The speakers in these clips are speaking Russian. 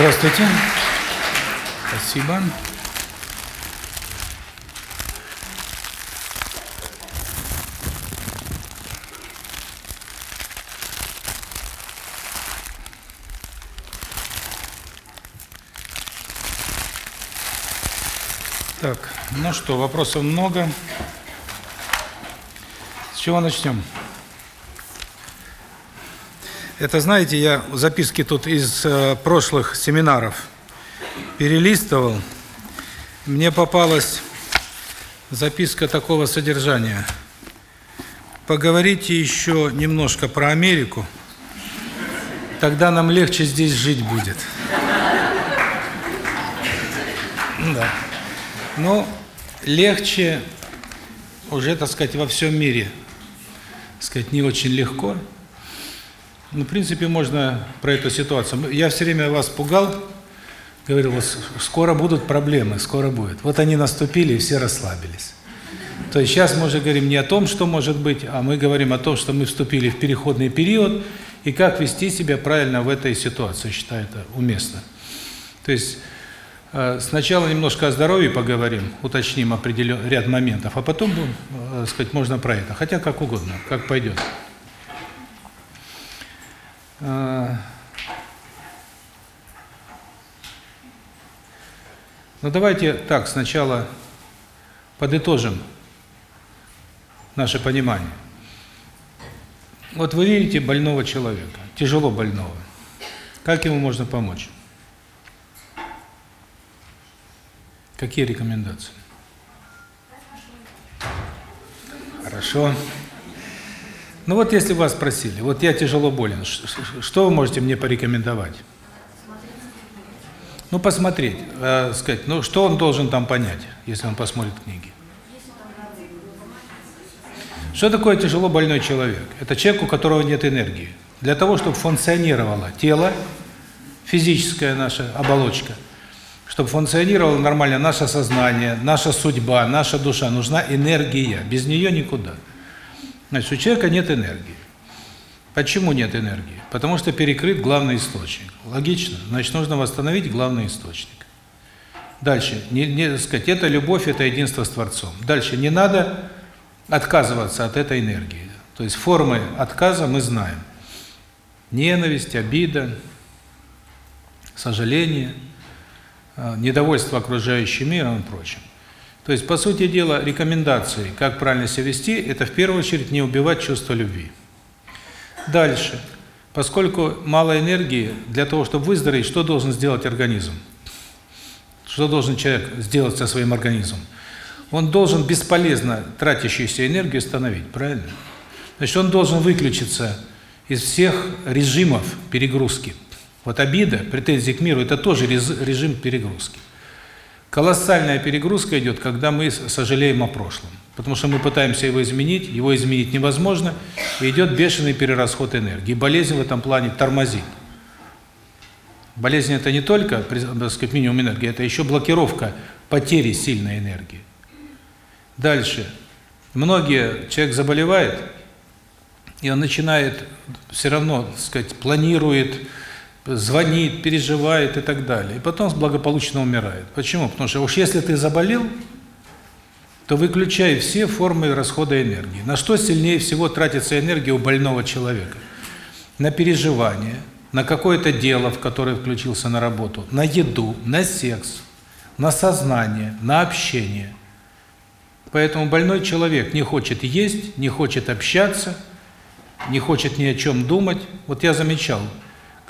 Здравствуйте. Спасибо. Так, ну что, вопросов много. С чего начнем? Это, знаете, я записки тут из э, прошлых семинаров перелистывал. Мне попалась записка такого содержания. Поговорите еще немножко про Америку, тогда нам легче здесь жить будет. Да. Ну, легче уже, так сказать, во всем мире, так сказать, не очень легко. Ну, в принципе, можно про эту ситуацию. Я все время вас пугал, говорил, вот скоро будут проблемы, скоро будет. Вот они наступили, и все расслабились. То есть сейчас мы уже говорим не о том, что может быть, а мы говорим о том, что мы вступили в переходный период, и как вести себя правильно в этой ситуации, считаю это уместно. То есть Э, сначала немножко о здоровье поговорим, уточним определен ряд моментов, а потом, э, сказать, можно про это. Хотя как угодно, как пойдет. Э, ну давайте так, сначала подытожим наше понимание. Вот вы видите больного человека, тяжело больного. Как ему можно помочь? Какие рекомендации? Хорошо. Ну вот если вас спросили, вот я тяжело болен, что вы можете мне порекомендовать? Ну посмотреть, э, сказать, ну что он должен там понять, если он посмотрит книги? Что такое тяжело больной человек? Это человек, у которого нет энергии. Для того, чтобы функционировало тело, физическая наша оболочка – чтобы функционировало нормально наше сознание, наша судьба, наша душа, нужна энергия. Без нее никуда. Значит, у человека нет энергии. Почему нет энергии? Потому что перекрыт главный источник. Логично. Значит, нужно восстановить главный источник. Дальше, не, не сказать, это любовь, это единство с Творцом. Дальше, не надо отказываться от этой энергии. То есть формы отказа мы знаем. Ненависть, обида, сожаление – Э, недовольство окружающим миром и прочим. То есть, по сути дела, рекомендации, как правильно себя вести, это в первую очередь не убивать чувство любви. Дальше. Поскольку мало энергии, для того, чтобы выздороветь, что должен сделать организм? Что должен человек сделать со своим организмом? Он должен бесполезно тратящуюся энергию остановить, правильно? Значит, он должен выключиться из всех режимов перегрузки. Вот обида, претензии к миру – это тоже режим перегрузки. Колоссальная перегрузка идет, когда мы сожалеем о прошлом. Потому что мы пытаемся его изменить, его изменить невозможно, и идет бешеный перерасход энергии. болезнь в этом плане тормозит. Болезнь – это не только, так минимум энергии, это еще блокировка потери сильной энергии. Дальше. Многие, человек заболевает, и он начинает все равно, так сказать, планирует, звонит, переживает и так далее. И потом благополучно умирает. Почему? Потому что уж если ты заболел, то выключай все формы расхода энергии. На что сильнее всего тратится энергия у больного человека? На переживание, на какое-то дело, в которое включился на работу, на еду, на секс, на сознание, на общение. Поэтому больной человек не хочет есть, не хочет общаться, не хочет ни о чем думать. Вот я замечал,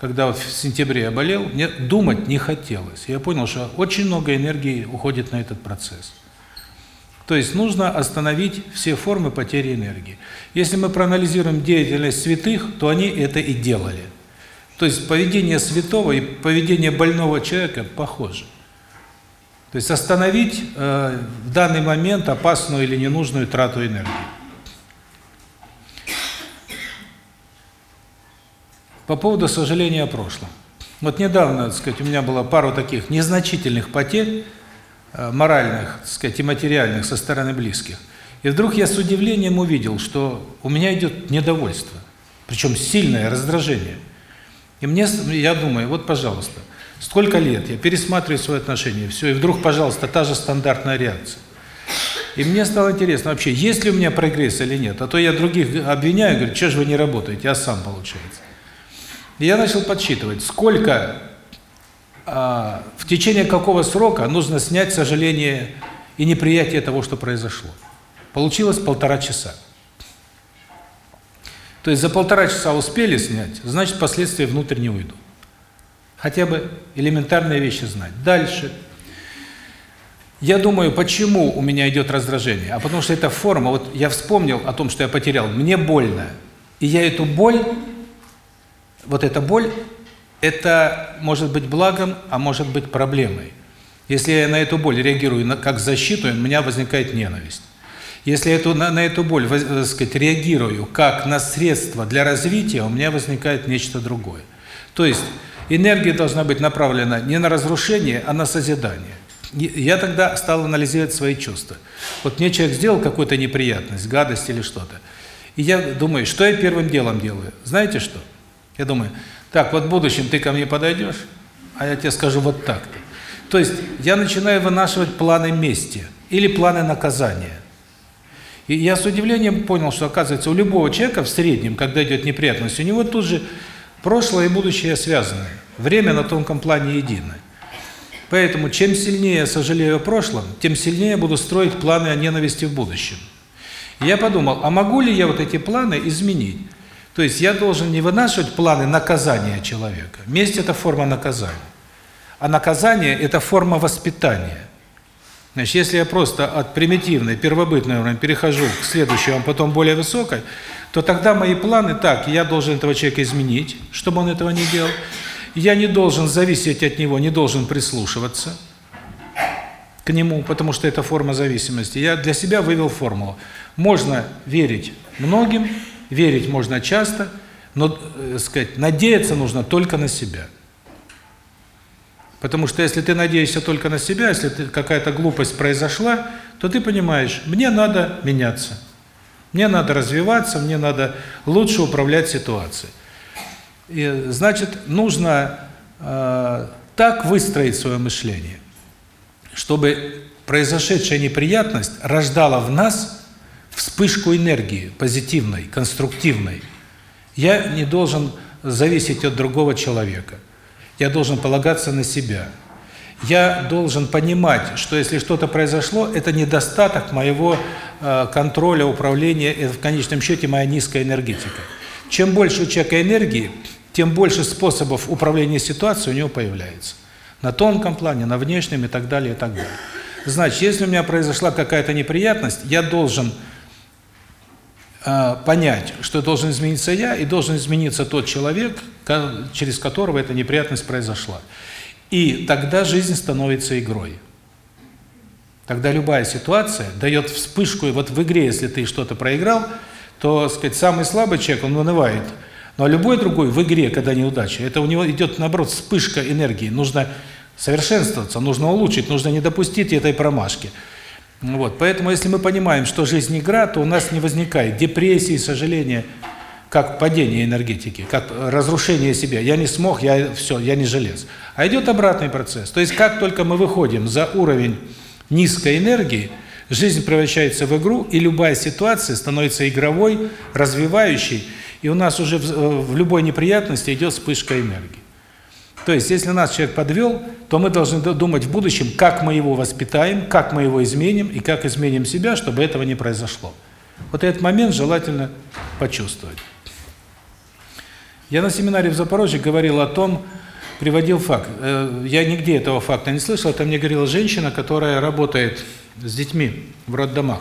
когда вот в сентябре я болел, мне думать не хотелось. Я понял, что очень много энергии уходит на этот процесс. То есть нужно остановить все формы потери энергии. Если мы проанализируем деятельность святых, то они это и делали. То есть поведение святого и поведение больного человека похоже. То есть остановить э, в данный момент опасную или ненужную трату энергии. По поводу сожаления о прошлом. Вот недавно, так сказать, у меня было пару таких незначительных потерь, э, моральных, так сказать, и материальных со стороны близких. И вдруг я с удивлением увидел, что у меня идет недовольство, причем сильное раздражение. И мне, я думаю, вот, пожалуйста, Сколько лет я пересматриваю свои отношения, все, и вдруг, пожалуйста, та же стандартная реакция. И мне стало интересно вообще, есть ли у меня прогресс или нет. А то я других обвиняю, говорю, что же вы не работаете, а сам получается. И я начал подсчитывать, сколько, а, в течение какого срока нужно снять сожаление и неприятие того, что произошло. Получилось полтора часа. То есть за полтора часа успели снять, значит последствия внутрь не уйдут. Хотя бы элементарные вещи знать. Дальше. Я думаю, почему у меня идет раздражение? А потому что это форма, вот я вспомнил о том, что я потерял, мне больно. И я эту боль, вот эта боль, это может быть благом, а может быть проблемой. Если я на эту боль реагирую как защиту, у меня возникает ненависть. Если я эту, на, на эту боль, так э, сказать, реагирую как на средство для развития, у меня возникает нечто другое. То есть энергия должна быть направлена не на разрушение, а на созидание. Я тогда стал анализировать свои чувства. Вот мне человек сделал какую-то неприятность, гадость или что-то. И я думаю, что я первым делом делаю? Знаете что? Я думаю, так, вот в будущем ты ко мне подойдешь, а я тебе скажу вот так-то. То есть я начинаю вынашивать планы мести или планы наказания. И я с удивлением понял, что, оказывается, у любого человека в среднем, когда идет неприятность, у него тут же прошлое и будущее связаны. Время на тонком плане едино. Поэтому чем сильнее я сожалею о прошлом, тем сильнее буду строить планы о ненависти в будущем. И я подумал, а могу ли я вот эти планы изменить? То есть я должен не вынашивать планы наказания человека. Месть – это форма наказания. А наказание – это форма воспитания. Значит, если я просто от примитивной, первобытной уровня перехожу к следующему, а потом более высокой, то тогда мои планы так, я должен этого человека изменить, чтобы он этого не делал. Я не должен зависеть от него, не должен прислушиваться к нему, потому что это форма зависимости. Я для себя вывел формулу. Можно верить многим, верить можно часто, но, э, сказать, надеяться нужно только на себя. Потому что если ты надеешься только на себя, если какая-то глупость произошла, то ты понимаешь, мне надо меняться. Мне надо развиваться, мне надо лучше управлять ситуацией. И, значит, нужно э, так выстроить свое мышление, чтобы произошедшая неприятность рождала в нас вспышку энергии позитивной, конструктивной. Я не должен зависеть от другого человека. Я должен полагаться на себя. Я должен понимать, что если что-то произошло, это недостаток моего э, контроля, управления, это в конечном счете моя низкая энергетика. Чем больше у человека энергии, тем больше способов управления ситуацией у него появляется. На тонком плане, на внешнем и так далее, и так далее. Значит, если у меня произошла какая-то неприятность, я должен понять, что должен измениться я, и должен измениться тот человек, через которого эта неприятность произошла. И тогда жизнь становится игрой. Тогда любая ситуация дает вспышку, и вот в игре, если ты что-то проиграл, то, сказать, самый слабый человек, он вынывает – но любой другой в игре, когда неудача, это у него идет, наоборот, вспышка энергии. Нужно совершенствоваться, нужно улучшить, нужно не допустить этой промашки. Вот. Поэтому, если мы понимаем, что жизнь игра, то у нас не возникает депрессии, сожаления, как падение энергетики, как разрушение себя. Я не смог, я все, я не желез. А идет обратный процесс. То есть, как только мы выходим за уровень низкой энергии, жизнь превращается в игру, и любая ситуация становится игровой, развивающей, и у нас уже в, э, в любой неприятности идет вспышка энергии. То есть, если нас человек подвел, то мы должны думать в будущем, как мы его воспитаем, как мы его изменим и как изменим себя, чтобы этого не произошло. Вот этот момент желательно почувствовать. Я на семинаре в Запорожье говорил о том, приводил факт. Э, я нигде этого факта не слышал. Это мне говорила женщина, которая работает с детьми в роддомах.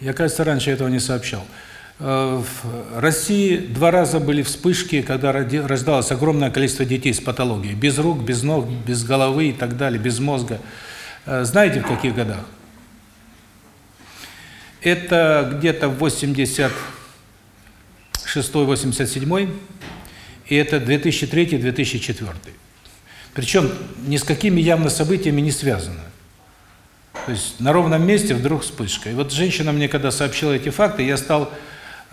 Я, кажется, раньше этого не сообщал. Э, в России два раза были вспышки, когда рождалось огромное количество детей с патологией. Без рук, без ног, без головы и так далее, без мозга. Э, знаете, в каких годах? Это где-то 86-87 и это 2003-2004. Причем ни с какими явно событиями не связано. То есть на ровном месте вдруг вспышка. И вот женщина мне когда сообщила эти факты, я стал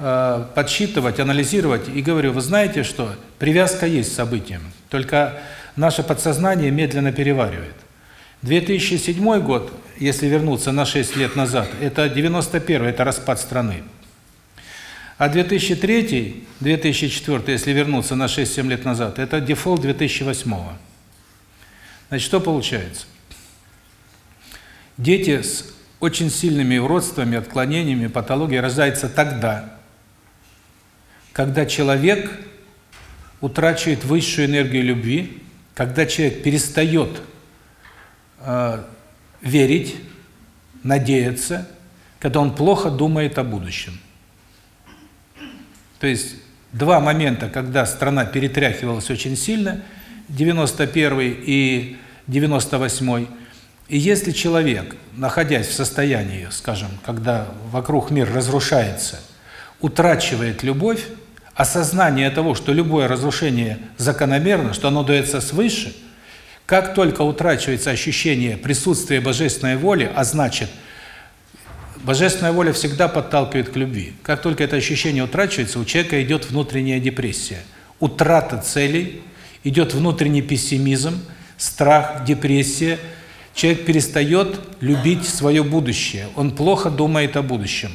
э, подсчитывать, анализировать и говорю, вы знаете что, привязка есть к событиям, только наше подсознание медленно переваривает. 2007 год, если вернуться на 6 лет назад, это 91 это распад страны. А 2003, 2004, если вернуться на 6-7 лет назад, это дефолт 2008. Значит, что получается? Дети с очень сильными уродствами, отклонениями, патологией рождаются тогда, когда человек утрачивает высшую энергию любви, когда человек перестает э, верить, надеяться, когда он плохо думает о будущем. То есть два момента, когда страна перетряхивалась очень сильно, 91 и 98 и если человек, находясь в состоянии, скажем, когда вокруг мир разрушается, утрачивает любовь, осознание того, что любое разрушение закономерно, что оно дается свыше, как только утрачивается ощущение присутствия божественной воли, а значит, божественная воля всегда подталкивает к любви. Как только это ощущение утрачивается, у человека идет внутренняя депрессия. Утрата целей, идет внутренний пессимизм, страх, депрессия – Человек перестает любить свое будущее. Он плохо думает о будущем.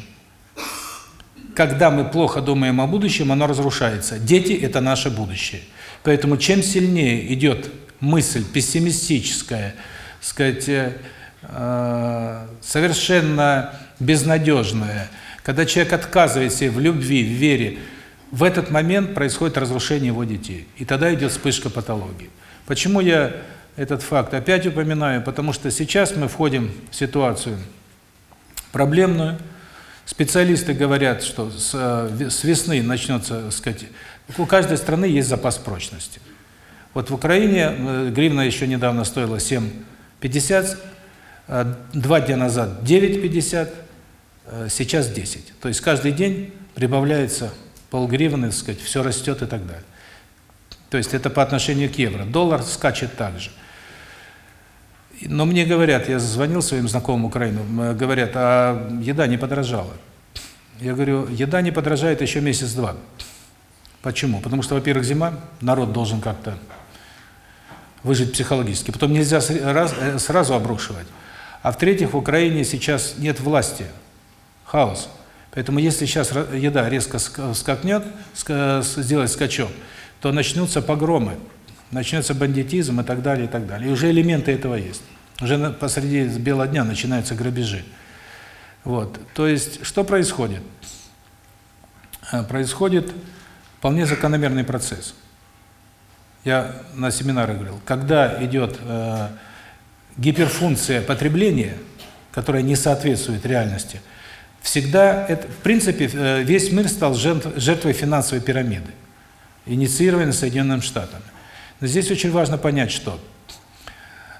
Когда мы плохо думаем о будущем, оно разрушается. Дети – это наше будущее. Поэтому чем сильнее идет мысль пессимистическая, сказать, э, э, совершенно безнадежная, когда человек отказывается в любви, в вере, в этот момент происходит разрушение его детей. И тогда идет вспышка патологии. Почему я этот факт опять упоминаю, потому что сейчас мы входим в ситуацию проблемную. Специалисты говорят, что с, э, с весны начнется, сказать, у каждой страны есть запас прочности. Вот в Украине э, гривна еще недавно стоила 7,50, э, два дня назад 9,50, сейчас 10. То есть каждый день прибавляется полгривны, сказать, все растет и так далее. То есть это по отношению к евро. Доллар скачет также. Но мне говорят, я звонил своим знакомым Украину, говорят, а еда не подорожала. Я говорю, еда не подорожает еще месяц-два. Почему? Потому что, во-первых, зима, народ должен как-то выжить психологически. Потом нельзя э, сразу обрушивать. А в-третьих, в Украине сейчас нет власти, хаос. Поэтому если сейчас еда резко скакнет, сделать скачок, то начнутся погромы начнется бандитизм и так далее, и так далее. И уже элементы этого есть. Уже посреди бела дня начинаются грабежи. Вот. То есть, что происходит? Э, происходит вполне закономерный процесс. Я на семинарах говорил, когда идет э, гиперфункция потребления, которая не соответствует реальности, всегда, это, в принципе, э, весь мир стал жертвой финансовой пирамиды, инициированной Соединенными Штатами. Здесь очень важно понять, что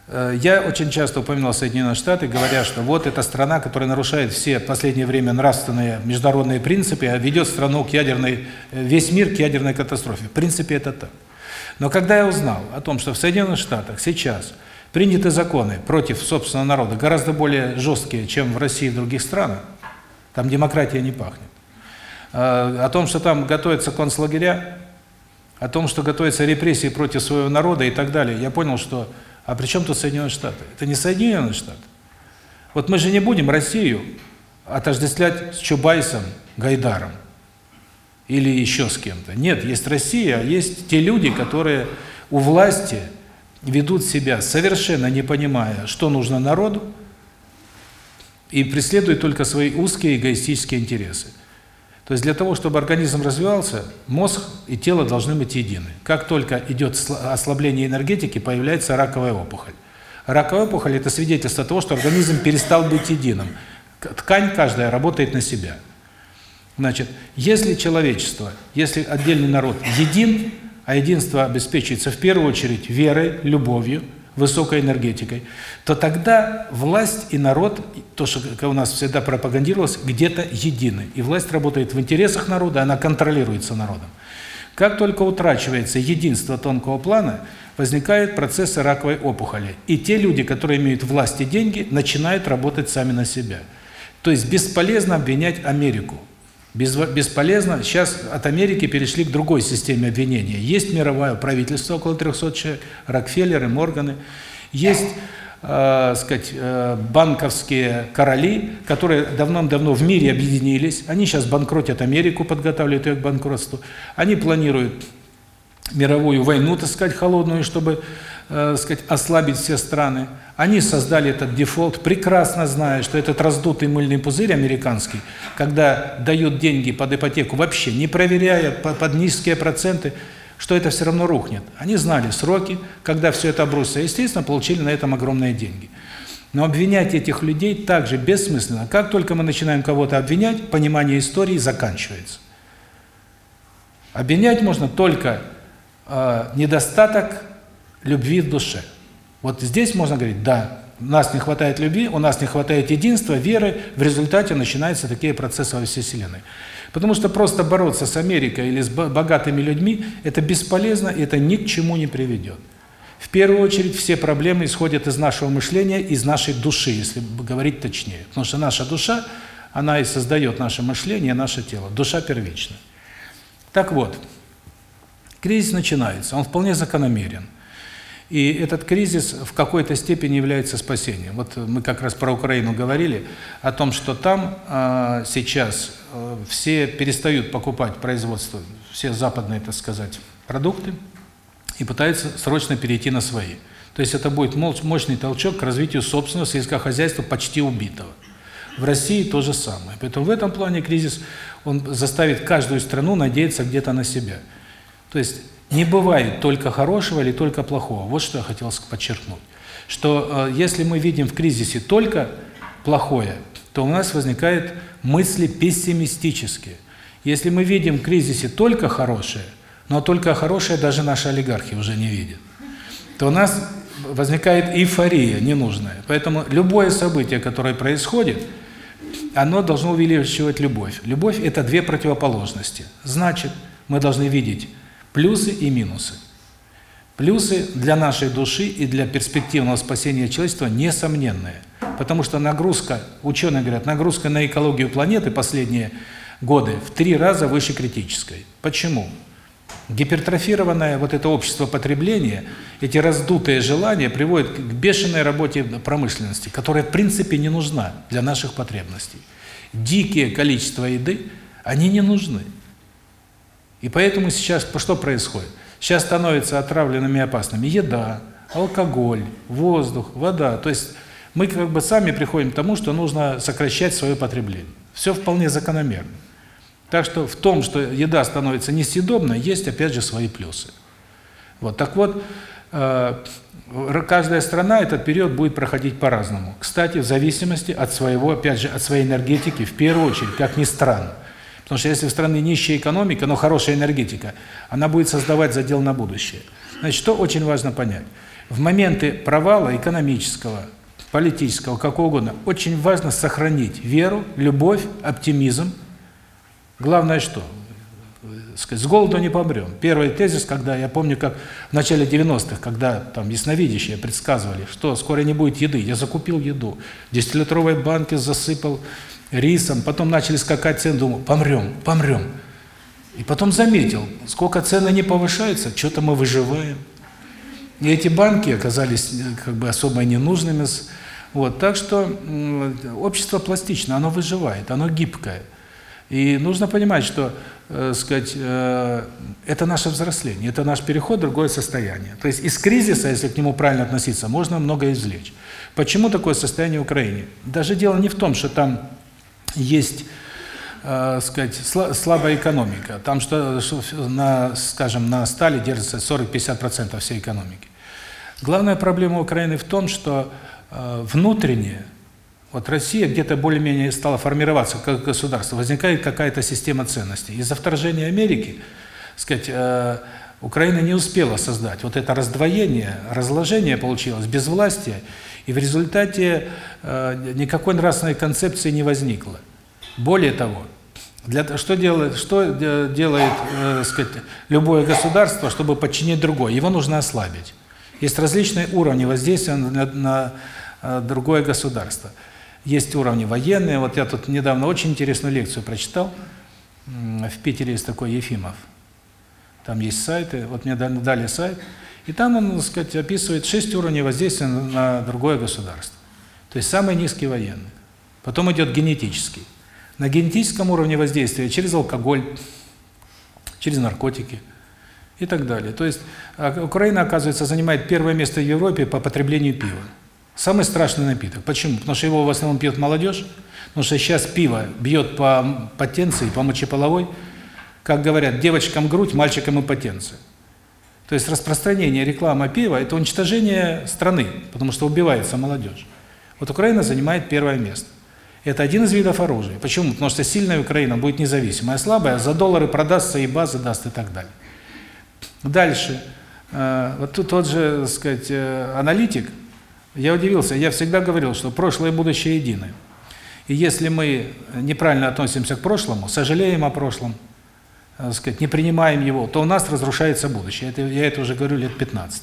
э, я очень часто упоминал Соединенные Штаты, говоря, что вот эта страна, которая нарушает все в последнее время нравственные международные принципы, а ведет страну к ядерной, э, весь мир к ядерной катастрофе. В принципе, это так. Но когда я узнал о том, что в Соединенных Штатах сейчас приняты законы против собственного народа гораздо более жесткие, чем в России и других странах, там демократия не пахнет, э, о том, что там готовятся концлагеря, о том, что готовятся репрессии против своего народа и так далее, я понял, что а при чем тут Соединенные Штаты? Это не Соединенные Штаты. Вот мы же не будем Россию отождествлять с Чубайсом, Гайдаром или еще с кем-то. Нет, есть Россия, а есть те люди, которые у власти ведут себя совершенно не понимая, что нужно народу, и преследуют только свои узкие эгоистические интересы. То есть для того, чтобы организм развивался, мозг и тело должны быть едины. Как только идет ослабление энергетики, появляется раковая опухоль. Раковая опухоль – это свидетельство того, что организм перестал быть единым. Ткань каждая работает на себя. Значит, если человечество, если отдельный народ един, а единство обеспечивается в первую очередь верой, любовью – высокой энергетикой, то тогда власть и народ, то, что у нас всегда пропагандировалось, где-то едины. И власть работает в интересах народа, она контролируется народом. Как только утрачивается единство тонкого плана, возникают процессы раковой опухоли. И те люди, которые имеют власть и деньги, начинают работать сами на себя. То есть бесполезно обвинять Америку. Бесполезно. Сейчас от Америки перешли к другой системе обвинения. Есть мировое правительство, около 300 человек, Рокфеллеры, Морганы. Есть, э, сказать, э, банковские короли, которые давно-давно в мире объединились. Они сейчас банкротят Америку, подготавливают ее к банкротству. Они планируют мировую войну, так сказать, холодную, чтобы, э, сказать, ослабить все страны. Они создали этот дефолт, прекрасно зная, что этот раздутый мыльный пузырь американский, когда дают деньги под ипотеку вообще, не проверяя, под низкие проценты, что это все равно рухнет. Они знали сроки, когда все это обрушится, естественно, получили на этом огромные деньги. Но обвинять этих людей также бессмысленно. Как только мы начинаем кого-то обвинять, понимание истории заканчивается. Обвинять можно только э, недостаток любви в душе. Вот здесь можно говорить, да, у нас не хватает любви, у нас не хватает единства, веры, в результате начинаются такие процессы во всей Вселенной. Потому что просто бороться с Америкой или с богатыми людьми – это бесполезно, и это ни к чему не приведет. В первую очередь все проблемы исходят из нашего мышления, из нашей души, если говорить точнее. Потому что наша душа, она и создает наше мышление, наше тело. Душа первична. Так вот, кризис начинается, он вполне закономерен. И этот кризис в какой-то степени является спасением. Вот мы как раз про Украину говорили, о том, что там э, сейчас э, все перестают покупать производство, все западные, так сказать, продукты, и пытаются срочно перейти на свои. То есть это будет мощный толчок к развитию собственного сельскохозяйства почти убитого. В России то же самое. Поэтому в этом плане кризис, он заставит каждую страну надеяться где-то на себя. То есть не бывает только хорошего или только плохого. Вот что я хотел подчеркнуть. Что э, если мы видим в кризисе только плохое, то у нас возникают мысли пессимистические. Если мы видим в кризисе только хорошее, но только хорошее даже наши олигархи уже не видят, то у нас возникает эйфория ненужная. Поэтому любое событие, которое происходит, оно должно увеличивать любовь. Любовь – это две противоположности. Значит, мы должны видеть Плюсы и минусы. Плюсы для нашей души и для перспективного спасения человечества несомненные. Потому что нагрузка, ученые говорят, нагрузка на экологию планеты последние годы в три раза выше критической. Почему? Гипертрофированное вот это общество потребления, эти раздутые желания приводят к бешеной работе промышленности, которая в принципе не нужна для наших потребностей. Дикие количество еды, они не нужны. И поэтому сейчас что происходит? Сейчас становятся отравленными и опасными еда, алкоголь, воздух, вода. То есть мы как бы сами приходим к тому, что нужно сокращать свое потребление. Все вполне закономерно. Так что в том, что еда становится несъедобной, есть опять же свои плюсы. Вот так вот, э, каждая страна этот период будет проходить по-разному. Кстати, в зависимости от своего, опять же, от своей энергетики, в первую очередь, как ни странно. Потому что если в стране нищая экономика, но хорошая энергетика, она будет создавать задел на будущее. Значит, что очень важно понять? В моменты провала экономического, политического, какого угодно, очень важно сохранить веру, любовь, оптимизм. Главное что? С голоду не помрем. Первый тезис, когда, я помню, как в начале 90-х, когда там ясновидящие предсказывали, что скоро не будет еды, я закупил еду, 10-литровые банки засыпал рисом, потом начали скакать цены, думал, помрем, помрем. И потом заметил, сколько цены не повышаются, что-то мы выживаем. И эти банки оказались э, как бы особо ненужными. Вот, так что общество пластично, оно выживает, оно гибкое. И нужно понимать, что, э, сказать, э, это наше взросление, это наш переход в другое состояние. То есть из кризиса, если к нему правильно относиться, можно многое извлечь. Почему такое состояние в Украине? Даже дело не в том, что там есть, э, сказать, слабая экономика. Там что, на, скажем, на стали держится 40-50% всей экономики. Главная проблема Украины в том, что э, внутренне, вот Россия где-то более-менее стала формироваться как государство, возникает какая-то система ценностей. Из-за вторжения Америки, сказать, э, Украина не успела создать. Вот это раздвоение, разложение получилось, безвластие, и в результате э, никакой нравственной концепции не возникло. Более того, для что делает что делает, э, сказать, любое государство, чтобы подчинить другое? Его нужно ослабить. Есть различные уровни воздействия на, на э, другое государство. Есть уровни военные. Вот я тут недавно очень интересную лекцию прочитал в Питере есть такой Ефимов. Там есть сайты, вот мне дали сайт, и там он, так сказать, описывает шесть уровней воздействия на другое государство. То есть самый низкий военный. Потом идет генетический. На генетическом уровне воздействия через алкоголь, через наркотики и так далее. То есть а, Украина, оказывается, занимает первое место в Европе по потреблению пива. Самый страшный напиток. Почему? Потому что его в основном пьет молодежь. Потому что сейчас пиво бьет по потенции, по мочеполовой. Как говорят, девочкам грудь, мальчикам импотенция. То есть распространение рекламы пива – это уничтожение страны, потому что убивается молодежь. Вот Украина занимает первое место. Это один из видов оружия. Почему? Потому что сильная Украина будет независимая, слабая за доллары продастся и базы даст и так далее. Дальше. Э, вот тут тот же, так сказать, э, аналитик, я удивился, я всегда говорил, что прошлое и будущее едины. И если мы неправильно относимся к прошлому, сожалеем о прошлом, сказать, не принимаем его, то у нас разрушается будущее. Это, я это уже говорю лет 15.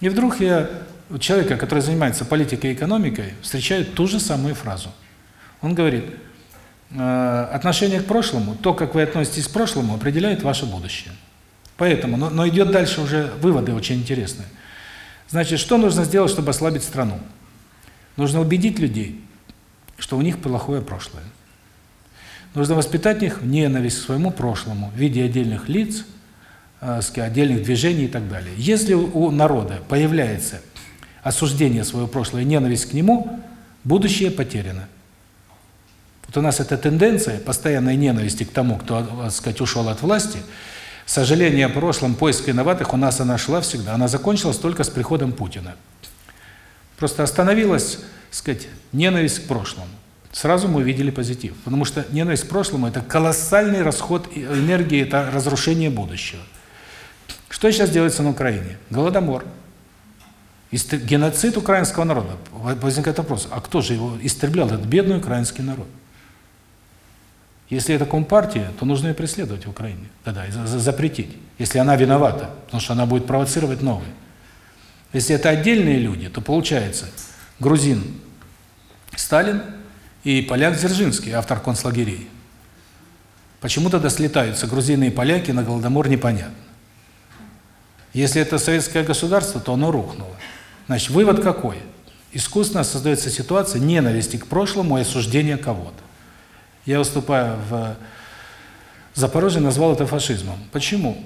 И вдруг я человека, который занимается политикой и экономикой, встречаю ту же самую фразу. Он говорит, «Э, отношение к прошлому, то, как вы относитесь к прошлому, определяет ваше будущее. Поэтому, но, но идет дальше уже выводы очень интересные. Значит, что нужно сделать, чтобы ослабить страну? Нужно убедить людей, что у них плохое прошлое. Нужно воспитать их ненависть к своему прошлому в виде отдельных лиц, э, отдельных движений и так далее. Если у народа появляется осуждение своего прошлого и ненависть к нему, будущее потеряно. Вот у нас эта тенденция постоянной ненависти к тому, кто, так сказать, ушел от власти, сожаление о прошлом, поиск виноватых, у нас она шла всегда. Она закончилась только с приходом Путина. Просто остановилась, так сказать, ненависть к прошлому. Сразу мы увидели позитив. Потому что ненависть к прошлому – это колоссальный расход энергии, это разрушение будущего. Что сейчас делается на Украине? Голодомор. Геноцид украинского народа. Возникает вопрос, а кто же его истреблял, этот бедный украинский народ? Если это компартия, то нужно ее преследовать в Украине. Да-да, запретить. Если она виновата, потому что она будет провоцировать новые. Если это отдельные люди, то получается грузин Сталин и поляк Дзержинский, автор концлагерей. Почему тогда слетаются грузины и поляки на Голодомор, непонятно. Если это советское государство, то оно рухнуло. Значит, вывод какой? Искусственно создается ситуация ненависти к прошлому и осуждения кого-то. Я выступаю в Запорожье, назвал это фашизмом. Почему?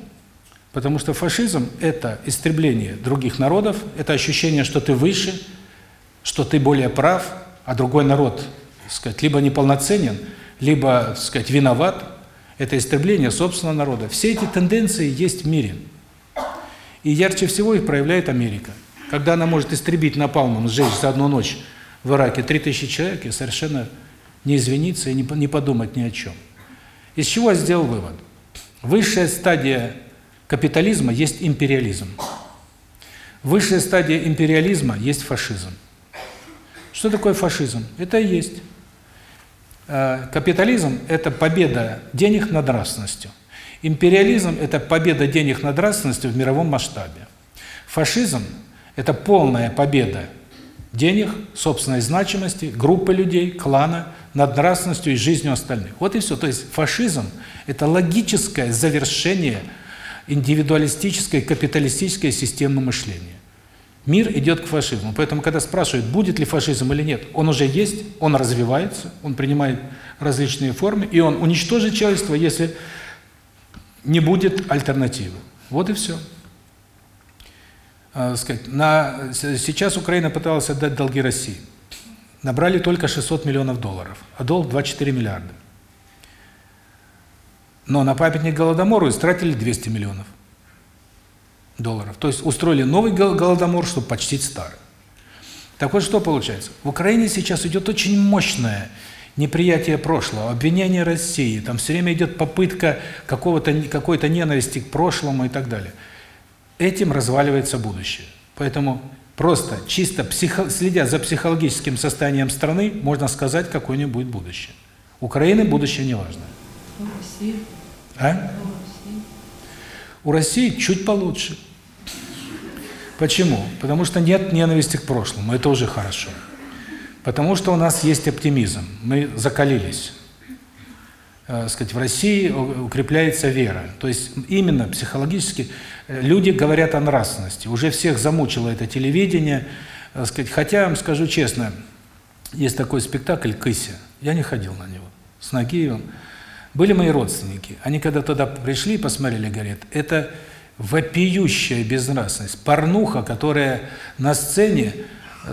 Потому что фашизм – это истребление других народов, это ощущение, что ты выше, что ты более прав, а другой народ, сказать, либо неполноценен, либо, сказать, виноват. Это истребление собственного народа. Все эти тенденции есть в мире. И ярче всего их проявляет Америка. Когда она может истребить напалмом, сжечь за одну ночь в Ираке 3000 человек, и совершенно не извиниться и не подумать ни о чем. Из чего я сделал вывод? Высшая стадия капитализма есть империализм. Высшая стадия империализма есть фашизм. Что такое фашизм? Это и есть. Э, капитализм – это победа денег над нравственностью. Империализм – это победа денег над нравственностью в мировом масштабе. Фашизм – это полная победа денег, собственной значимости, группы людей, клана – над нравственностью и жизнью остальных. Вот и все. То есть фашизм – это логическое завершение индивидуалистической, капиталистической системы мышления. Мир идет к фашизму. Поэтому, когда спрашивают, будет ли фашизм или нет, он уже есть, он развивается, он принимает различные формы, и он уничтожит человечество, если не будет альтернативы. Вот и все. А, сказать, на, сейчас Украина пыталась отдать долги России. Набрали только 600 миллионов долларов, а долг 24 миллиарда. Но на памятник Голодомору истратили 200 миллионов долларов. То есть устроили новый Голодомор, чтобы почтить старый. Так вот, что получается? В Украине сейчас идет очень мощное неприятие прошлого, обвинение России, там все время идет попытка какого-то какой-то ненависти к прошлому и так далее. Этим разваливается будущее. Поэтому Просто, чисто психо, следя за психологическим состоянием страны, можно сказать, какое у нее будет будущее. Украины будущее не важно. У России? А? У России чуть получше. Почему? Потому что нет ненависти к прошлому, это уже хорошо. Потому что у нас есть оптимизм, мы закалились. э, сказать, в России укрепляется вера. То есть именно психологически э, люди говорят о нравственности. Уже всех замучило это телевидение. Э, сказать, хотя, вам скажу честно, есть такой спектакль «Кыся». Я не ходил на него. С Нагиевым. Были мои родственники. Они когда туда пришли посмотрели, говорят, это вопиющая безнравственность. Порнуха, которая на сцене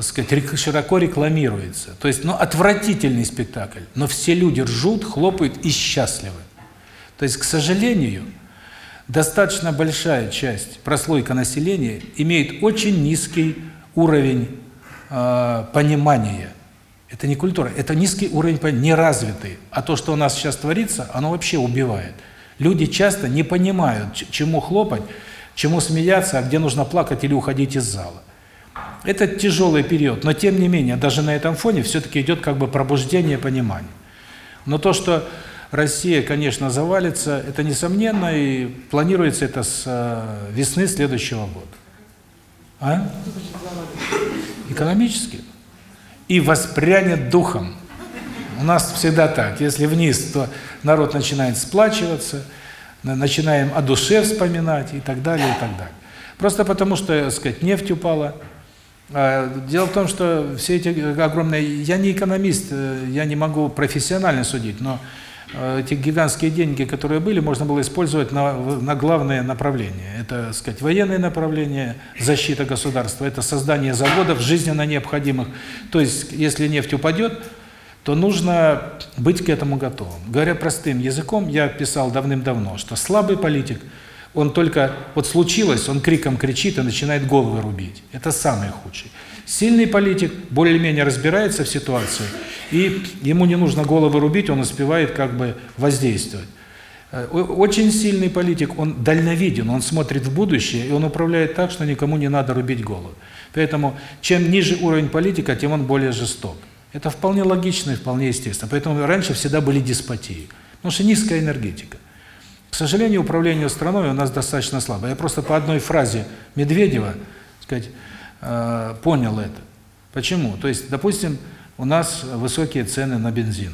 сказать, широко рекламируется. То есть, ну, отвратительный спектакль, но все люди ржут, хлопают и счастливы. То есть, к сожалению, достаточно большая часть, прослойка населения имеет очень низкий уровень э, понимания. Это не культура, это низкий уровень понимания, неразвитый. А то, что у нас сейчас творится, оно вообще убивает. Люди часто не понимают, чему хлопать, чему смеяться, а где нужно плакать или уходить из зала. Это тяжелый период, но тем не менее, даже на этом фоне все-таки идет как бы пробуждение понимания. Но то, что Россия, конечно, завалится, это несомненно, и планируется это с э, весны следующего года. А? Экономически. И воспрянет духом. У нас всегда так. Если вниз, то народ начинает сплачиваться, начинаем о душе вспоминать и так далее, и так далее. Просто потому что, так сказать, нефть упала, а, дело в том, что все эти огромные... Я не экономист, э, я не могу профессионально судить, но э, эти гигантские деньги, которые были, можно было использовать на, на главное направление. Это, сказать, военное направление, защита государства, это создание заводов жизненно необходимых. То есть, если нефть упадет, то нужно быть к этому готовым. Говоря простым языком, я писал давным-давно, что слабый политик – он только, вот случилось, он криком кричит и начинает головы рубить. Это самый худший. Сильный политик более-менее разбирается в ситуации, и ему не нужно головы рубить, он успевает как бы воздействовать. Э, очень сильный политик, он дальновиден, он смотрит в будущее, и он управляет так, что никому не надо рубить голову. Поэтому чем ниже уровень политика, тем он более жесток. Это вполне логично и вполне естественно. Поэтому раньше всегда были деспотии. Потому что низкая энергетика. К сожалению, управление страной у нас достаточно слабо. Я просто по одной фразе Медведева, сказать, э, понял это. Почему? То есть, допустим, у нас высокие цены на бензин.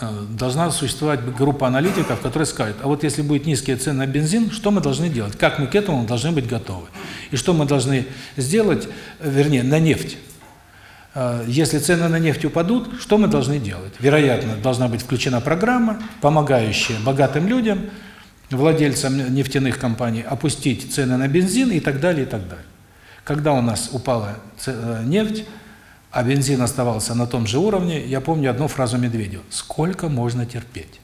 Э, должна существовать группа аналитиков, которые скажут, а вот если будет низкие цены на бензин, что мы должны делать? Как мы к этому должны быть готовы? И что мы должны сделать, вернее, на нефть? Э, если цены на нефть упадут, что мы должны делать? Вероятно, должна быть включена программа, помогающая богатым людям, владельцам нефтяных компаний, опустить цены на бензин и так далее, и так далее. Когда у нас упала э, нефть, а бензин оставался на том же уровне, я помню одну фразу Медведева. Сколько можно терпеть?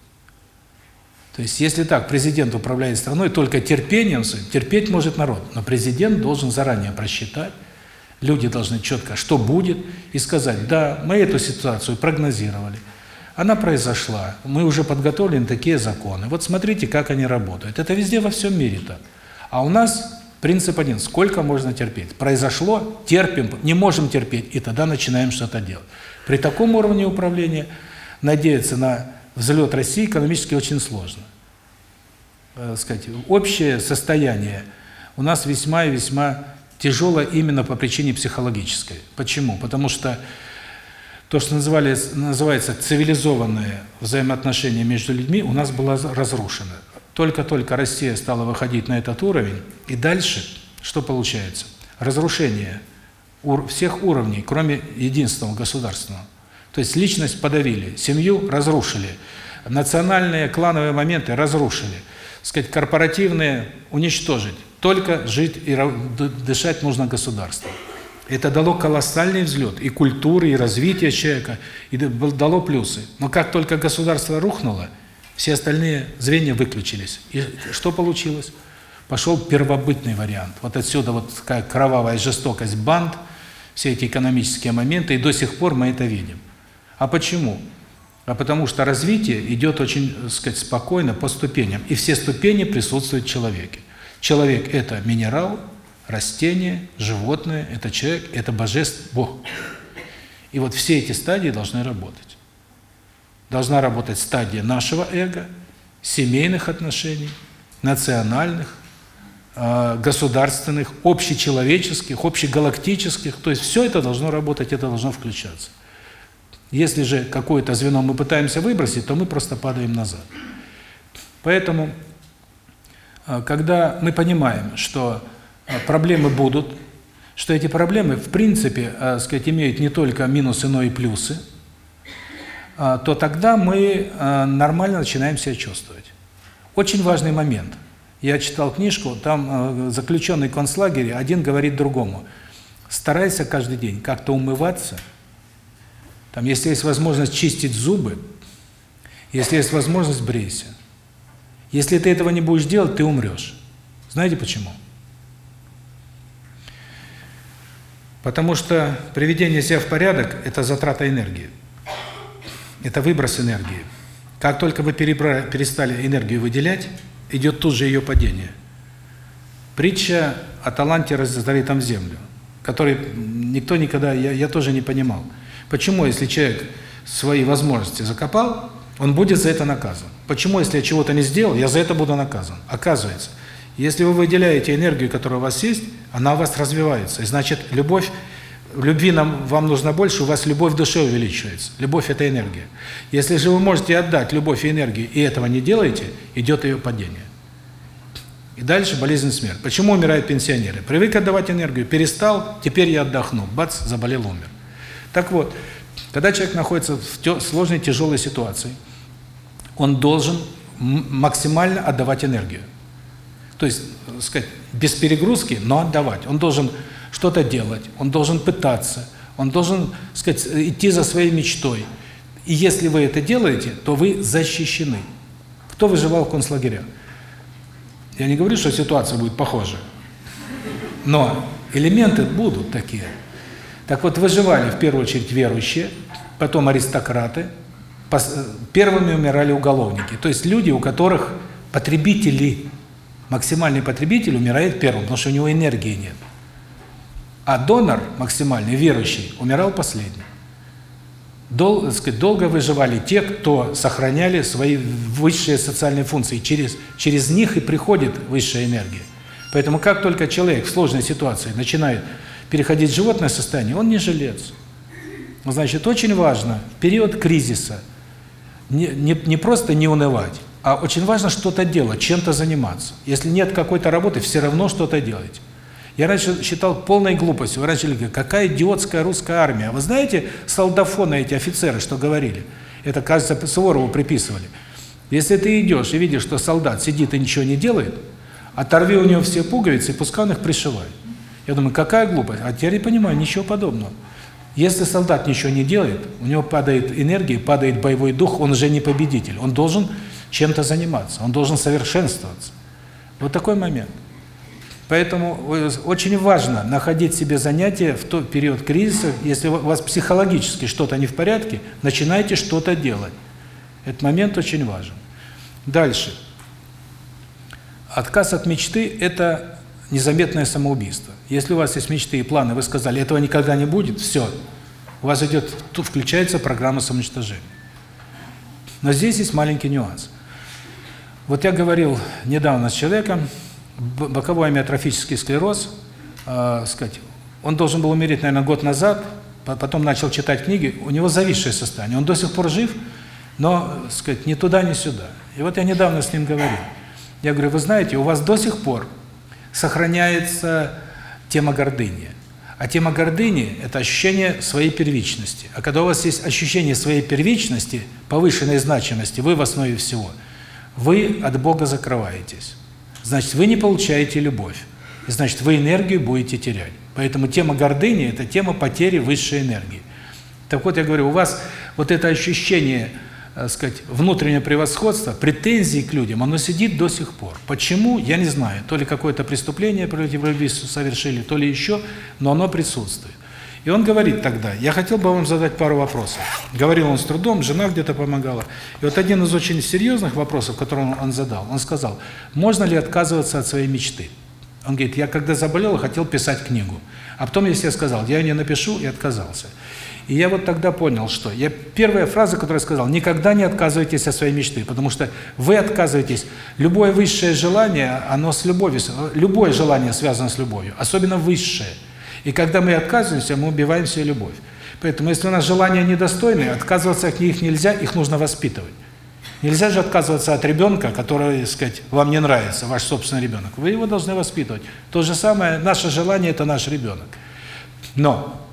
То есть, если так, президент управляет страной только терпением, терпеть может народ, но президент должен заранее просчитать, Люди должны четко, что будет, и сказать, да, мы эту ситуацию прогнозировали, она произошла, мы уже подготовлены такие законы, вот смотрите, как они работают. Это везде во всем мире так. А у нас принцип один, сколько можно терпеть. Произошло, терпим, не можем терпеть, и тогда начинаем что-то делать. При таком уровне управления надеяться на взлет России экономически очень сложно. Э, сказать, общее состояние у нас весьма и весьма тяжело именно по причине психологической. Почему? Потому что то, что называли, называется цивилизованные взаимоотношения между людьми, у нас было разрушено. Только-только Россия стала выходить на этот уровень, и дальше что получается? Разрушение всех уровней, кроме единственного государственного. То есть личность подавили, семью разрушили, национальные клановые моменты разрушили, сказать, корпоративные уничтожить. Только жить и дышать нужно государству. Это дало колоссальный взлет и культуры, и развития человека, и дало плюсы. Но как только государство рухнуло, все остальные звенья выключились. И что получилось? Пошел первобытный вариант. Вот отсюда вот такая кровавая жестокость банд, все эти экономические моменты, и до сих пор мы это видим. А почему? А потому что развитие идет очень, так сказать, спокойно по ступеням, и все ступени присутствуют в человеке. Человек – это минерал, растение, животное, это человек, это божеств, Бог. И вот все эти стадии должны работать. Должна работать стадия нашего эго, семейных отношений, национальных, а, государственных, общечеловеческих, общегалактических. То есть все это должно работать, это должно включаться. Если же какое-то звено мы пытаемся выбросить, то мы просто падаем назад. Поэтому, когда мы понимаем, что а, проблемы будут, что эти проблемы, в принципе, э, сказать, имеют не только минусы, но и плюсы, то тогда мы нормально начинаем себя чувствовать. Очень важный момент. Я читал книжку, там заключенный концлагеря, один говорит другому, старайся каждый день как-то умываться, там, если есть возможность чистить зубы, если есть возможность, брейся. Если ты этого не будешь делать, ты умрешь. Знаете почему? Потому что приведение себя в порядок – это затрата энергии. Это выброс энергии. Как только вы перестали энергию выделять, идет тут же ее падение. Притча о таланте, разоритом в землю, который никто никогда, я, я тоже не понимал. Почему, если человек свои возможности закопал, он будет за это наказан? Почему, если я чего-то не сделал, я за это буду наказан? Оказывается, если вы выделяете энергию, которая у вас есть, она у вас развивается. И значит, любовь, любви нам вам нужно больше, у вас любовь в душе увеличивается. Любовь – это энергия. Если же вы можете отдать любовь и энергию, и этого не делаете, идет ее падение. И дальше болезнь смерть. Почему умирают пенсионеры? Привык отдавать энергию, перестал, теперь я отдохну. Бац, заболел, умер. Так вот, когда человек находится в сложной, тяжелой ситуации, он должен максимально отдавать энергию. То есть, сказать, без перегрузки, но отдавать. Он должен что-то делать, он должен пытаться, он должен, сказать, идти за своей мечтой. И если вы это делаете, то вы защищены. Кто выживал в концлагерях? Я не говорю, что ситуация будет похожа. Но элементы будут такие. Так вот, выживали в первую очередь верующие, потом аристократы, первыми умирали уголовники. То есть люди, у которых потребители Максимальный потребитель умирает первым, потому что у него энергии нет. А донор, максимальный, верующий, умирал последним. Дол, сказать, долго выживали те, кто сохраняли свои высшие социальные функции. Через, через них и приходит высшая энергия. Поэтому как только человек в сложной ситуации начинает переходить в животное состояние, он не жилец. Значит, очень важно в период кризиса не, не, не просто не унывать, а очень важно что-то делать, чем-то заниматься. Если нет какой-то работы, все равно что-то делать. Я раньше считал полной глупостью. Раньше говорили, какая идиотская русская армия. Вы знаете, солдафоны эти офицеры, что говорили? Это, кажется, Суворову приписывали. Если ты идешь и видишь, что солдат сидит и ничего не делает, оторви у него все пуговицы и пускай он их пришивает. Я думаю, какая глупость. А теперь я понимаю, ничего подобного. Если солдат ничего не делает, у него падает энергия, падает боевой дух, он уже не победитель. Он должен чем-то заниматься, он должен совершенствоваться. Вот такой момент. Поэтому очень важно находить себе занятия в тот период кризиса. Если у вас психологически что-то не в порядке, начинайте что-то делать. Этот момент очень важен. Дальше. Отказ от мечты – это незаметное самоубийство. Если у вас есть мечты и планы, вы сказали, этого никогда не будет, все. У вас идет, тут включается программа самоуничтожения. Но здесь есть маленький нюанс. Вот я говорил недавно с человеком, боковой амиотрофический склероз, э, сказать, он должен был умереть, наверное, год назад, потом начал читать книги, у него зависшее состояние, он до сих пор жив, но, сказать, ни туда, ни сюда. И вот я недавно с ним говорил. Я говорю, вы знаете, у вас до сих пор сохраняется тема гордыни. А тема гордыни – это ощущение своей первичности. А когда у вас есть ощущение своей первичности, повышенной значимости, вы в основе всего – вы от Бога закрываетесь. Значит, вы не получаете любовь. И значит, вы энергию будете терять. Поэтому тема гордыни – это тема потери высшей энергии. Так вот, я говорю, у вас вот это ощущение, сказать, внутреннего превосходства, претензий к людям, оно сидит до сих пор. Почему? Я не знаю. То ли какое-то преступление против любви совершили, то ли еще, но оно присутствует. И он говорит тогда, я хотел бы вам задать пару вопросов. Говорил он с трудом, жена где-то помогала. И вот один из очень серьезных вопросов, который он задал, он сказал, можно ли отказываться от своей мечты? Он говорит, я когда заболел, хотел писать книгу. А потом я себе сказал, я не напишу, и отказался. И я вот тогда понял, что я первая фраза, которую я сказал, никогда не отказывайтесь от своей мечты, потому что вы отказываетесь. Любое высшее желание, оно с любовью, любое желание связано с любовью, особенно высшее – И когда мы отказываемся, мы убиваем себе любовь. Поэтому, если у нас желания недостойные, отказываться от них нельзя, их нужно воспитывать. Нельзя же отказываться от ребенка, который, сказать, вам не нравится, ваш собственный ребенок. Вы его должны воспитывать. То же самое, наше желание – это наш ребенок. Но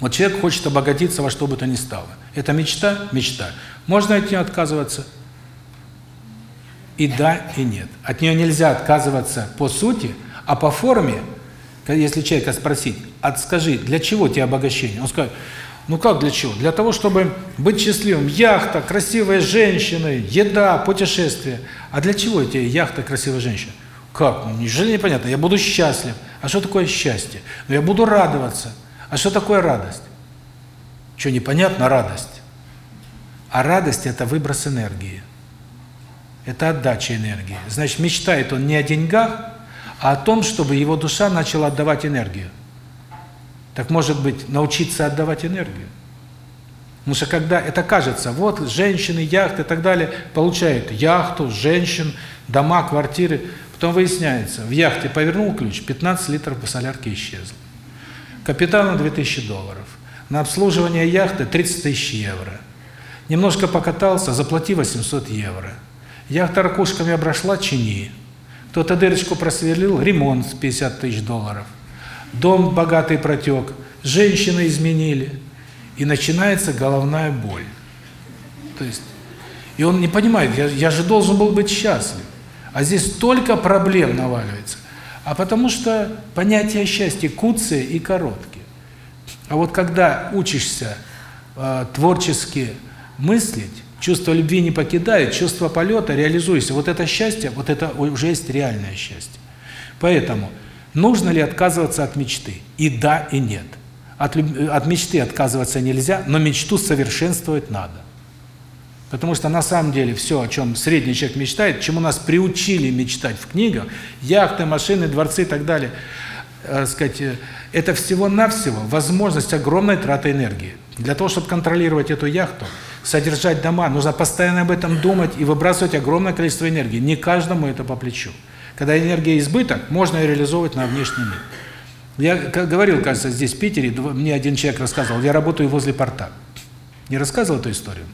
вот человек хочет обогатиться во что бы то ни стало. Это мечта? Мечта. Можно от нее отказываться? И да, и нет. От нее нельзя отказываться по сути, а по форме, если человека спросить, а скажи, для чего тебе обогащение? Он скажет, ну как для чего? Для того, чтобы быть счастливым. Яхта, красивые женщины, еда, путешествия. А для чего эти яхта, красивая женщина? Как? Ну, неужели непонятно? Я буду счастлив. А что такое счастье? Ну я буду радоваться. А что такое радость? Что непонятно радость? А радость – это выброс энергии. Это отдача энергии. Значит, мечтает он не о деньгах, а о том, чтобы его душа начала отдавать энергию. Так может быть, научиться отдавать энергию? Потому что когда это кажется, вот женщины, яхты и так далее получают яхту, женщин, дома, квартиры, потом выясняется, в яхте повернул ключ, 15 литров по солярке исчезло. Капитану 2000 долларов. На обслуживание яхты 30 тысяч евро. Немножко покатался, заплати 800 евро. Яхта ракушками оброшла, чини. Кто-то дырочку просверлил, ремонт 50 тысяч долларов дом богатый протек, женщины изменили, и начинается головная боль. То есть, и он не понимает, я, я же должен был быть счастлив. А здесь столько проблем наваливается. А потому что понятие счастья куцые и короткие. А вот когда учишься э, творчески мыслить, чувство любви не покидает, чувство полета, реализуешься. Вот это счастье, вот это уже есть реальное счастье. Поэтому Нужно ли отказываться от мечты? И да, и нет. От, от мечты отказываться нельзя, но мечту совершенствовать надо. Потому что на самом деле все, о чем средний человек мечтает, чему нас приучили мечтать в книгах, яхты, машины, дворцы и так далее, э, сказать, э, это всего-навсего возможность огромной траты энергии. Для того, чтобы контролировать эту яхту, содержать дома, нужно постоянно об этом думать и выбрасывать огромное количество энергии. Не каждому это по плечу. Когда энергия избыток, можно ее реализовывать на внешний мир. Я говорил, кажется, здесь, в Питере, мне один человек рассказывал, я работаю возле порта. Не рассказывал эту историю?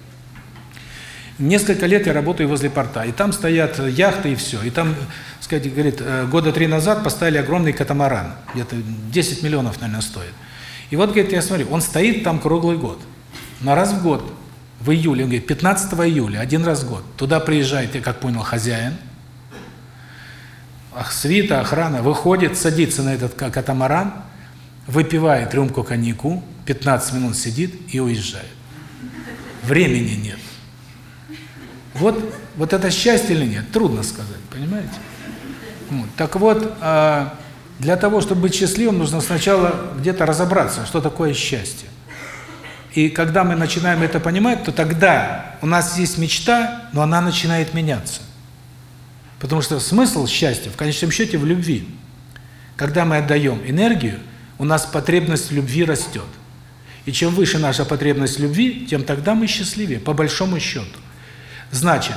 Несколько лет я работаю возле порта, и там стоят яхты и все. И там, сказать, говорит, э, года три назад поставили огромный катамаран, где-то 10 миллионов, наверное, стоит. И вот, говорит, я смотрю, он стоит там круглый год. Но раз в год, в июле, он говорит, 15 июля, один раз в год, туда приезжает, я как понял, хозяин, свита, охрана выходит, садится на этот катамаран, выпивает рюмку коньяку, 15 минут сидит и уезжает. Времени нет. Вот, вот это счастье или нет, трудно сказать, понимаете? Вот. Так вот, а, для того, чтобы быть счастливым, нужно сначала где-то разобраться, что такое счастье. И когда мы начинаем это понимать, то тогда у нас есть мечта, но она начинает меняться. Потому что смысл счастья в конечном счете в любви. Когда мы отдаем энергию, у нас потребность в любви растет. И чем выше наша потребность в любви, тем тогда мы счастливее, по большому счету. Значит,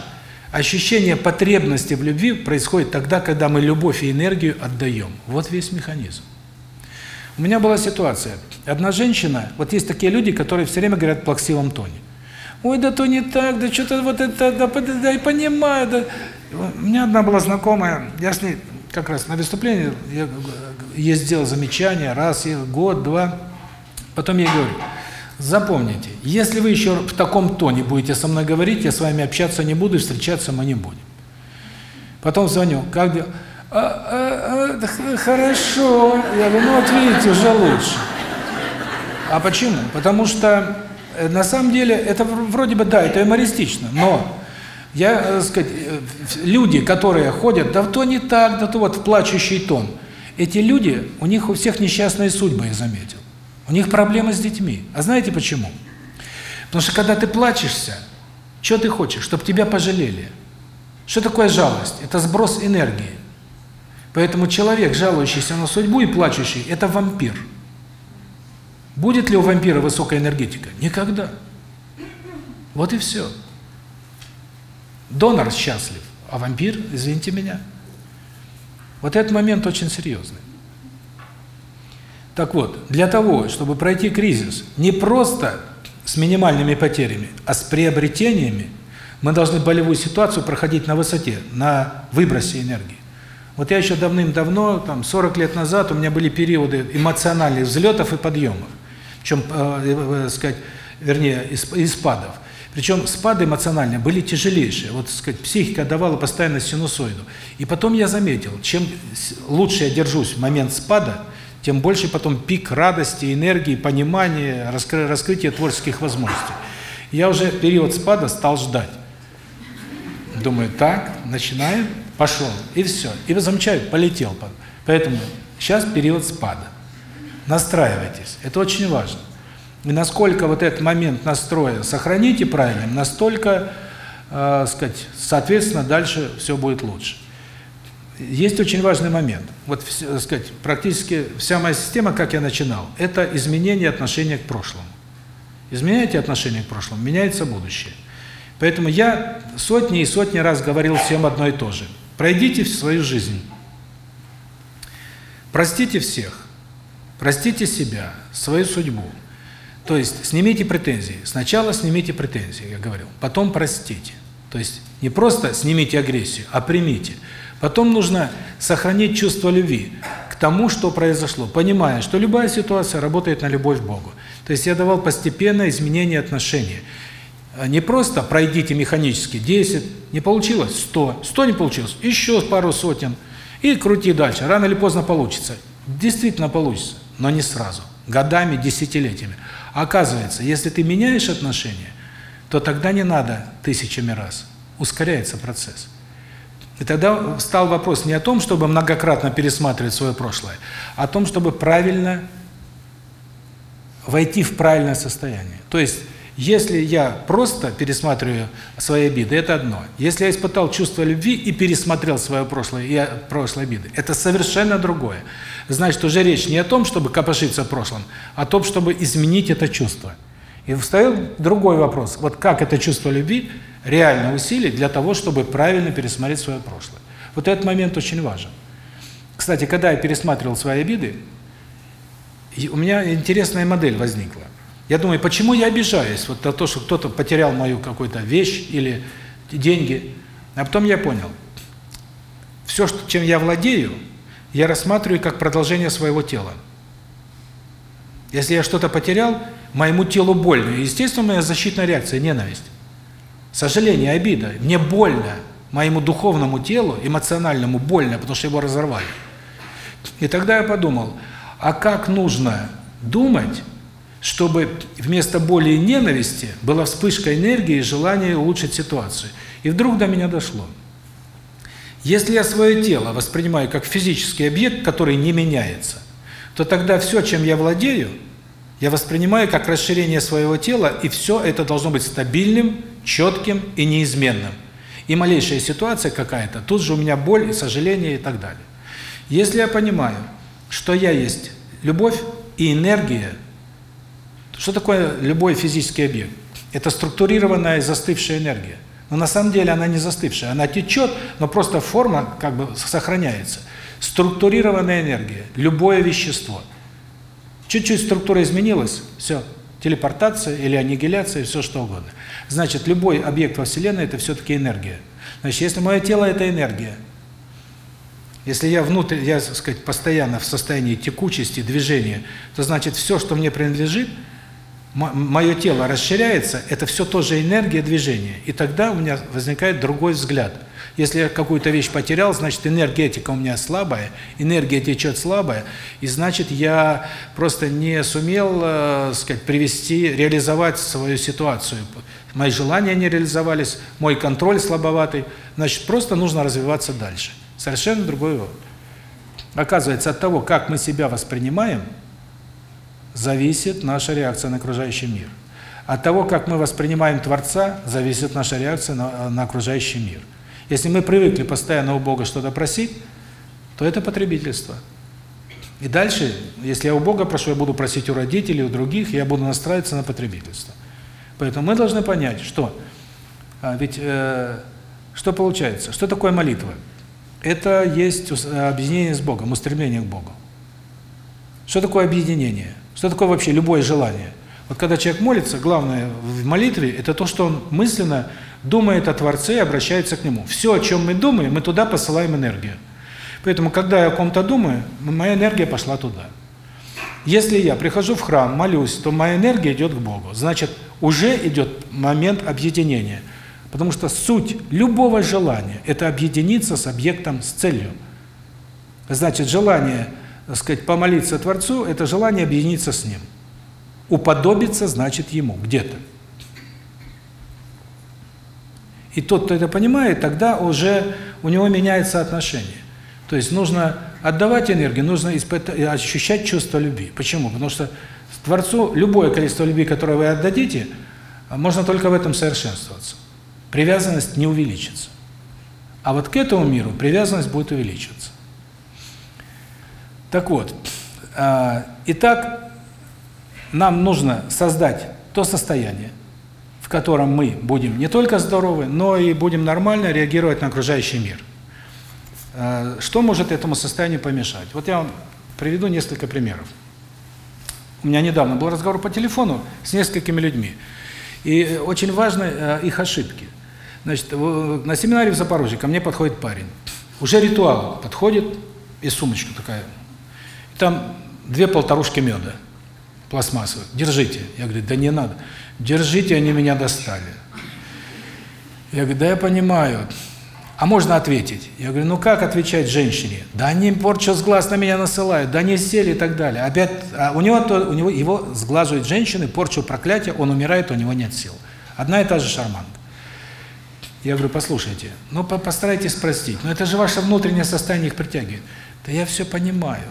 ощущение потребности в любви происходит тогда, когда мы любовь и энергию отдаем. Вот весь механизм. У меня была ситуация. Одна женщина, вот есть такие люди, которые все время говорят в плаксивом тоне. Ой, да то не так, да что-то вот это, да, да, да, я понимаю, да. У меня одна была знакомая, я с ней как раз на выступлении я ей сделал замечание, раз, год, два. Потом я говорю, запомните, если вы еще в таком тоне будете со мной говорить, я с вами общаться не буду встречаться мы не будем. Потом звоню, как дела? А, а, а, хорошо. Я говорю, ну вот видите, уже лучше. А почему? Потому что э, на самом деле это вроде бы, да, это юмористично, но я, так э, сказать, э, люди, которые ходят, да то не так, да то вот в плачущий тон. Эти люди, у них у всех несчастные судьбы, я заметил. У них проблемы с детьми. А знаете почему? Потому что когда ты плачешься, что ты хочешь? Чтобы тебя пожалели. Что такое жалость? Это сброс энергии. Поэтому человек, жалующийся на судьбу и плачущий, это вампир. Будет ли у вампира высокая энергетика? Никогда. Вот и все. Донор счастлив, а вампир, извините меня. Вот этот момент очень серьезный. Так вот, для того, чтобы пройти кризис, не просто с минимальными потерями, а с приобретениями, мы должны болевую ситуацию проходить на высоте, на выбросе энергии. Вот я еще давным-давно, там 40 лет назад, у меня были периоды эмоциональных взлетов и подъемов. Причем, э, э, э, сказать, вернее, из спадов. Причем спады эмоциональные были тяжелейшие. Вот, сказать, психика давала постоянно синусоиду. И потом я заметил, чем лучше я держусь в момент спада, тем больше потом пик радости, энергии, понимания, раскры, раскрытия творческих возможностей. Я уже период спада стал ждать. Думаю, так, начинаем, пошел, и все. И вы замечаете, полетел. Поэтому сейчас период спада. Настраивайтесь, это очень важно. И насколько вот этот момент настроя сохраните правильным, настолько, э, сказать, соответственно, дальше все будет лучше. Есть очень важный момент. Вот, э, сказать, практически вся моя система, как я начинал, это изменение отношения к прошлому. Изменяете отношение к прошлому, меняется будущее. Поэтому я сотни и сотни раз говорил всем одно и то же. Пройдите в свою жизнь. Простите всех. Простите себя, свою судьбу. То есть снимите претензии. Сначала снимите претензии, я говорил. Потом простите. То есть не просто снимите агрессию, а примите. Потом нужно сохранить чувство любви к тому, что произошло, понимая, что любая ситуация работает на любовь к Богу. То есть я давал постепенное изменение отношений. Не просто пройдите механически 10, не получилось 100, 100 не получилось, еще пару сотен, и крути дальше. Рано или поздно получится. Действительно получится, но не сразу. Годами, десятилетиями. Оказывается, если ты меняешь отношения, то тогда не надо тысячами раз. Ускоряется процесс. И тогда стал вопрос не о том, чтобы многократно пересматривать свое прошлое, а о том, чтобы правильно войти в правильное состояние. То есть, если я просто пересматриваю свои обиды, это одно. Если я испытал чувство любви и пересмотрел свое прошлое и прошлые обиды, это совершенно другое. Значит, уже речь не о том, чтобы копошиться в прошлом, а о том, чтобы изменить это чувство. И встает другой вопрос. Вот как это чувство любви реально усилить для того, чтобы правильно пересмотреть свое прошлое. Вот этот момент очень важен. Кстати, когда я пересматривал свои обиды, у меня интересная модель возникла. Я думаю, почему я обижаюсь вот на то, что кто-то потерял мою какую-то вещь или деньги. А потом я понял, все, что, чем я владею, я рассматриваю как продолжение своего тела. Если я что-то потерял, моему телу больно. Естественно, моя защитная реакция – ненависть. Сожаление, обида. Мне больно. Моему духовному телу, эмоциональному больно, потому что его разорвали. И тогда я подумал, а как нужно думать, чтобы вместо боли и ненависти была вспышка энергии и желание улучшить ситуацию. И вдруг до меня дошло. Если я свое тело воспринимаю как физический объект, который не меняется, то тогда все, чем я владею, я воспринимаю как расширение своего тела, и все это должно быть стабильным, четким и неизменным. И малейшая ситуация какая-то, тут же у меня боль сожаление и так далее. Если я понимаю, что я есть любовь и энергия, что такое любой физический объект? Это структурированная застывшая энергия. Но на самом деле она не застывшая, она течет, но просто форма как бы сохраняется. Структурированная энергия, любое вещество. Чуть-чуть структура изменилась, все, телепортация или аннигиляция, все что угодно. Значит, любой объект во Вселенной – это все-таки энергия. Значит, если мое тело – это энергия, если я внутрь, я, так сказать, постоянно в состоянии текучести, движения, то значит, все, что мне принадлежит – мое тело расширяется, это все тоже энергия движения. И тогда у меня возникает другой взгляд. Если я какую-то вещь потерял, значит энергетика у меня слабая, энергия течет слабая, и значит я просто не сумел, э, сказать, привести, реализовать свою ситуацию. Мои желания не реализовались, мой контроль слабоватый, значит просто нужно развиваться дальше. Совершенно другой вывод. Оказывается, от того, как мы себя воспринимаем, зависит наша реакция на окружающий мир. От того, как мы воспринимаем Творца, зависит наша реакция на, на окружающий мир. Если мы привыкли постоянно у Бога что-то просить, то это потребительство. И дальше, если я у Бога прошу, я буду просить у родителей, у других, я буду настраиваться на потребительство. Поэтому мы должны понять, что а, ведь э, что получается? Что такое молитва? Это есть объединение с Богом, устремление к Богу. Что такое объединение? Что такое вообще любое желание? Вот когда человек молится, главное в молитве – это то, что он мысленно думает о Творце и обращается к Нему. Все, о чем мы думаем, мы туда посылаем энергию. Поэтому, когда я о ком-то думаю, моя энергия пошла туда. Если я прихожу в храм, молюсь, то моя энергия идет к Богу. Значит, уже идет момент объединения. Потому что суть любого желания – это объединиться с объектом, с целью. Значит, желание, так сказать, помолиться Творцу – это желание объединиться с Ним. Уподобиться значит Ему где-то. И тот, кто это понимает, тогда уже у него меняется отношение. То есть нужно отдавать энергию, нужно испытать, ощущать чувство любви. Почему? Потому что Творцу любое количество любви, которое вы отдадите, можно только в этом совершенствоваться. Привязанность не увеличится. А вот к этому миру привязанность будет увеличиваться. Так вот, а, итак, нам нужно создать то состояние, в котором мы будем не только здоровы, но и будем нормально реагировать на окружающий мир. А, что может этому состоянию помешать? Вот я вам приведу несколько примеров. У меня недавно был разговор по телефону с несколькими людьми. И очень важны э, их ошибки. Значит, на семинаре в Запорожье ко мне подходит парень. Уже ритуал подходит, и сумочка такая. Там две полторушки меда пластмассовых. Держите. Я говорю, да не надо. Держите, они меня достали. Я говорю, да я понимаю. А можно ответить? Я говорю, ну как отвечать женщине? Да они порчу с глаз на меня насылают, да они сели и так далее. Опять, а у него, то, у него его сглаживают женщины, порчу проклятия, он умирает, у него нет сил. Одна и та же шарманка. Я говорю, послушайте, ну постарайтесь простить, но это же ваше внутреннее состояние их притягивает. Да я все понимаю.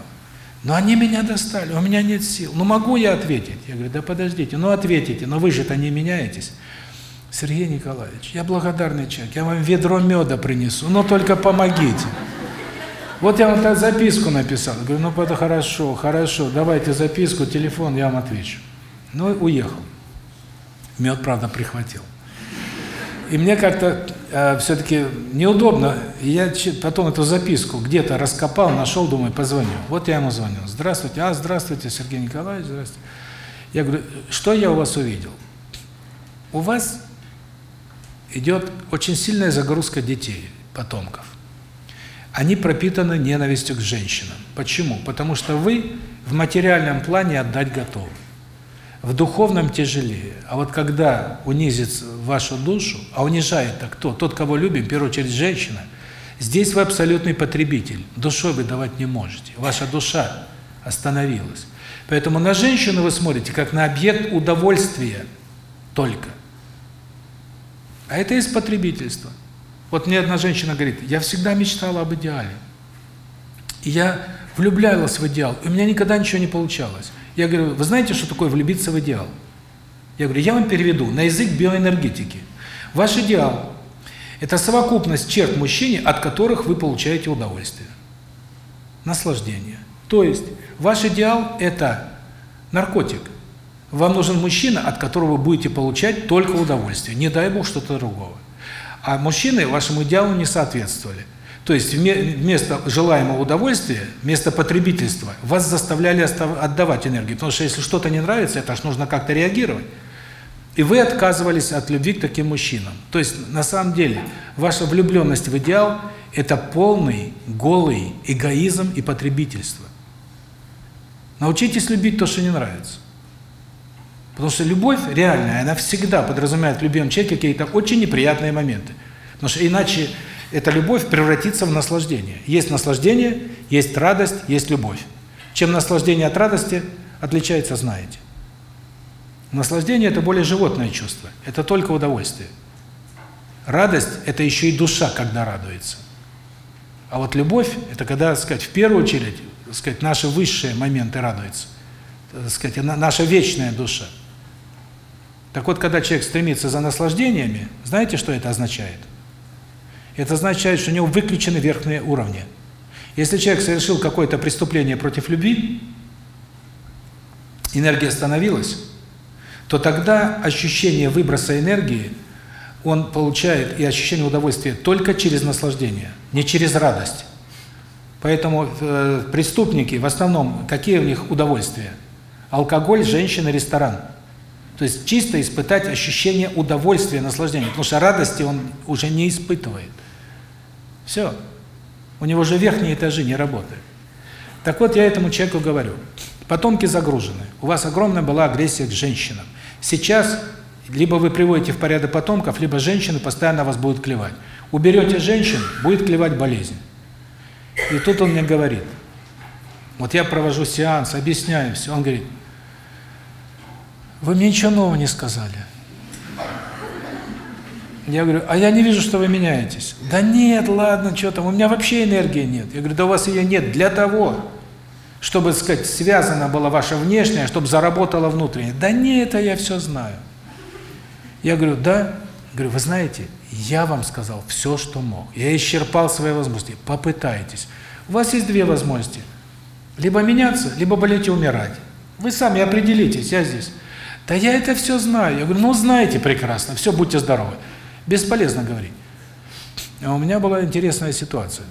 Но они меня достали, у меня нет сил. Ну могу я ответить? Я говорю, да подождите, ну ответите, но вы же-то не меняетесь. Сергей Николаевич, я благодарный человек, я вам ведро меда принесу, но только помогите. Вот я вам так записку написал. Говорю, ну это хорошо, хорошо, давайте записку, телефон, я вам отвечу. Ну, уехал. Мед, правда, прихватил. И мне как-то э, все-таки неудобно. Я потом эту записку где-то раскопал, нашел, думаю, позвоню. Вот я ему звонил. Здравствуйте. А, здравствуйте, Сергей Николаевич, здравствуйте. Я говорю, что я у вас увидел? У вас идет очень сильная загрузка детей, потомков. Они пропитаны ненавистью к женщинам. Почему? Потому что вы в материальном плане отдать готовы. В духовном тяжелее. А вот когда унизит вашу душу, а унижает-то кто? Тот, кого любим, в первую очередь женщина, здесь вы абсолютный потребитель. Душой вы давать не можете. Ваша душа остановилась. Поэтому на женщину вы смотрите как на объект удовольствия только. А это из потребительства. Вот мне одна женщина говорит, я всегда мечтала об идеале. И я влюблялась в идеал, и у меня никогда ничего не получалось. Я говорю, вы знаете, что такое влюбиться в идеал? Я говорю, я вам переведу на язык биоэнергетики. Ваш идеал – это совокупность черт мужчине, от которых вы получаете удовольствие. Наслаждение. То есть, ваш идеал – это наркотик – вам нужен мужчина, от которого вы будете получать только удовольствие, не дай бог что-то другого. А мужчины вашему идеалу не соответствовали. То есть вместо желаемого удовольствия, вместо потребительства, вас заставляли отдавать энергию. Потому что если что-то не нравится, это же нужно как-то реагировать. И вы отказывались от любви к таким мужчинам. То есть, на самом деле, ваша влюбленность в идеал – это полный, голый эгоизм и потребительство. Научитесь любить то, что не нравится. Потому что любовь реальная, она всегда подразумевает в любимом человеке какие-то очень неприятные моменты. Потому что иначе эта любовь превратится в наслаждение. Есть наслаждение, есть радость, есть любовь. Чем наслаждение от радости отличается, знаете. Наслаждение – это более животное чувство. Это только удовольствие. Радость – это еще и душа, когда радуется. А вот любовь – это когда, так сказать, в первую очередь, так сказать, наши высшие моменты радуются. Так сказать, наша вечная душа. Так вот, когда человек стремится за наслаждениями, знаете, что это означает? Это означает, что у него выключены верхние уровни. Если человек совершил какое-то преступление против любви, энергия остановилась, то тогда ощущение выброса энергии он получает и ощущение удовольствия только через наслаждение, не через радость. Поэтому э, преступники, в основном, какие у них удовольствия? Алкоголь, женщина, ресторан. То есть чисто испытать ощущение удовольствия, наслаждения. Потому что радости он уже не испытывает. Все. У него же верхние этажи не работают. Так вот, я этому человеку говорю. Потомки загружены. У вас огромная была агрессия к женщинам. Сейчас либо вы приводите в порядок потомков, либо женщины постоянно вас будут клевать. Уберете женщин, будет клевать болезнь. И тут он мне говорит, вот я провожу сеанс, объясняю все. Он говорит, вы мне ничего нового не сказали. Я говорю, а я не вижу, что вы меняетесь. Да нет, ладно, что там, у меня вообще энергии нет. Я говорю, да у вас ее нет для того, чтобы, сказать, связана была ваша внешняя, чтобы заработала внутренняя. Да нет, это я все знаю. Я говорю, да. Говорю, вы знаете, я вам сказал все, что мог. Я исчерпал свои возможности. Попытайтесь. У вас есть две возможности. Либо меняться, либо болеть и умирать. Вы сами определитесь, я здесь. Да я это все знаю. Я говорю, ну знаете прекрасно, все, будьте здоровы. Бесполезно говорить. А у меня была интересная ситуация.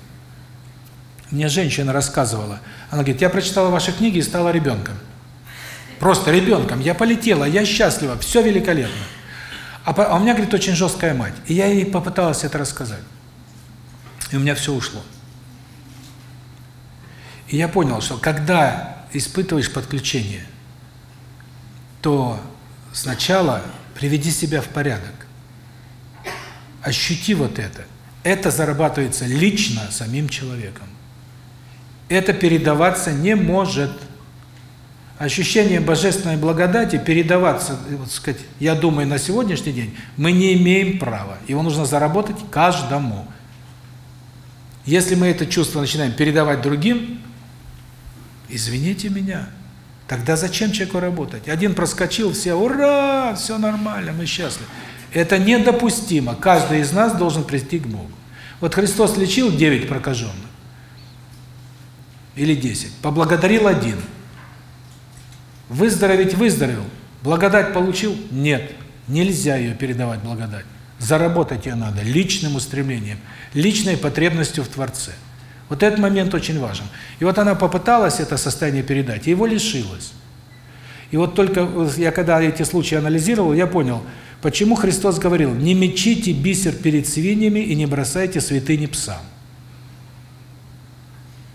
Мне женщина рассказывала, она говорит, я прочитала ваши книги и стала ребенком. Просто ребенком. Я полетела, я счастлива, все великолепно. А, а у меня, говорит, очень жесткая мать. И я ей попыталась это рассказать. И у меня все ушло. И я понял, что когда испытываешь подключение, то сначала приведи себя в порядок. Ощути вот это. Это зарабатывается лично самим человеком. Это передаваться не может. Ощущение божественной благодати передаваться, вот сказать, я думаю, на сегодняшний день мы не имеем права. Его нужно заработать каждому. Если мы это чувство начинаем передавать другим, извините меня, тогда зачем человеку работать? Один проскочил, все, ура, все нормально, мы счастливы. Это недопустимо. Каждый из нас должен прийти к Богу. Вот Христос лечил 9 прокаженных. Или 10. Поблагодарил один. Выздороветь выздоровел. Благодать получил? Нет. Нельзя ее передавать благодать. Заработать ее надо личным устремлением, личной потребностью в Творце. Вот этот момент очень важен. И вот она попыталась это состояние передать, и его лишилась. И вот только я когда эти случаи анализировал, я понял – Почему Христос говорил, не мечите бисер перед свиньями и не бросайте святыни псам?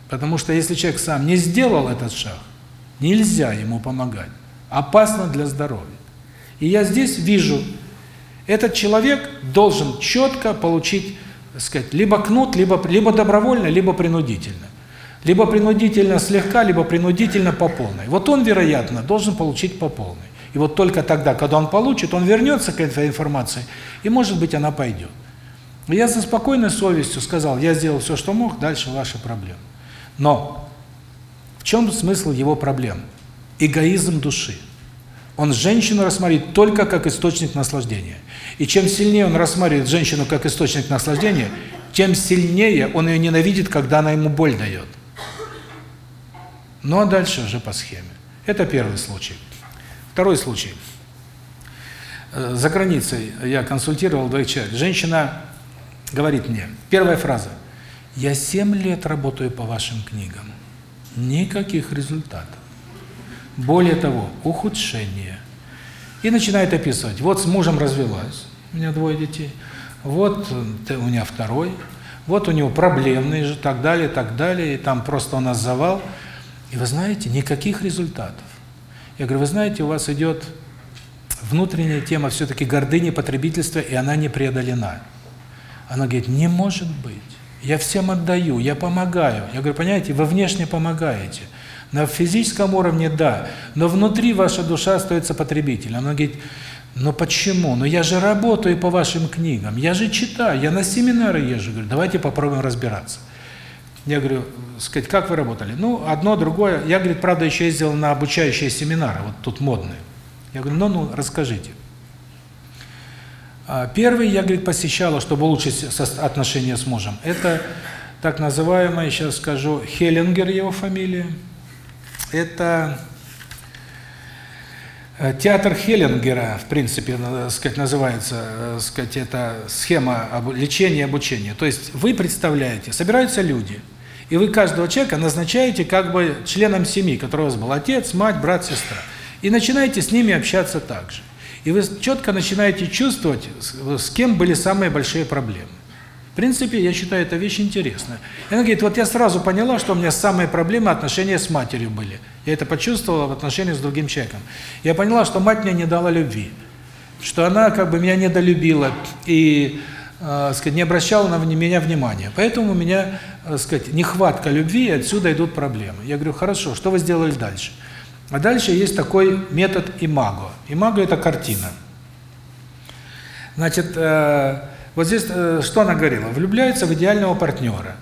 Потому что если человек сам не сделал этот шаг, нельзя ему помогать. Опасно для здоровья. И я здесь вижу, этот человек должен четко получить, сказать, либо кнут, либо, либо добровольно, либо принудительно. Либо принудительно слегка, либо принудительно по полной. Вот он, вероятно, должен получить по полной. И вот только тогда, когда он получит, он вернется к этой информации, и, может быть, она пойдет. Я со спокойной совестью сказал, я сделал все, что мог, дальше ваши проблемы. Но в чем смысл его проблем? Эгоизм души. Он женщину рассматривает только как источник наслаждения. И чем сильнее он рассматривает женщину как источник наслаждения, тем сильнее он ее ненавидит, когда она ему боль дает. Ну а дальше уже по схеме. Это первый случай. Второй случай. Э, за границей я консультировал двоих человек. Женщина говорит мне, первая фраза, я 7 лет работаю по вашим книгам, никаких результатов. Более того, ухудшение. И начинает описывать, вот с мужем развелась, у меня двое детей, вот э, у меня второй, вот у него проблемный же, так далее, так далее, и там просто у нас завал. И вы знаете, никаких результатов. Я говорю, вы знаете, у вас идет внутренняя тема все-таки гордыни, потребительства, и она не преодолена. Она говорит, не может быть. Я всем отдаю, я помогаю. Я говорю, понимаете, вы внешне помогаете. На физическом уровне – да, но внутри ваша душа остается потребителем. Она говорит, но почему? Но я же работаю по вашим книгам, я же читаю, я на семинары езжу. Говорю, давайте попробуем разбираться. Я говорю, сказать, как вы работали? Ну, одно, другое. Я, говорит, правда, еще ездил на обучающие семинары, вот тут модные. Я говорю, ну, ну, расскажите. А, первый, я, говорит, посещала, чтобы улучшить отношения с мужем. Это так называемый, сейчас скажу, Хеллингер его фамилия. Это театр Хеллингера, в принципе, сказать, называется, э, сказать, это схема лечения, обучения. То есть вы представляете, собираются люди, И вы каждого человека назначаете как бы членом семьи, который у вас был отец, мать, брат, сестра. И начинаете с ними общаться так же. И вы четко начинаете чувствовать, с кем были самые большие проблемы. В принципе, я считаю, это вещь интересная. И она говорит, вот я сразу поняла, что у меня самые проблемы отношения с матерью были. Я это почувствовала в отношениях с другим человеком. Я поняла, что мать мне не дала любви, что она как бы меня недолюбила и, э, сказать, не обращала на меня внимания. Поэтому у меня, э, сказать, нехватка любви, и отсюда идут проблемы. Я говорю, хорошо, что вы сделали дальше? А дальше есть такой метод имаго. Имаго – это картина. Значит, э, вот здесь э, что она говорила? Влюбляется в идеального партнера.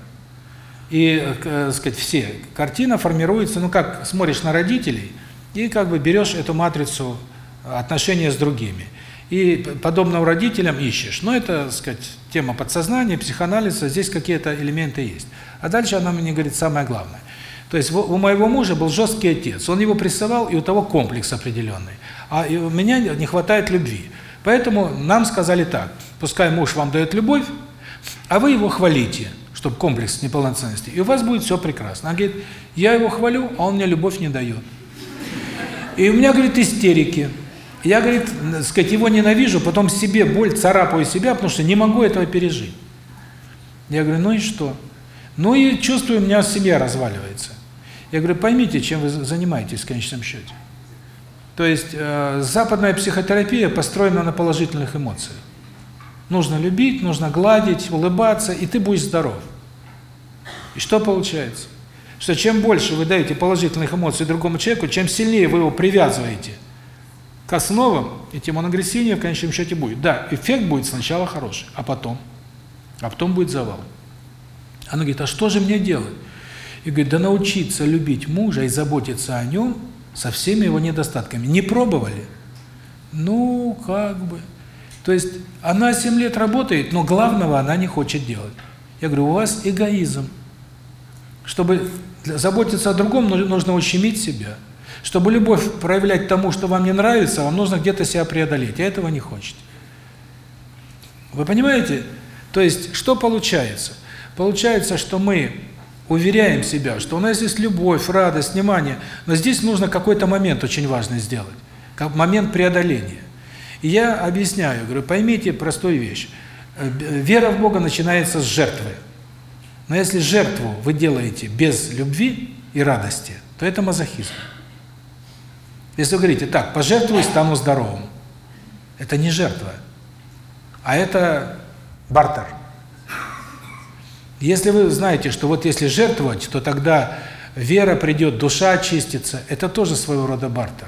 И, э, сказать, все. Картина формируется, ну как, смотришь на родителей, и как бы берешь эту матрицу отношения с другими. И подобного родителям ищешь. Но это, так сказать, тема подсознания, психоанализа, здесь какие-то элементы есть. А дальше она мне говорит самое главное. То есть у моего мужа был жесткий отец, он его прессовал, и у того комплекс определенный. А у меня не хватает любви. Поэтому нам сказали так, пускай муж вам дает любовь, а вы его хвалите, чтобы комплекс неполноценности, и у вас будет все прекрасно. Она говорит, я его хвалю, а он мне любовь не дает. И у меня, говорит, истерики. Я, говорит, сказать, его ненавижу, потом себе боль, царапаю себя, потому что не могу этого пережить. Я говорю, ну и что? Ну и чувствую, у меня семья разваливается. Я говорю, поймите, чем вы занимаетесь в конечном счете. То есть э, западная психотерапия построена на положительных эмоциях. Нужно любить, нужно гладить, улыбаться, и ты будешь здоров. И что получается? Что чем больше вы даете положительных эмоций другому человеку, чем сильнее вы его привязываете к основам, и тем он агрессивнее в конечном счете будет. Да, эффект будет сначала хороший, а потом? А потом будет завал. Она говорит, а что же мне делать? И говорит, да научиться любить мужа и заботиться о нем – со всеми его недостатками. Не пробовали? Ну, как бы. То есть она 7 лет работает, но главного она не хочет делать. Я говорю, у вас эгоизм. Чтобы заботиться о другом, нужно ущемить себя. Чтобы любовь проявлять тому, что вам не нравится, вам нужно где-то себя преодолеть, а этого не хочете. Вы понимаете? То есть, что получается? Получается, что мы уверяем себя, что у нас есть любовь, радость, внимание, но здесь нужно какой-то момент очень важный сделать, как момент преодоления. И я объясняю, говорю, поймите простую вещь. Э, вера в Бога начинается с жертвы. Но если жертву вы делаете без любви и радости, то это мазохизм. Если вы говорите, так, пожертвую, стану здоровым. Это не жертва, а это бартер. Если вы знаете, что вот если жертвовать, то тогда вера придет, душа очистится, это тоже своего рода бартер.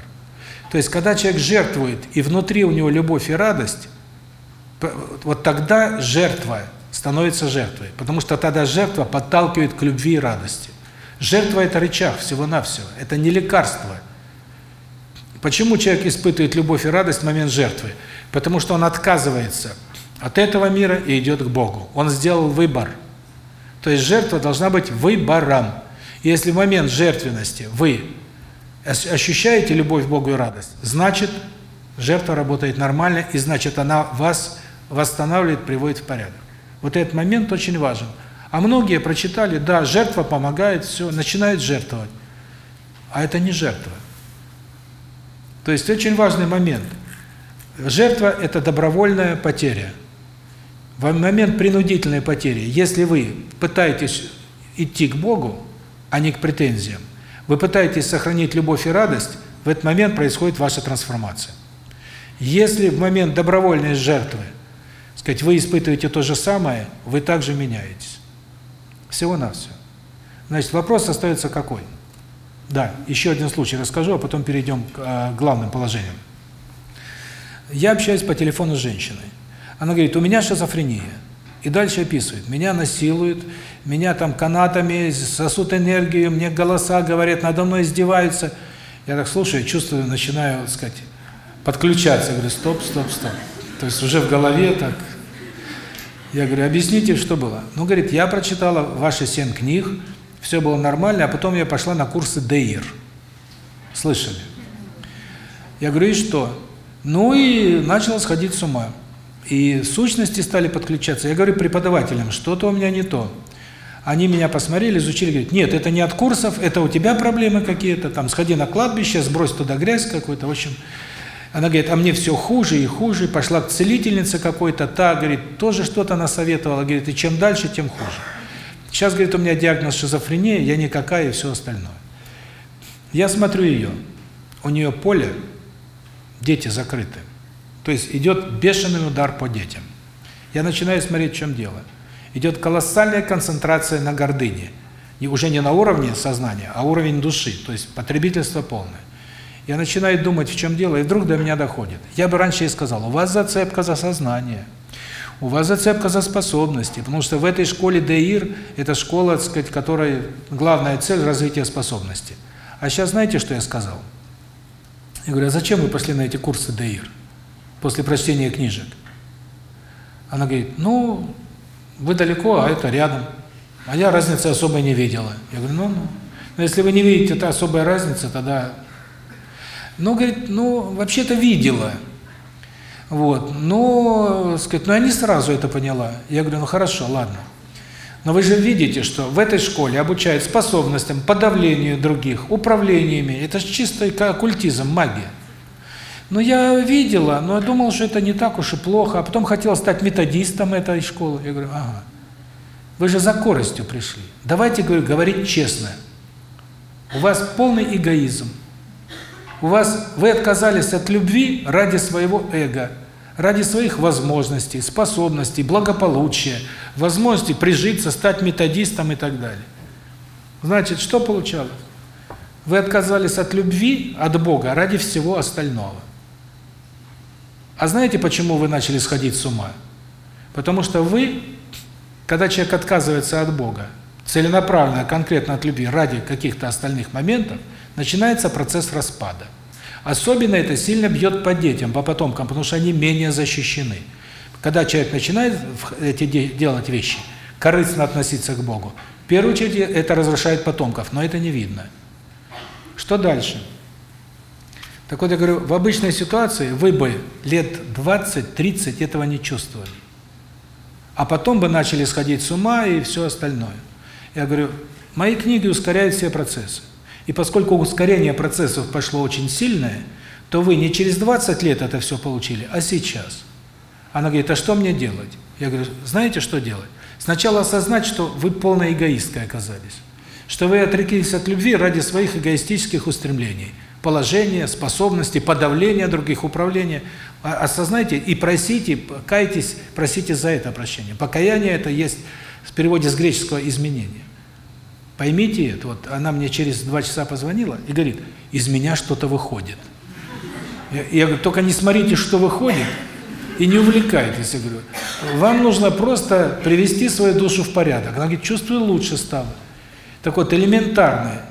То есть, когда человек жертвует, и внутри у него любовь и радость, вот тогда жертва становится жертвой, потому что тогда жертва подталкивает к любви и радости. Жертва – это рычаг всего-навсего, это не лекарство. Почему человек испытывает любовь и радость в момент жертвы? Потому что он отказывается от этого мира и идет к Богу. Он сделал выбор – то есть жертва должна быть выбором. Если в момент жертвенности вы ощущаете любовь к Богу и радость, значит, жертва работает нормально, и значит, она вас восстанавливает, приводит в порядок. Вот этот момент очень важен. А многие прочитали, да, жертва помогает, все, начинают жертвовать. А это не жертва. То есть очень важный момент. Жертва – это добровольная потеря. В момент принудительной потери, если вы пытаетесь идти к Богу, а не к претензиям, вы пытаетесь сохранить любовь и радость, в этот момент происходит ваша трансформация. Если в момент добровольной жертвы, сказать, вы испытываете то же самое, вы также меняетесь. Всего-навсего. Значит, вопрос остается какой? Да, еще один случай расскажу, а потом перейдем к э, главным положениям. Я общаюсь по телефону с женщиной. Она говорит, у меня шизофрения. И дальше описывает. Меня насилуют, меня там канатами сосут энергию, мне голоса говорят, надо мной издеваются. Я так слушаю, чувствую, начинаю, так сказать, подключаться. Я говорю, стоп, стоп, стоп. То есть уже в голове так. Я говорю, объясните, что было. Ну, говорит, я прочитала ваши семь книг, все было нормально, а потом я пошла на курсы ДИР. Слышали? Я говорю, и что? Ну и начала сходить с ума. И сущности стали подключаться. Я говорю преподавателям, что-то у меня не то. Они меня посмотрели, изучили, говорят, нет, это не от курсов, это у тебя проблемы какие-то, там, сходи на кладбище, сбрось туда грязь какую-то, в общем. Она говорит, а мне все хуже и хуже, пошла к целительнице какой-то, та, говорит, тоже что-то насоветовала, говорит, и чем дальше, тем хуже. Сейчас, говорит, у меня диагноз шизофрения, я никакая и все остальное. Я смотрю ее, у нее поле, дети закрыты. То есть идет бешеный удар по детям. Я начинаю смотреть, в чем дело идет колоссальная концентрация на гордыне. И уже не на уровне сознания, а уровень души, то есть потребительство полное. Я начинаю думать, в чем дело, и вдруг до меня доходит. Я бы раньше и сказал, у вас зацепка за сознание, у вас зацепка за способности, потому что в этой школе ДИР, это школа, так сказать, которая главная цель – развития способности. А сейчас знаете, что я сказал? Я говорю, а зачем вы пошли на эти курсы ДИР после прочтения книжек? Она говорит, ну, вы далеко, а это рядом. А я разницы особой не видела. Я говорю, ну, ну. Но если вы не видите, это особая разница, тогда... Ну, говорит, ну, вообще-то видела. Вот, но, сказать, ну, я не сразу это поняла. Я говорю, ну, хорошо, ладно. Но вы же видите, что в этой школе обучают способностям, подавлению других, управлениями. Это же чистый оккультизм, магия. Но я видела, но я думал, что это не так уж и плохо, а потом хотел стать методистом этой школы. Я говорю, ага, вы же за коростью пришли. Давайте, говорю, говорить честно. У вас полный эгоизм. У вас вы отказались от любви ради своего эго, ради своих возможностей, способностей, благополучия, возможности прижиться, стать методистом и так далее. Значит, что получалось? Вы отказались от любви, от Бога ради всего остального. А знаете, почему вы начали сходить с ума? Потому что вы, когда человек отказывается от Бога, целенаправленно, конкретно от любви, ради каких-то остальных моментов, начинается процесс распада. Особенно это сильно бьет по детям, по потомкам, потому что они менее защищены. Когда человек начинает эти делать вещи, корыстно относиться к Богу, в первую очередь это разрушает потомков, но это не видно. Что дальше? Так вот, я говорю, в обычной ситуации вы бы лет 20-30 этого не чувствовали. А потом бы начали сходить с ума и все остальное. Я говорю, мои книги ускоряют все процессы. И поскольку ускорение процессов пошло очень сильное, то вы не через 20 лет это все получили, а сейчас. Она говорит, а что мне делать? Я говорю, знаете, что делать? Сначала осознать, что вы полной эгоисткой оказались. Что вы отреклись от любви ради своих эгоистических устремлений положения, способности, подавления других, управления. А, осознайте и просите, кайтесь, просите за это прощения. Покаяние это есть в переводе с греческого изменение. Поймите это. Вот она мне через два часа позвонила и говорит, из меня что-то выходит. Я, я говорю, только не смотрите, что выходит, и не увлекайтесь. Я говорю, вам нужно просто привести свою душу в порядок. Она говорит, чувствую лучше стало. Так вот, элементарное.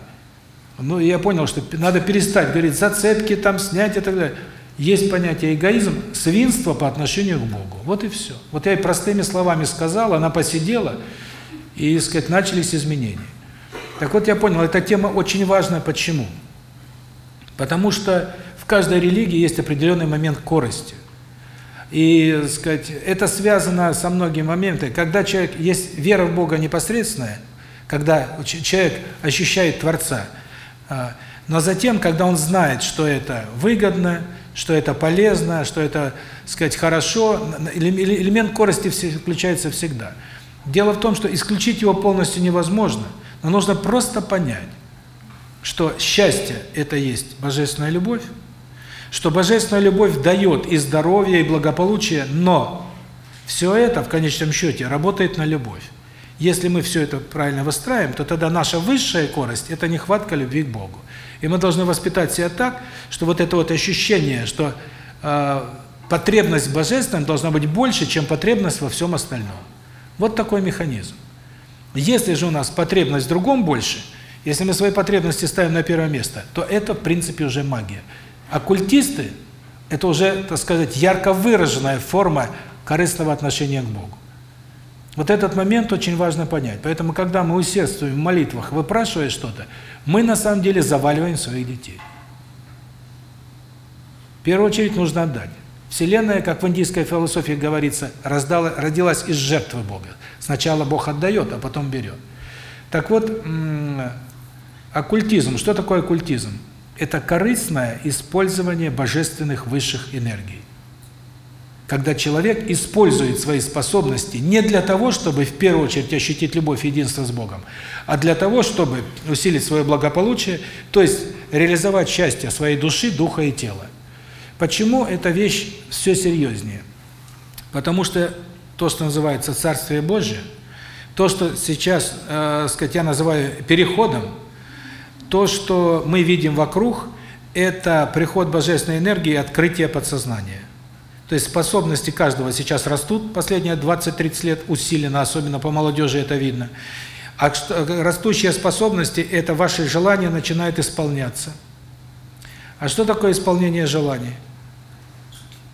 Ну, я понял, что надо перестать говорить зацепки, там снять и так далее. Есть понятие эгоизм, свинство по отношению к Богу. Вот и все. Вот я простыми словами сказал, она посидела, и, сказать, начались изменения. Так вот, я понял, эта тема очень важная. Почему? Потому что в каждой религии есть определенный момент корости. И, сказать, это связано со многими моментами. Когда человек, есть вера в Бога непосредственная, когда человек ощущает Творца – но затем, когда он знает, что это выгодно, что это полезно, что это, сказать, хорошо, элемент корости включается всегда. Дело в том, что исключить его полностью невозможно, но нужно просто понять, что счастье – это есть божественная любовь, что божественная любовь дает и здоровье, и благополучие, но все это в конечном счете работает на любовь. Если мы все это правильно выстраиваем, то тогда наша высшая корость – это нехватка любви к Богу. И мы должны воспитать себя так, что вот это вот ощущение, что э, потребность в Божественном должна быть больше, чем потребность во всем остальном. Вот такой механизм. Если же у нас потребность в другом больше, если мы свои потребности ставим на первое место, то это, в принципе, уже магия. Оккультисты – это уже, так сказать, ярко выраженная форма корыстного отношения к Богу. Вот этот момент очень важно понять. Поэтому, когда мы усердствуем в молитвах, выпрашивая что-то, мы на самом деле заваливаем своих детей. В первую очередь нужно отдать. Вселенная, как в индийской философии говорится, раздала, родилась из жертвы Бога. Сначала Бог отдает, а потом берет. Так вот, оккультизм. Что такое оккультизм? Это корыстное использование божественных высших энергий. Когда человек использует свои способности не для того, чтобы в первую очередь ощутить любовь и единство с Богом, а для того, чтобы усилить свое благополучие, то есть реализовать счастье своей души, духа и тела. Почему эта вещь все серьезнее? Потому что то, что называется Царствие Божие, то, что сейчас, э, сказать, я называю переходом, то, что мы видим вокруг, это приход божественной энергии и открытие подсознания. То есть способности каждого сейчас растут последние 20-30 лет усиленно, особенно по молодежи это видно. А растущие способности – это ваши желания начинают исполняться. А что такое исполнение желаний?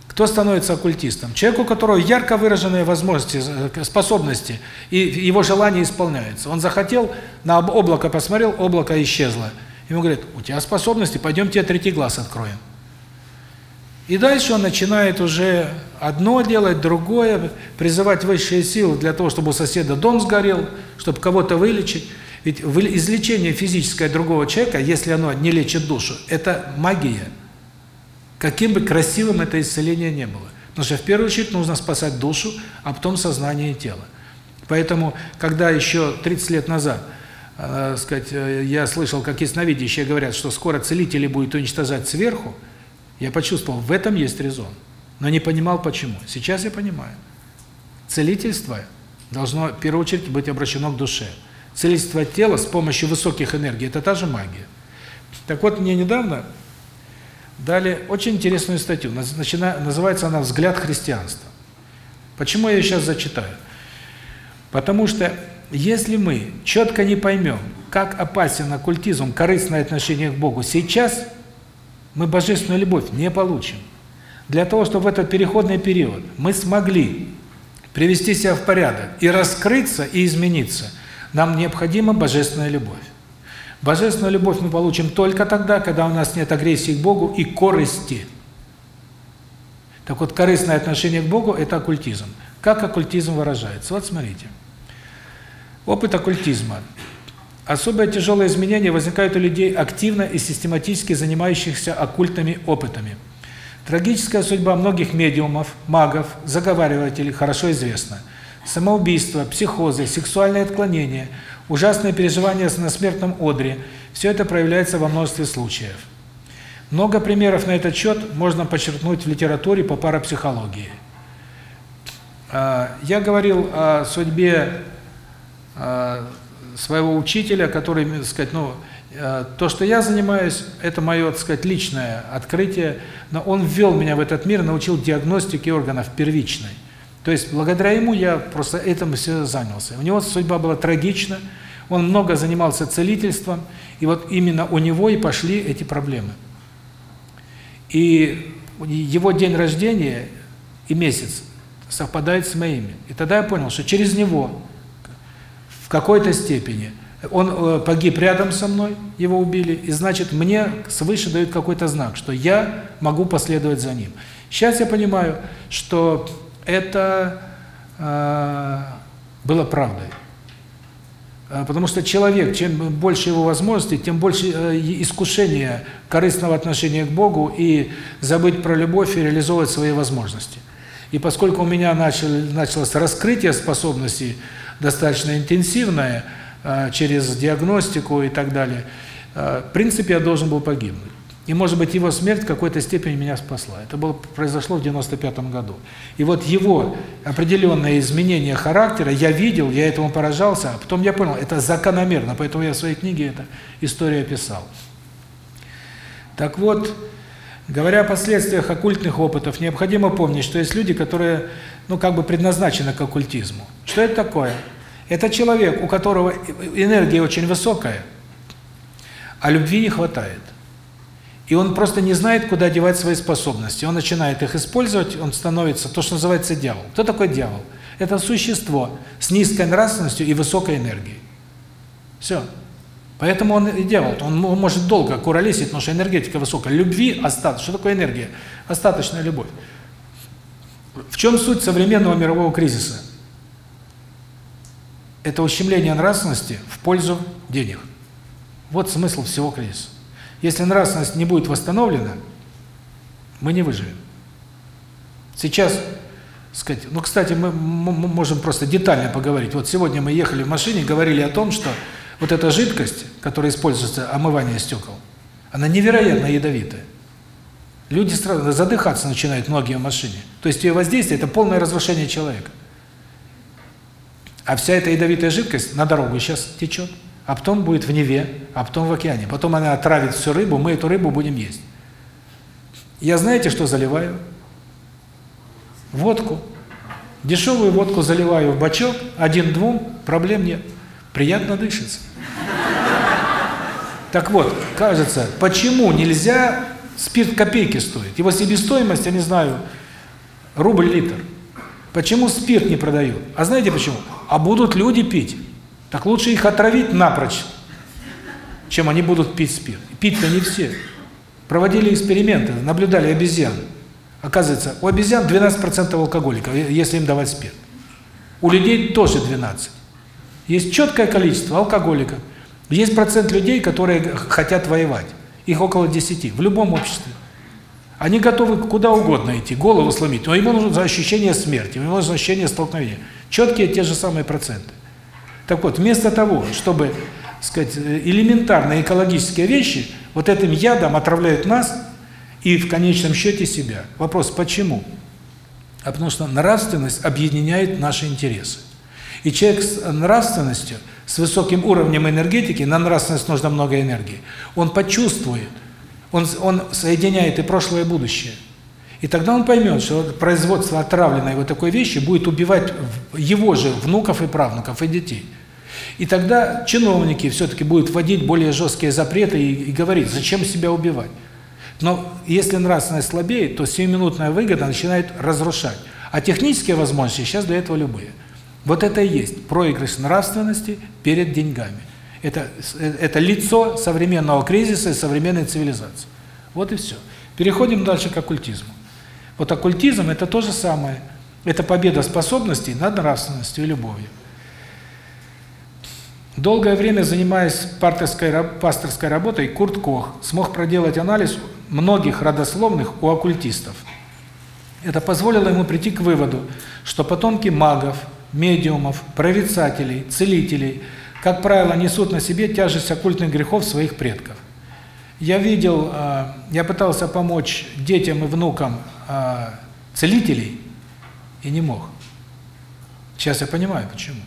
Кто становится оккультистом? Человек, у которого ярко выраженные возможности, э, способности, и его желания исполняются. Он захотел, на облако посмотрел, облако исчезло. Ему говорят, у тебя способности, пойдем тебе третий глаз откроем. И дальше он начинает уже одно делать, другое, призывать высшие силы для того, чтобы у соседа дом сгорел, чтобы кого-то вылечить. Ведь излечение физическое другого человека, если оно не лечит душу, это магия. Каким бы красивым это исцеление не было. Потому что в первую очередь нужно спасать душу, а потом сознание и тело. Поэтому, когда еще 30 лет назад, э, сказать, э, я слышал, как ясновидящие говорят, что скоро целители будут уничтожать сверху, я почувствовал, в этом есть резон. Но не понимал, почему. Сейчас я понимаю. Целительство должно, в первую очередь, быть обращено к душе. Целительство тела с помощью высоких энергий – это та же магия. Так вот, мне недавно дали очень интересную статью. Называется она «Взгляд христианства». Почему я ее сейчас зачитаю? Потому что если мы четко не поймем, как опасен оккультизм, корыстное отношение к Богу сейчас, мы божественную любовь не получим. Для того, чтобы в этот переходный период мы смогли привести себя в порядок и раскрыться, и измениться, нам необходима божественная любовь. Божественную любовь мы получим только тогда, когда у нас нет агрессии к Богу и корысти. Так вот, корыстное отношение к Богу – это оккультизм. Как оккультизм выражается? Вот смотрите. Опыт оккультизма. Особые тяжелые изменения возникают у людей, активно и систематически занимающихся оккультными опытами. Трагическая судьба многих медиумов, магов, заговаривателей хорошо известна. Самоубийство, психозы, сексуальные отклонения – Ужасные переживания на смертном одре – все это проявляется во множестве случаев. Много примеров на этот счет можно подчеркнуть в литературе по парапсихологии. А, я говорил о судьбе а, своего учителя, который, так сказать, ну, а, то, что я занимаюсь, это мое, так сказать, личное открытие, но он ввел меня в этот мир, научил диагностике органов первичной. То есть благодаря ему я просто этим все занялся. У него судьба была трагична, он много занимался целительством, и вот именно у него и пошли эти проблемы. И его день рождения и месяц совпадает с моими. И тогда я понял, что через него в какой-то степени он э, погиб рядом со мной, его убили, и значит мне свыше дают какой-то знак, что я могу последовать за ним. Сейчас я понимаю, что это э, было правдой. Э, потому что человек, чем больше его возможностей, тем больше э, искушения корыстного отношения к Богу и забыть про любовь и реализовывать свои возможности. И поскольку у меня начал, началось раскрытие способностей достаточно интенсивное, э, через диагностику и так далее, в принципе, я должен был погибнуть. И, может быть, его смерть в какой-то степени меня спасла. Это было произошло в 95 году. И вот его определенное изменение характера я видел, я этому поражался, а потом я понял, это закономерно, поэтому я в своей книге эту историю описал. Так вот, говоря о последствиях оккультных опытов, необходимо помнить, что есть люди, которые, ну, как бы предназначены к оккультизму. Что это такое? Это человек, у которого энергия очень высокая, а любви не хватает. И он просто не знает, куда девать свои способности. Он начинает их использовать, он становится то, что называется дьявол. Кто такой дьявол? Это существо с низкой нравственностью и высокой энергией. Все. Поэтому он и дьявол. Он может долго куролесить, потому что энергетика высокая. Любви остаточно. Что такое энергия? Остаточная любовь. В чем суть современного мирового кризиса? это ущемление нравственности в пользу денег. Вот смысл всего кризиса. Если нравственность не будет восстановлена, мы не выживем. Сейчас, сказать, ну, кстати, мы можем просто детально поговорить. Вот сегодня мы ехали в машине, говорили о том, что вот эта жидкость, которая используется омывание стекол, она невероятно ядовитая. Люди сразу задыхаться начинают многие в машине. То есть ее воздействие – это полное разрушение человека. А вся эта ядовитая жидкость на дорогу сейчас течет, а потом будет в Неве, а потом в океане. Потом она отравит всю рыбу, мы эту рыбу будем есть. Я знаете, что заливаю? Водку. Дешевую водку заливаю в бачок, один-двум, проблем нет. Приятно дышится. Так вот, кажется, почему нельзя спирт копейки стоит? Его себестоимость, я не знаю, рубль литр. Почему спирт не продают? А знаете почему? А будут люди пить. Так лучше их отравить напрочь, чем они будут пить спирт. Пить-то не все. Проводили эксперименты, наблюдали обезьян. Оказывается, у обезьян 12% алкоголиков, если им давать спирт. У людей тоже 12. Есть четкое количество алкоголиков. Есть процент людей, которые хотят воевать. Их около 10 в любом обществе. Они готовы куда угодно идти, голову сломить, но ему нужно ощущение смерти, ему нужно ощущение столкновения. Четкие те же самые проценты. Так вот, вместо того, чтобы, сказать, элементарные экологические вещи, вот этим ядом отравляют нас и в конечном счете себя. Вопрос, почему? А потому что нравственность объединяет наши интересы. И человек с нравственностью, с высоким уровнем энергетики, на нравственность нужно много энергии, он почувствует, он, он соединяет и прошлое, и будущее. И тогда он поймет, что производство отравленной вот такой вещи будет убивать его же внуков и правнуков, и детей. И тогда чиновники все-таки будут вводить более жесткие запреты и, и говорить, зачем себя убивать. Но если нравственность слабеет, то сиюминутная выгода начинает разрушать. А технические возможности сейчас для этого любые. Вот это и есть проигрыш нравственности перед деньгами. Это, это лицо современного кризиса и современной цивилизации. Вот и все. Переходим дальше к оккультизму. Вот оккультизм – это то же самое. Это победа способностей над нравственностью и любовью. Долгое время занимаясь пасторской, работой, Курт Кох смог проделать анализ многих родословных у оккультистов. Это позволило ему прийти к выводу, что потомки магов, медиумов, прорицателей, целителей, как правило, несут на себе тяжесть оккультных грехов своих предков. Я видел, а, я пытался помочь детям и внукам а, целителей и не мог. Сейчас я понимаю, почему.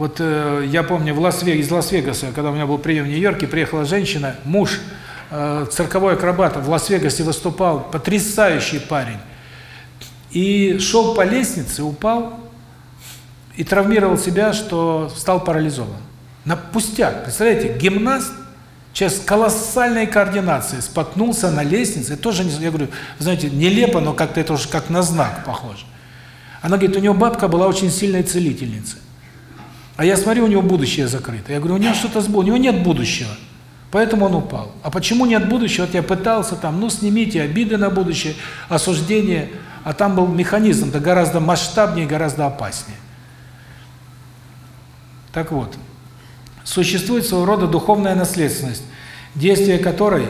Вот э, я помню, в Лас из Лас-Вегаса, когда у меня был прием в Нью-Йорке, приехала женщина, муж, э, цирковой акробат, в Лас-Вегасе выступал, потрясающий парень. И шел по лестнице, упал и травмировал себя, что стал парализован. На пустяк. Представляете, гимнаст, человек с колоссальной координацией, споткнулся на лестнице. Тоже, я говорю, знаете, нелепо, но как-то это уже как на знак похоже. Она говорит, у него бабка была очень сильной целительницей. А я смотрю, у него будущее закрыто. Я говорю, у него что-то с у него нет будущего. Поэтому он упал. А почему нет будущего? Вот я пытался там, ну снимите обиды на будущее, осуждение, а там был механизм-то гораздо масштабнее, гораздо опаснее. Так вот, существует своего рода духовная наследственность, действие которой...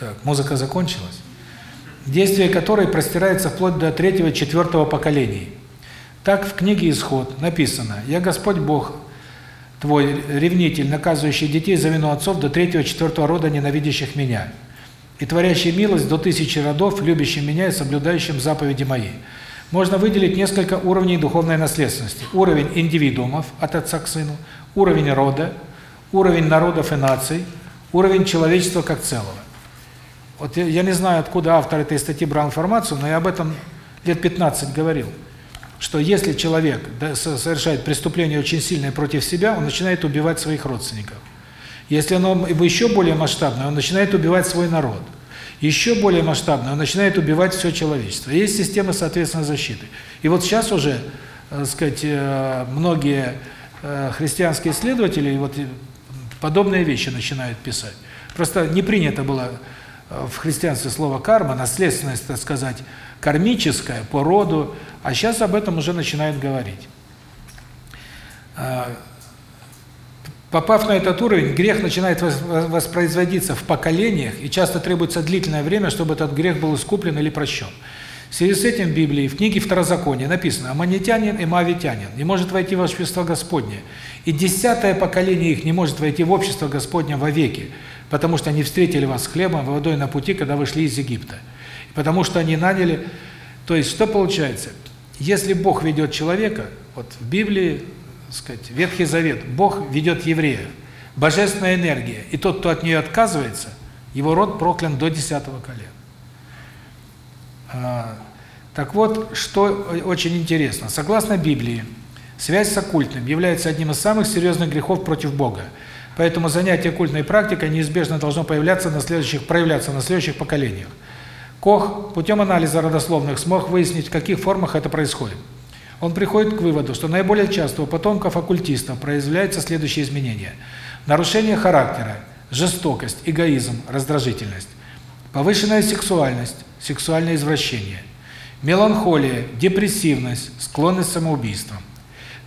Так, музыка закончилась. Действие которой простирается вплоть до третьего-четвертого поколений. Так в книге Исход написано: "Я Господь Бог твой ревнитель, наказывающий детей за вину отцов до третьего, четвертого рода ненавидящих меня, и творящий милость до тысячи родов, любящим меня и соблюдающим заповеди мои". Можно выделить несколько уровней духовной наследственности. Уровень индивидуумов от отца к сыну, уровень рода, уровень народов и наций, уровень человечества как целого. Вот я, я не знаю, откуда автор этой статьи брал информацию, но я об этом лет 15 говорил что если человек совершает преступление очень сильное против себя, он начинает убивать своих родственников. Если оно еще более масштабное, он начинает убивать свой народ. Еще более масштабное, он начинает убивать все человечество. Есть система, соответственно, защиты. И вот сейчас уже, так э, сказать, э, многие э, христианские исследователи вот подобные вещи начинают писать. Просто не принято было в христианстве слово карма, наследственность, так сказать, кармическая по роду, а сейчас об этом уже начинают говорить. Попав на этот уровень, грех начинает воспроизводиться в поколениях, и часто требуется длительное время, чтобы этот грех был искуплен или прощен. В связи с этим в Библии, в книге Второзакония написано, «Аманитянин и Моавитянин не может войти в общество Господне, и десятое поколение их не может войти в общество Господне вовеки, потому что они встретили вас с хлебом и водой на пути, когда вышли из Египта, потому что они наняли...» То есть, что получается? Если Бог ведет человека, вот в Библии, сказать, Ветхий Завет, Бог ведет еврея, божественная энергия, и тот, кто от нее отказывается, его род проклят до десятого колена. А, так вот, что очень интересно. Согласно Библии, связь с оккультным является одним из самых серьезных грехов против Бога. Поэтому занятие оккультной практикой неизбежно должно появляться на следующих, проявляться на следующих поколениях. Кох путем анализа родословных смог выяснить, в каких формах это происходит. Он приходит к выводу, что наиболее часто у потомков оккультистов проявляются следующие изменения. Нарушение характера, жестокость, эгоизм, раздражительность, повышенная сексуальность, сексуальное извращение, меланхолия, депрессивность, склонность к самоубийствам,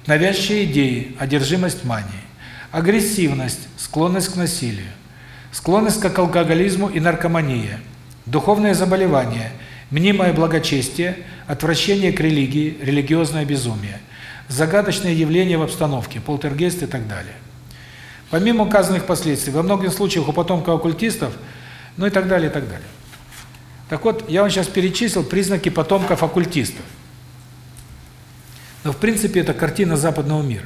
навязчивые идеи, одержимость манией, агрессивность, склонность к насилию, склонность к алкоголизму и наркомания, духовное заболевание, мнимое благочестие, отвращение к религии, религиозное безумие, загадочные явления в обстановке, полтергейст и так далее. Помимо указанных последствий, во многих случаях у потомков оккультистов, ну и так далее, и так далее. Так вот, я вам сейчас перечислил признаки потомков оккультистов. Но в принципе это картина западного мира.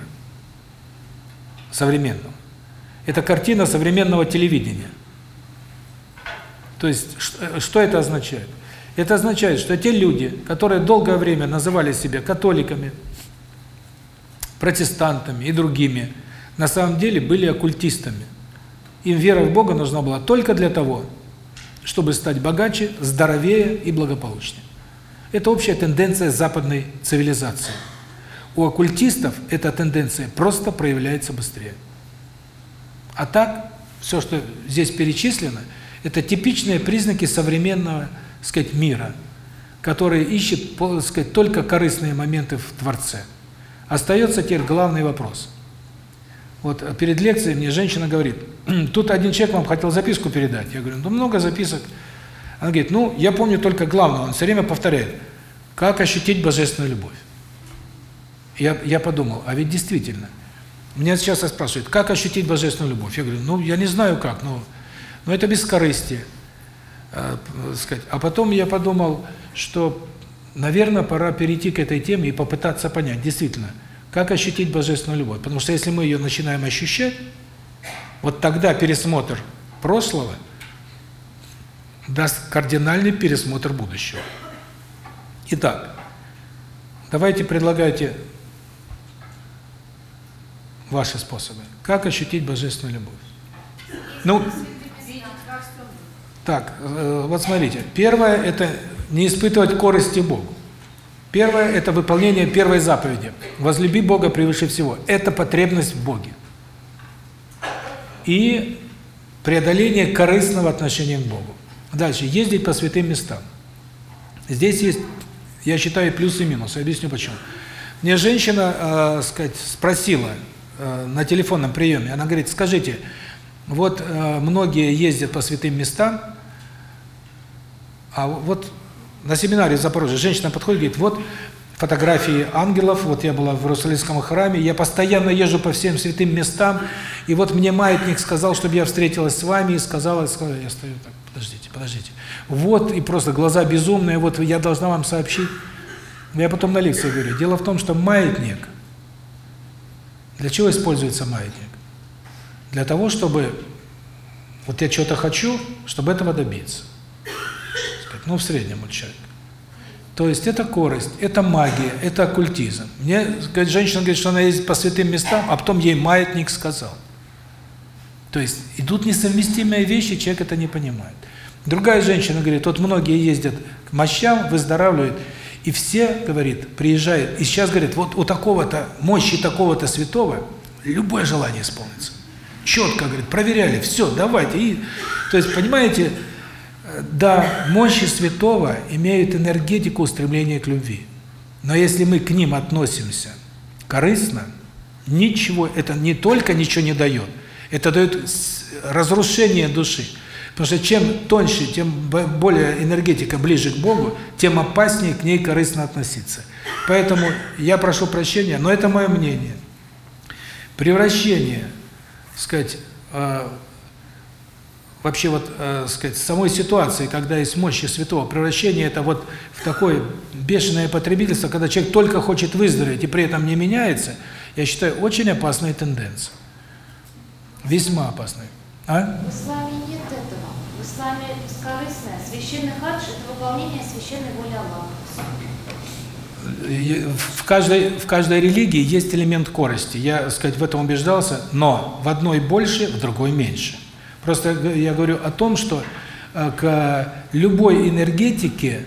Современного. Это картина современного телевидения. То есть, что это означает? Это означает, что те люди, которые долгое время называли себя католиками, протестантами и другими, на самом деле были оккультистами. Им вера в Бога нужна была только для того, чтобы стать богаче, здоровее и благополучнее. Это общая тенденция западной цивилизации. У оккультистов эта тенденция просто проявляется быстрее. А так, все, что здесь перечислено, это типичные признаки современного, сказать, мира, который ищет, сказать, только корыстные моменты в Творце. Остается теперь главный вопрос. Вот перед лекцией мне женщина говорит, тут один человек вам хотел записку передать. Я говорю, ну много записок. Она говорит, ну я помню только главное, он все время повторяет, как ощутить божественную любовь. Я, я подумал, а ведь действительно, меня сейчас спрашивают, как ощутить божественную любовь? Я говорю, ну я не знаю как, но, но это бескорыстие. А, сказать. а потом я подумал, что, наверное, пора перейти к этой теме и попытаться понять, действительно, как ощутить божественную любовь? Потому что если мы ее начинаем ощущать, вот тогда пересмотр прошлого даст кардинальный пересмотр будущего. Итак, давайте предлагайте ваши способы. Как ощутить божественную любовь? Ну, так, э, вот смотрите. Первое – это не испытывать корости Богу. Первое – это выполнение первой заповеди. «Возлюби Бога превыше всего». Это потребность в Боге. И преодоление корыстного отношения к Богу. Дальше. Ездить по святым местам. Здесь есть, я считаю, плюсы и минусы. Объясню почему. Мне женщина, э, сказать, спросила э, на телефонном приеме, она говорит, скажите, вот э, многие ездят по святым местам, а вот на семинаре в Запорожье женщина подходит и говорит, вот фотографии ангелов, вот я была в Иерусалимском храме, я постоянно езжу по всем святым местам, и вот мне маятник сказал, чтобы я встретилась с вами, и сказала, сказала я стою так, подождите, подождите. Вот, и просто глаза безумные, вот я должна вам сообщить. Я потом на лекции говорю, дело в том, что маятник, для чего используется маятник? Для того, чтобы, вот я что-то хочу, чтобы этого добиться ну, в среднем у человека. То есть это корость, это магия, это оккультизм. Мне говорит, женщина говорит, что она ездит по святым местам, а потом ей маятник сказал. То есть идут несовместимые вещи, человек это не понимает. Другая женщина говорит, вот многие ездят к мощам, выздоравливают, и все, говорит, приезжают, и сейчас говорит, вот у такого-то, мощи такого-то святого, любое желание исполнится. Четко, говорит, проверяли, все, давайте. И, то есть, понимаете, Да, мощи святого имеют энергетику устремления к любви. Но если мы к ним относимся корыстно, ничего, это не только ничего не дает, это дает разрушение души. Потому что чем тоньше, тем более энергетика ближе к Богу, тем опаснее к ней корыстно относиться. Поэтому я прошу прощения, но это мое мнение. Превращение, сказать, э, вообще вот, э, сказать, самой ситуации, когда есть мощи святого, превращение это вот в такое бешеное потребительство, когда человек только хочет выздороветь и при этом не меняется, я считаю, очень опасная тенденция. Весьма опасная. А? В исламе нет этого. В исламе бескорыстное. Священный хадж – это выполнение священной воли Аллаха. В каждой, в каждой религии есть элемент корости. Я, сказать, в этом убеждался, но в одной больше, в другой меньше. Просто я говорю о том, что э, к любой энергетике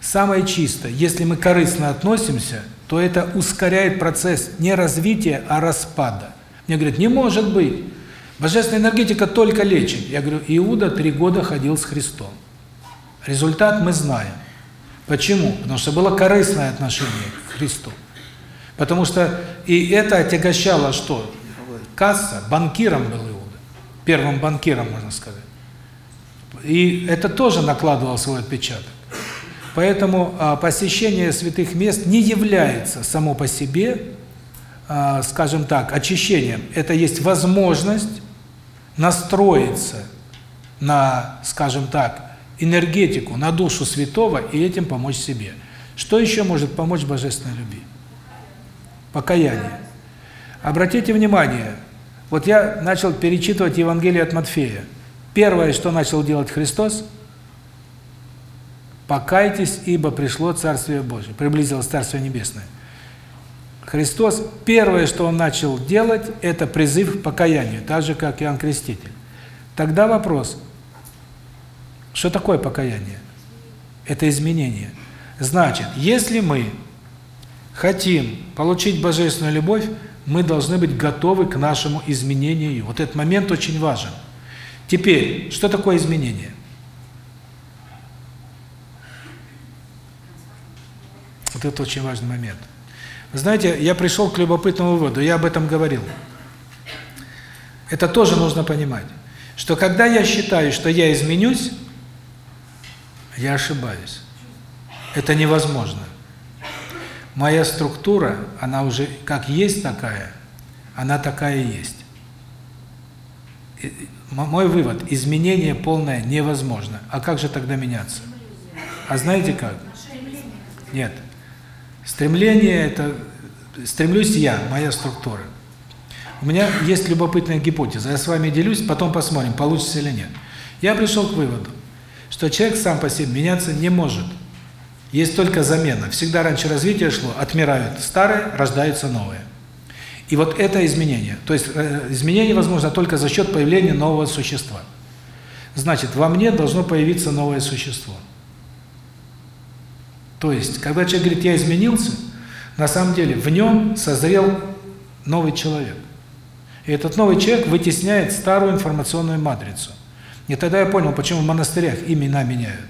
самое чисто. Если мы корыстно относимся, то это ускоряет процесс не развития, а распада. Мне говорят, не может быть. Божественная энергетика только лечит. Я говорю, Иуда три года ходил с Христом. Результат мы знаем. Почему? Потому что было корыстное отношение к Христу. Потому что и это отягощало что? Касса, банкиром был Иуда. Первым банкиром, можно сказать. И это тоже накладывало свой отпечаток. Поэтому а, посещение святых мест не является само по себе, а, скажем так, очищением. Это есть возможность настроиться на, скажем так, энергетику, на душу святого и этим помочь себе. Что еще может помочь божественной любви? Покаяние. Обратите внимание, вот я начал перечитывать Евангелие от Матфея. Первое, что начал делать Христос – «Покайтесь, ибо пришло Царствие Божие», приблизилось Царствие Небесное. Христос, первое, что Он начал делать, это призыв к покаянию, так же, как Иоанн Креститель. Тогда вопрос, что такое покаяние? Это изменение. Значит, если мы хотим получить божественную любовь, мы должны быть готовы к нашему изменению. Вот этот момент очень важен. Теперь, что такое изменение? Вот это очень важный момент. Знаете, я пришел к любопытному выводу, я об этом говорил. Это тоже нужно понимать, что когда я считаю, что я изменюсь, я ошибаюсь. Это невозможно. Моя структура, она уже как есть такая, она такая и есть. Мой вывод, изменение полное невозможно. А как же тогда меняться? А знаете как? Нет. Стремление – это стремлюсь я, моя структура. У меня есть любопытная гипотеза, я с вами делюсь, потом посмотрим, получится или нет. Я пришел к выводу, что человек сам по себе меняться не может. Есть только замена. Всегда раньше развитие шло, отмирают старые, рождаются новые. И вот это изменение. То есть э, изменение возможно только за счет появления нового существа. Значит, во мне должно появиться новое существо. То есть, когда человек говорит, я изменился, на самом деле в нем созрел новый человек. И этот новый человек вытесняет старую информационную матрицу. И тогда я понял, почему в монастырях имена меняют.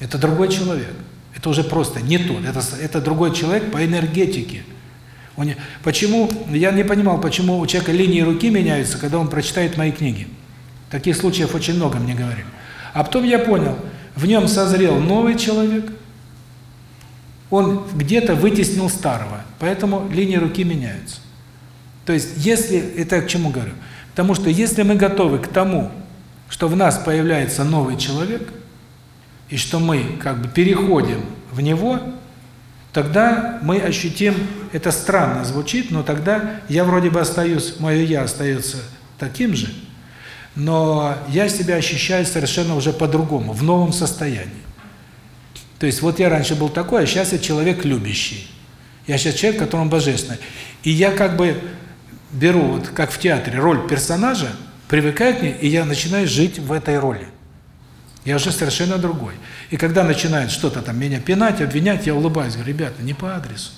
Это другой человек. Это уже просто не тот. Это, это другой человек по энергетике. Он, почему, я не понимал, почему у человека линии руки меняются, когда он прочитает мои книги. Таких случаев очень много мне говорили. А потом я понял, в нем созрел новый человек – он где-то вытеснил старого, поэтому линии руки меняются. То есть, если, это к чему говорю? Потому что если мы готовы к тому, что в нас появляется новый человек, и что мы как бы переходим в него, тогда мы ощутим, это странно звучит, но тогда я вроде бы остаюсь, мое «я» остается таким же, но я себя ощущаю совершенно уже по-другому, в новом состоянии. То есть вот я раньше был такой, а сейчас я человек любящий. Я сейчас человек, которому божественный. И я как бы беру, вот как в театре, роль персонажа, привыкаю к ней, и я начинаю жить в этой роли. Я уже совершенно другой. И когда начинают что-то там меня пинать, обвинять, я улыбаюсь, говорю, ребята, не по адресу.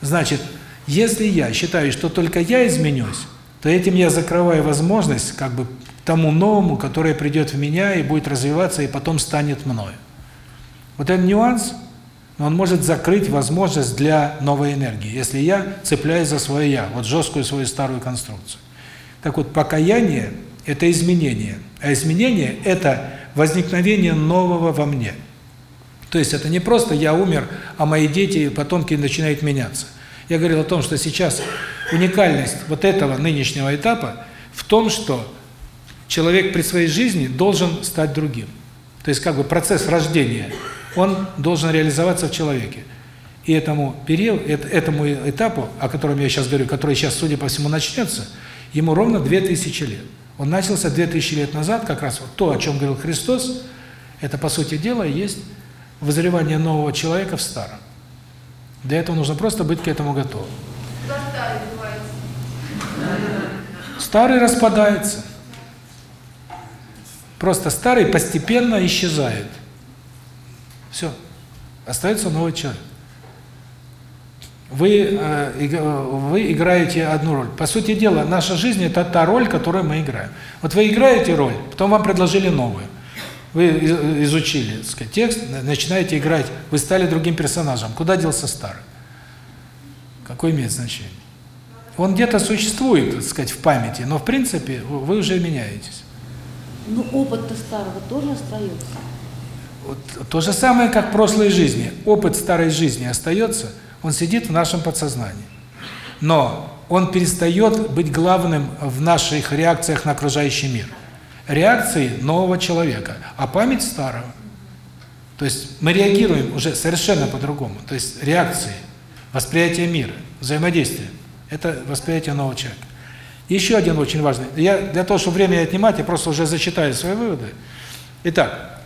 Значит, если я считаю, что только я изменюсь, то этим я закрываю возможность как бы тому новому, которое придет в меня и будет развиваться, и потом станет мной. Вот этот нюанс, он может закрыть возможность для новой энергии, если я цепляюсь за свое «я», вот жесткую свою старую конструкцию. Так вот, покаяние – это изменение, а изменение – это возникновение нового во мне. То есть это не просто я умер, а мои дети и потомки начинают меняться. Я говорил о том, что сейчас уникальность вот этого нынешнего этапа в том, что человек при своей жизни должен стать другим. То есть как бы процесс рождения, он должен реализоваться в человеке. И этому периоду, этому этапу, о котором я сейчас говорю, который сейчас, судя по всему, начнется, ему ровно 2000 лет. Он начался 2000 лет назад, как раз вот то, о чем говорил Христос, это, по сути дела, есть возревание нового человека в старом. Для этого нужно просто быть к этому готовым. Старый распадается. Просто старый постепенно исчезает. Все. Остается новый человек. Вы, э, вы играете одну роль. По сути дела, наша жизнь – это та роль, которую мы играем. Вот вы играете роль, потом вам предложили новую. Вы изучили сказать, текст, начинаете играть, вы стали другим персонажем. Куда делся старый? Какое имеет значение? Он где-то существует, так сказать, в памяти, но в принципе вы уже меняетесь. Ну, опыт-то старого тоже остается. Вот то же самое, как в прошлой жизни. Опыт старой жизни остается, он сидит в нашем подсознании. Но он перестает быть главным в наших реакциях на окружающий мир реакции нового человека, а память старого. То есть мы реагируем уже совершенно по-другому. То есть реакции, восприятие мира, взаимодействие – это восприятие нового человека. Еще один очень важный. Я для того, чтобы время отнимать, я просто уже зачитаю свои выводы. Итак,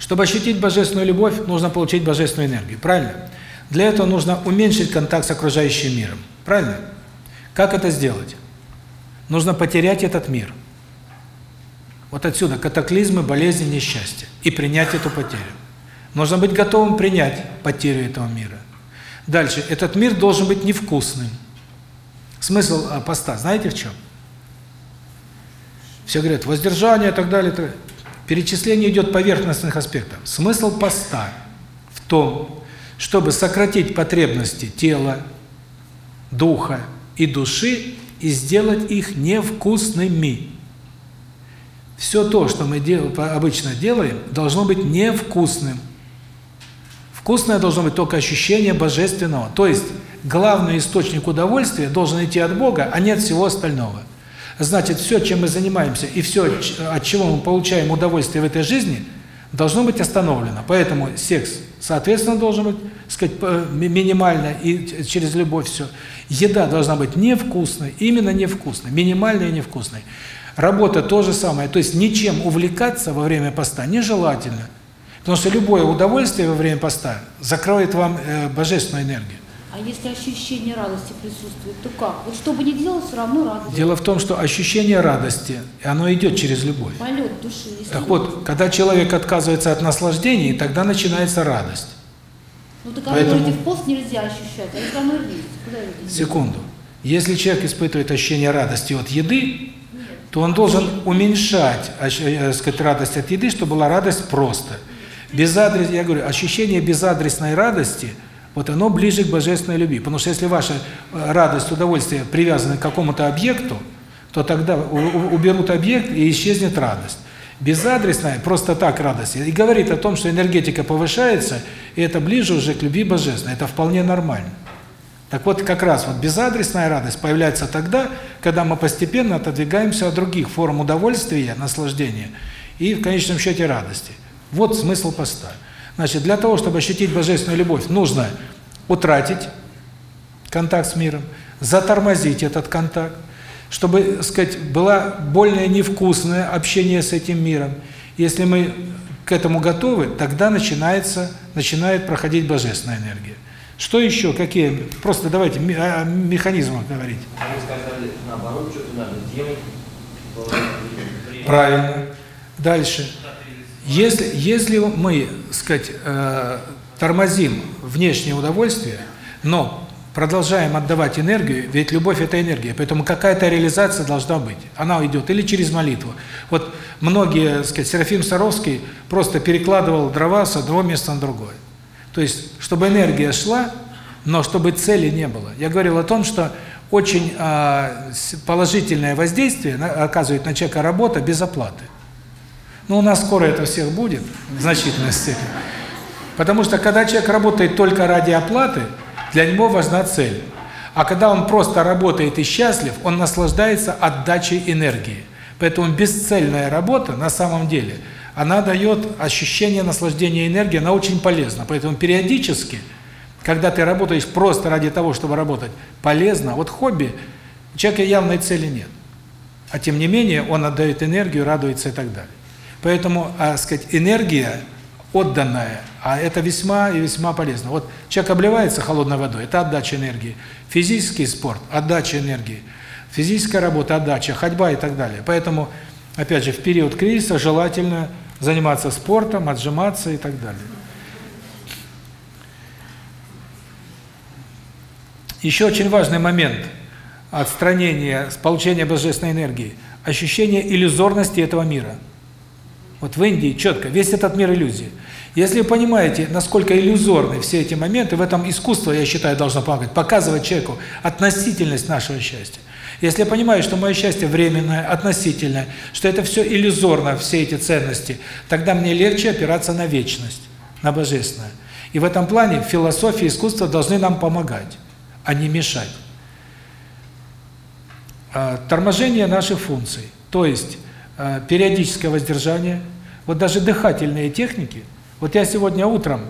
чтобы ощутить божественную любовь, нужно получить божественную энергию. Правильно? Для этого нужно уменьшить контакт с окружающим миром. Правильно? Как это сделать? Нужно потерять этот мир – вот отсюда катаклизмы, болезни, несчастья. И принять эту потерю. Нужно быть готовым принять потерю этого мира. Дальше. Этот мир должен быть невкусным. Смысл а, поста знаете в чем? Все говорят, воздержание и так далее. Так. Перечисление идет поверхностных аспектов. Смысл поста в том, чтобы сократить потребности тела, духа и души и сделать их невкусными. Все то, что мы дел, обычно делаем, должно быть невкусным. Вкусное должно быть только ощущение божественного. То есть, главный источник удовольствия должен идти от Бога, а не от всего остального. Значит, все, чем мы занимаемся, и все, от чего мы получаем удовольствие в этой жизни, должно быть остановлено. Поэтому секс, соответственно, должен быть, сказать, минимально и через любовь все. Еда должна быть невкусной, именно невкусной, минимальной и невкусной. Работа то же самое. То есть ничем увлекаться во время поста нежелательно. Потому что любое удовольствие во время поста закроет вам э, божественную энергию. А если ощущение радости присутствует, то как? Вот что бы ни делал, все равно радость. Дело в том, что ощущение радости, оно идет через любовь. Полет души. Так вот, когда человек отказывается от наслаждений, тогда начинается радость. Ну так Поэтому... в пост нельзя ощущать, а если оно есть, куда это Секунду. Если человек испытывает ощущение радости от еды, то он должен уменьшать э, сказать, радость от еды, чтобы была радость просто. Безадрес, я говорю, ощущение безадресной радости, вот оно ближе к божественной любви. Потому что если ваша э, радость, удовольствие привязаны к какому-то объекту, то тогда уберут объект и исчезнет радость. Безадресная, просто так радость, и говорит о том, что энергетика повышается, и это ближе уже к любви божественной. Это вполне нормально. Так вот, как раз вот безадресная радость появляется тогда, когда мы постепенно отодвигаемся от других форм удовольствия, наслаждения и, в конечном счете, радости. Вот смысл поста. Значит, для того, чтобы ощутить божественную любовь, нужно утратить контакт с миром, затормозить этот контакт, чтобы, сказать, было больное невкусное общение с этим миром. Если мы к этому готовы, тогда начинается, начинает проходить божественная энергия. Что еще? Какие? Просто давайте о механизмах говорить. Они сказали, наоборот, что-то надо делать. Правильно. Дальше. Если, если мы, сказать, э, тормозим внешнее удовольствие, но продолжаем отдавать энергию, ведь любовь – это энергия, поэтому какая-то реализация должна быть. Она идет или через молитву. Вот многие, сказать, Серафим Саровский просто перекладывал дрова с одного места на другое. То есть, чтобы энергия шла, но чтобы цели не было. Я говорил о том, что очень а, положительное воздействие оказывает на человека работа без оплаты. Ну, у нас скоро это всех будет, в значительной степени. Потому что когда человек работает только ради оплаты, для него важна цель. А когда он просто работает и счастлив, он наслаждается отдачей энергии. Поэтому бесцельная работа на самом деле, она дает ощущение наслаждения энергии, она очень полезна. Поэтому периодически, когда ты работаешь просто ради того, чтобы работать, полезно. Вот хобби, у человека явной цели нет. А тем не менее, он отдает энергию, радуется и так далее. Поэтому, а, сказать, энергия отданная, а это весьма и весьма полезно. Вот человек обливается холодной водой, это отдача энергии. Физический спорт – отдача энергии. Физическая работа – отдача, ходьба и так далее. Поэтому, опять же, в период кризиса желательно заниматься спортом, отжиматься и так далее. Еще очень важный момент отстранения, получения божественной энергии – ощущение иллюзорности этого мира. Вот в Индии четко, весь этот мир иллюзии. Если вы понимаете, насколько иллюзорны все эти моменты, в этом искусство, я считаю, должно помогать, показывать человеку относительность нашего счастья. Если я понимаю, что мое счастье временное, относительное, что это все иллюзорно, все эти ценности, тогда мне легче опираться на вечность, на божественное. И в этом плане философия и искусство должны нам помогать, а не мешать. А, торможение наших функций, то есть а, периодическое воздержание, вот даже дыхательные техники – вот я сегодня утром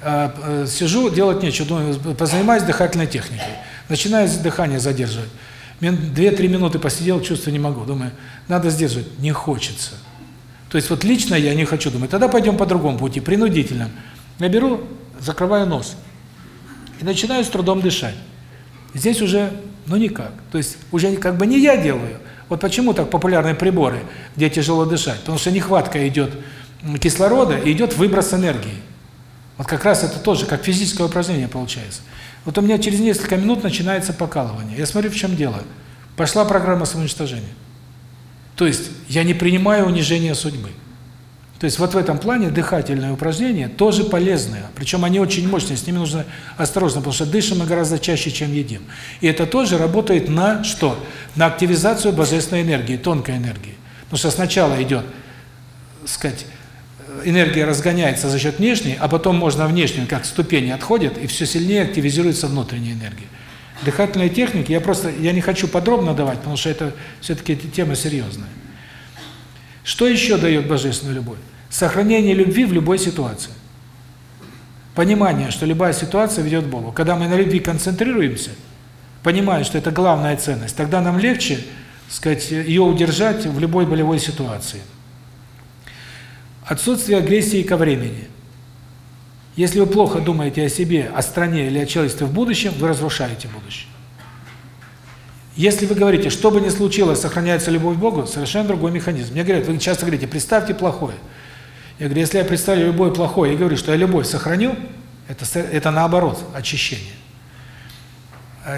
э, сижу, делать нечего, думаю, позанимаюсь дыхательной техникой. Начинаю дыхание задерживать. 2-3 минуты посидел, чувства не могу. Думаю, надо сдерживать. Не хочется. То есть вот лично я не хочу. Думаю, тогда пойдем по другому пути, принудительно. Я беру, закрываю нос. И начинаю с трудом дышать. Здесь уже, ну никак. То есть уже как бы не я делаю. Вот почему так популярны приборы, где тяжело дышать? Потому что нехватка идет кислорода и идет выброс энергии. Вот как раз это тоже как физическое упражнение получается. Вот у меня через несколько минут начинается покалывание. Я смотрю, в чем дело. Пошла программа самоуничтожения. То есть я не принимаю унижение судьбы. То есть вот в этом плане дыхательные упражнения тоже полезные. Причем они очень мощные, с ними нужно осторожно, потому что дышим мы гораздо чаще, чем едим. И это тоже работает на что? На активизацию божественной энергии, тонкой энергии. Потому что сначала идет, сказать, энергия разгоняется за счет внешней, а потом можно внешнюю, как ступени отходят, и все сильнее активизируется внутренняя энергия. Дыхательные техники, я просто, я не хочу подробно давать, потому что это все-таки тема серьезная. Что еще дает божественная любовь? Сохранение любви в любой ситуации. Понимание, что любая ситуация ведет к Богу. Когда мы на любви концентрируемся, понимая, что это главная ценность, тогда нам легче, сказать, ее удержать в любой болевой ситуации. Отсутствие агрессии ко времени. Если вы плохо думаете о себе, о стране или о человечестве в будущем, вы разрушаете будущее. Если вы говорите, что бы ни случилось, сохраняется любовь к Богу, совершенно другой механизм. Мне говорят, вы часто говорите, представьте плохое. Я говорю, если я представлю любое плохое и говорю, что я любовь сохраню, это, это наоборот, очищение.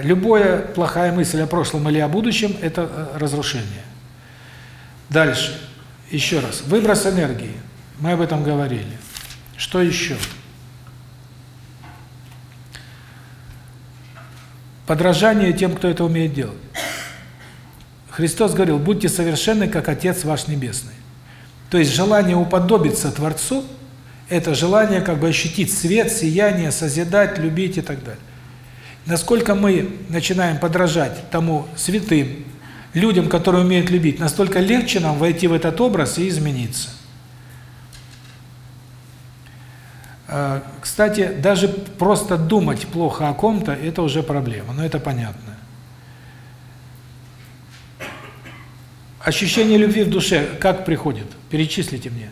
Любая плохая мысль о прошлом или о будущем – это э, разрушение. Дальше. Еще раз. Выброс энергии. Мы об этом говорили. Что еще? Подражание тем, кто это умеет делать. Христос говорил, будьте совершенны, как Отец ваш Небесный. То есть желание уподобиться Творцу – это желание как бы ощутить свет, сияние, созидать, любить и так далее. Насколько мы начинаем подражать тому святым, людям, которые умеют любить, настолько легче нам войти в этот образ и измениться. А, кстати, даже просто думать плохо о ком-то – это уже проблема, но это понятно. Ощущение любви в душе как приходит? Перечислите мне.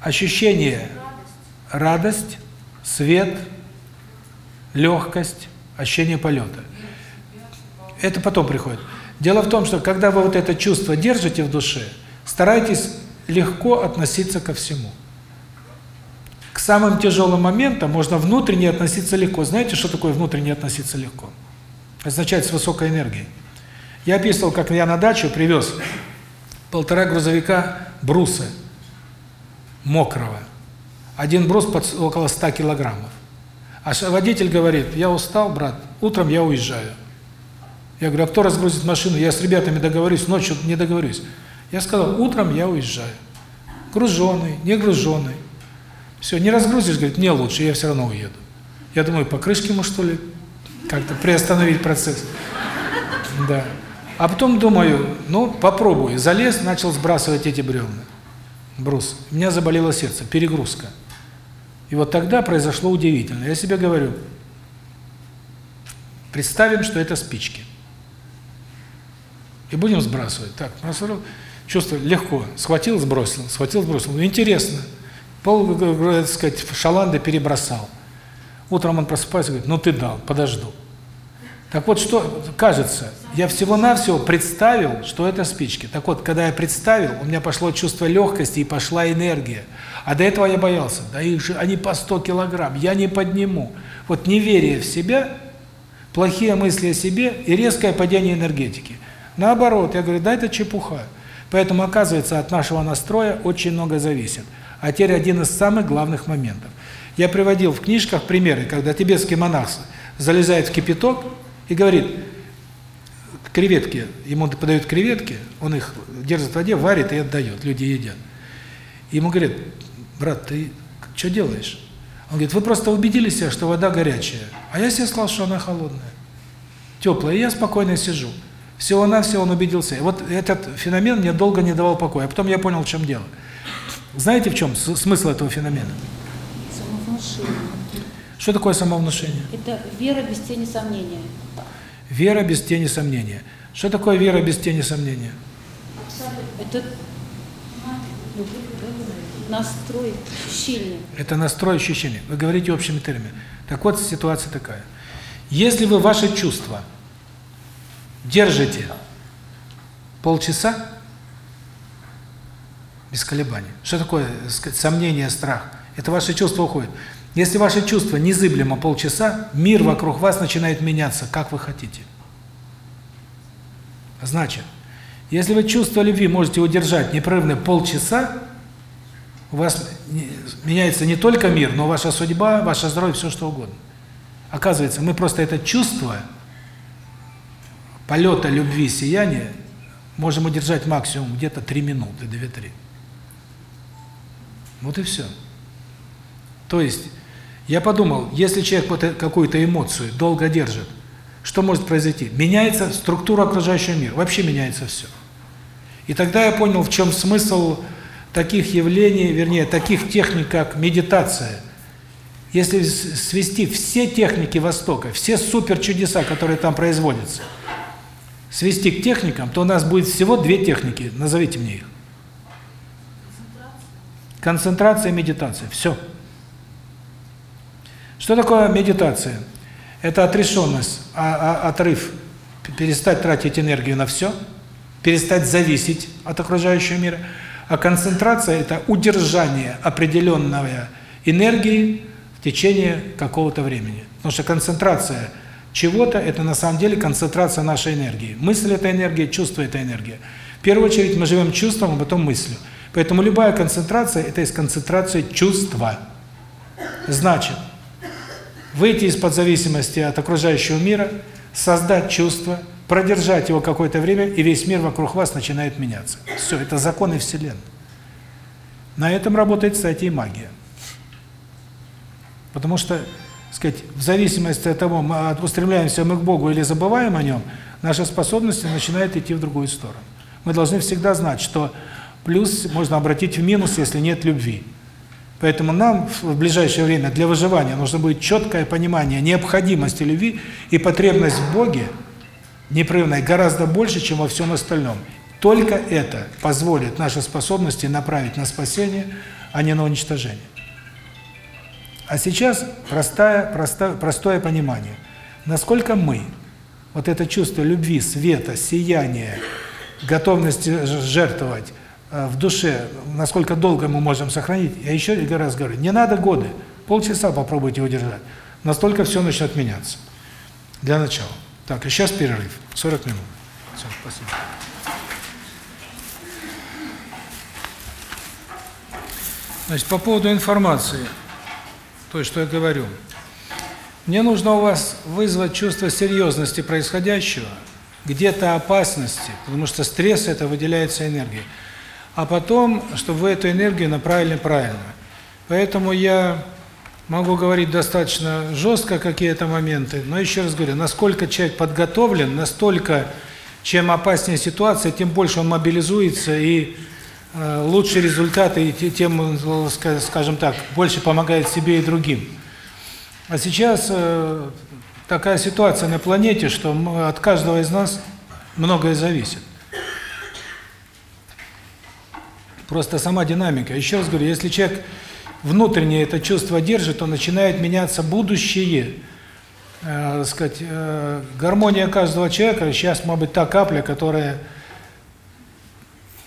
Ощущение радость, свет, легкость, ощущение полета. Это потом приходит. Дело в том, что когда вы вот это чувство держите в душе, старайтесь легко относиться ко всему. самым тяжелым моментам можно внутренне относиться легко. Знаете, что такое внутренне относиться легко? Означает с высокой энергией. Я описывал, как я на дачу привез полтора грузовика бруса мокрого. Один брус под около 100 килограммов. А водитель говорит, я устал, брат, утром я уезжаю. Я говорю, а кто разгрузит машину? Я с ребятами договорюсь, ночью не договорюсь. Я сказал, утром я уезжаю. Груженый, не груженый. Все, не разгрузишь, говорит, мне лучше, я все равно уеду. Я думаю, по крышке ему что ли как-то приостановить процесс. Да. А потом думаю, ну, попробую. Залез, начал сбрасывать эти бревна. Брус. У меня заболело сердце, перегрузка. И вот тогда произошло удивительное. Я себе говорю, представим, что это спички. И будем сбрасывать. Так, бросил, чувство легко. Схватил, сбросил, схватил, сбросил. Ну, интересно. Пол, э, так сказать, шаланды перебросал. Утром он просыпается и говорит, ну ты дал, подожду. Так вот, что кажется, я всего-навсего представил, что это спички. Так вот, когда я представил, у меня пошло чувство легкости и пошла энергия. А до этого я боялся, да их же, они по 100 килограмм, я не подниму. Вот неверие в себя, плохие мысли о себе и резкое падение энергетики. Наоборот, я говорю, да это чепуха. Поэтому, оказывается, от нашего настроя очень много зависит. А теперь один из самых главных моментов. Я приводил в книжках примеры, когда тибетский монах залезает в кипяток и говорит, креветки, ему подают креветки, он их держит в воде, варит и отдает, люди едят. И ему говорят, брат, ты что делаешь? Он говорит, вы просто убедили себя, что вода горячая, а я себе сказал, что она холодная, теплая, и я спокойно сижу. Всего-навсего он убедился. И вот этот феномен мне долго не давал покоя. А потом я понял, в чем дело. Знаете, в чем смысл этого феномена? Самовнушение. Что такое самовнушение? Это вера без тени сомнения. Вера без тени сомнения. Что такое вера без тени сомнения? Это настрой, ощущение. Это настрой ощущения. Вы говорите общими терминами. Так вот, ситуация такая. Если вы ваши чувства держите полчаса без колебаний. Что такое сказать, сомнение, страх? Это ваши чувства уходят. Если ваши чувства незыблемо полчаса, мир вокруг вас начинает меняться, как вы хотите. Значит, если вы чувство любви можете удержать непрерывно полчаса, у вас меняется не только мир, но ваша судьба, ваше здоровье, все что угодно. Оказывается, мы просто это чувство полета любви, сияния можем удержать максимум где-то 3 минуты, 2-3. Вот и все. То есть, я подумал, если человек вот какую-то эмоцию долго держит, что может произойти? Меняется структура окружающего мира, вообще меняется все. И тогда я понял, в чем смысл таких явлений, вернее, таких техник, как медитация. Если свести все техники Востока, все суперчудеса, которые там производятся, свести к техникам, то у нас будет всего две техники. Назовите мне их. Концентрация медитация. Все. Что такое медитация? Это отрешенность, а, а, отрыв, перестать тратить энергию на все, перестать зависеть от окружающего мира. А концентрация – это удержание определенной энергии в течение какого-то времени. Потому что концентрация чего-то – это на самом деле концентрация нашей энергии. Мысль – это энергия, чувство – это энергия. В первую очередь мы живем чувством, а потом мыслью. Поэтому любая концентрация – это из концентрации чувства. Значит, выйти из-под зависимости от окружающего мира, создать чувство, продержать его какое-то время, и весь мир вокруг вас начинает меняться. Все, это законы Вселенной. На этом работает, кстати, и магия. Потому что, сказать, в зависимости от того, мы устремляемся мы к Богу или забываем о Нем, наши способности начинают идти в другую сторону. Мы должны всегда знать, что плюс можно обратить в минус, если нет любви. Поэтому нам в ближайшее время для выживания нужно будет четкое понимание необходимости любви и потребность в Боге непрерывной гораздо больше, чем во всем остальном. Только это позволит наши способности направить на спасение, а не на уничтожение. А сейчас простое, простое, простое понимание. Насколько мы, вот это чувство любви, света, сияния, готовности жертвовать, в душе, насколько долго мы можем сохранить, я еще раз говорю, не надо годы, полчаса попробуйте удержать. Настолько все начнет меняться. Для начала. Так, и сейчас перерыв. 40 минут. Все, спасибо. Значит, по поводу информации, то, что я говорю. Мне нужно у вас вызвать чувство серьезности происходящего, где-то опасности, потому что стресс – это выделяется энергия. А потом, чтобы вы эту энергию направили правильно. Поэтому я могу говорить достаточно жестко какие-то моменты, но еще раз говорю, насколько человек подготовлен, настолько, чем опаснее ситуация, тем больше он мобилизуется и э, лучшие результаты, и те- тем, ска- скажем так, больше помогает себе и другим. А сейчас э, такая ситуация на планете, что от каждого из нас многое зависит. Просто сама динамика. Еще раз говорю, если человек внутренне это чувство держит, то начинает меняться будущее. Э, сказать, э, гармония каждого человека сейчас может быть та капля, которая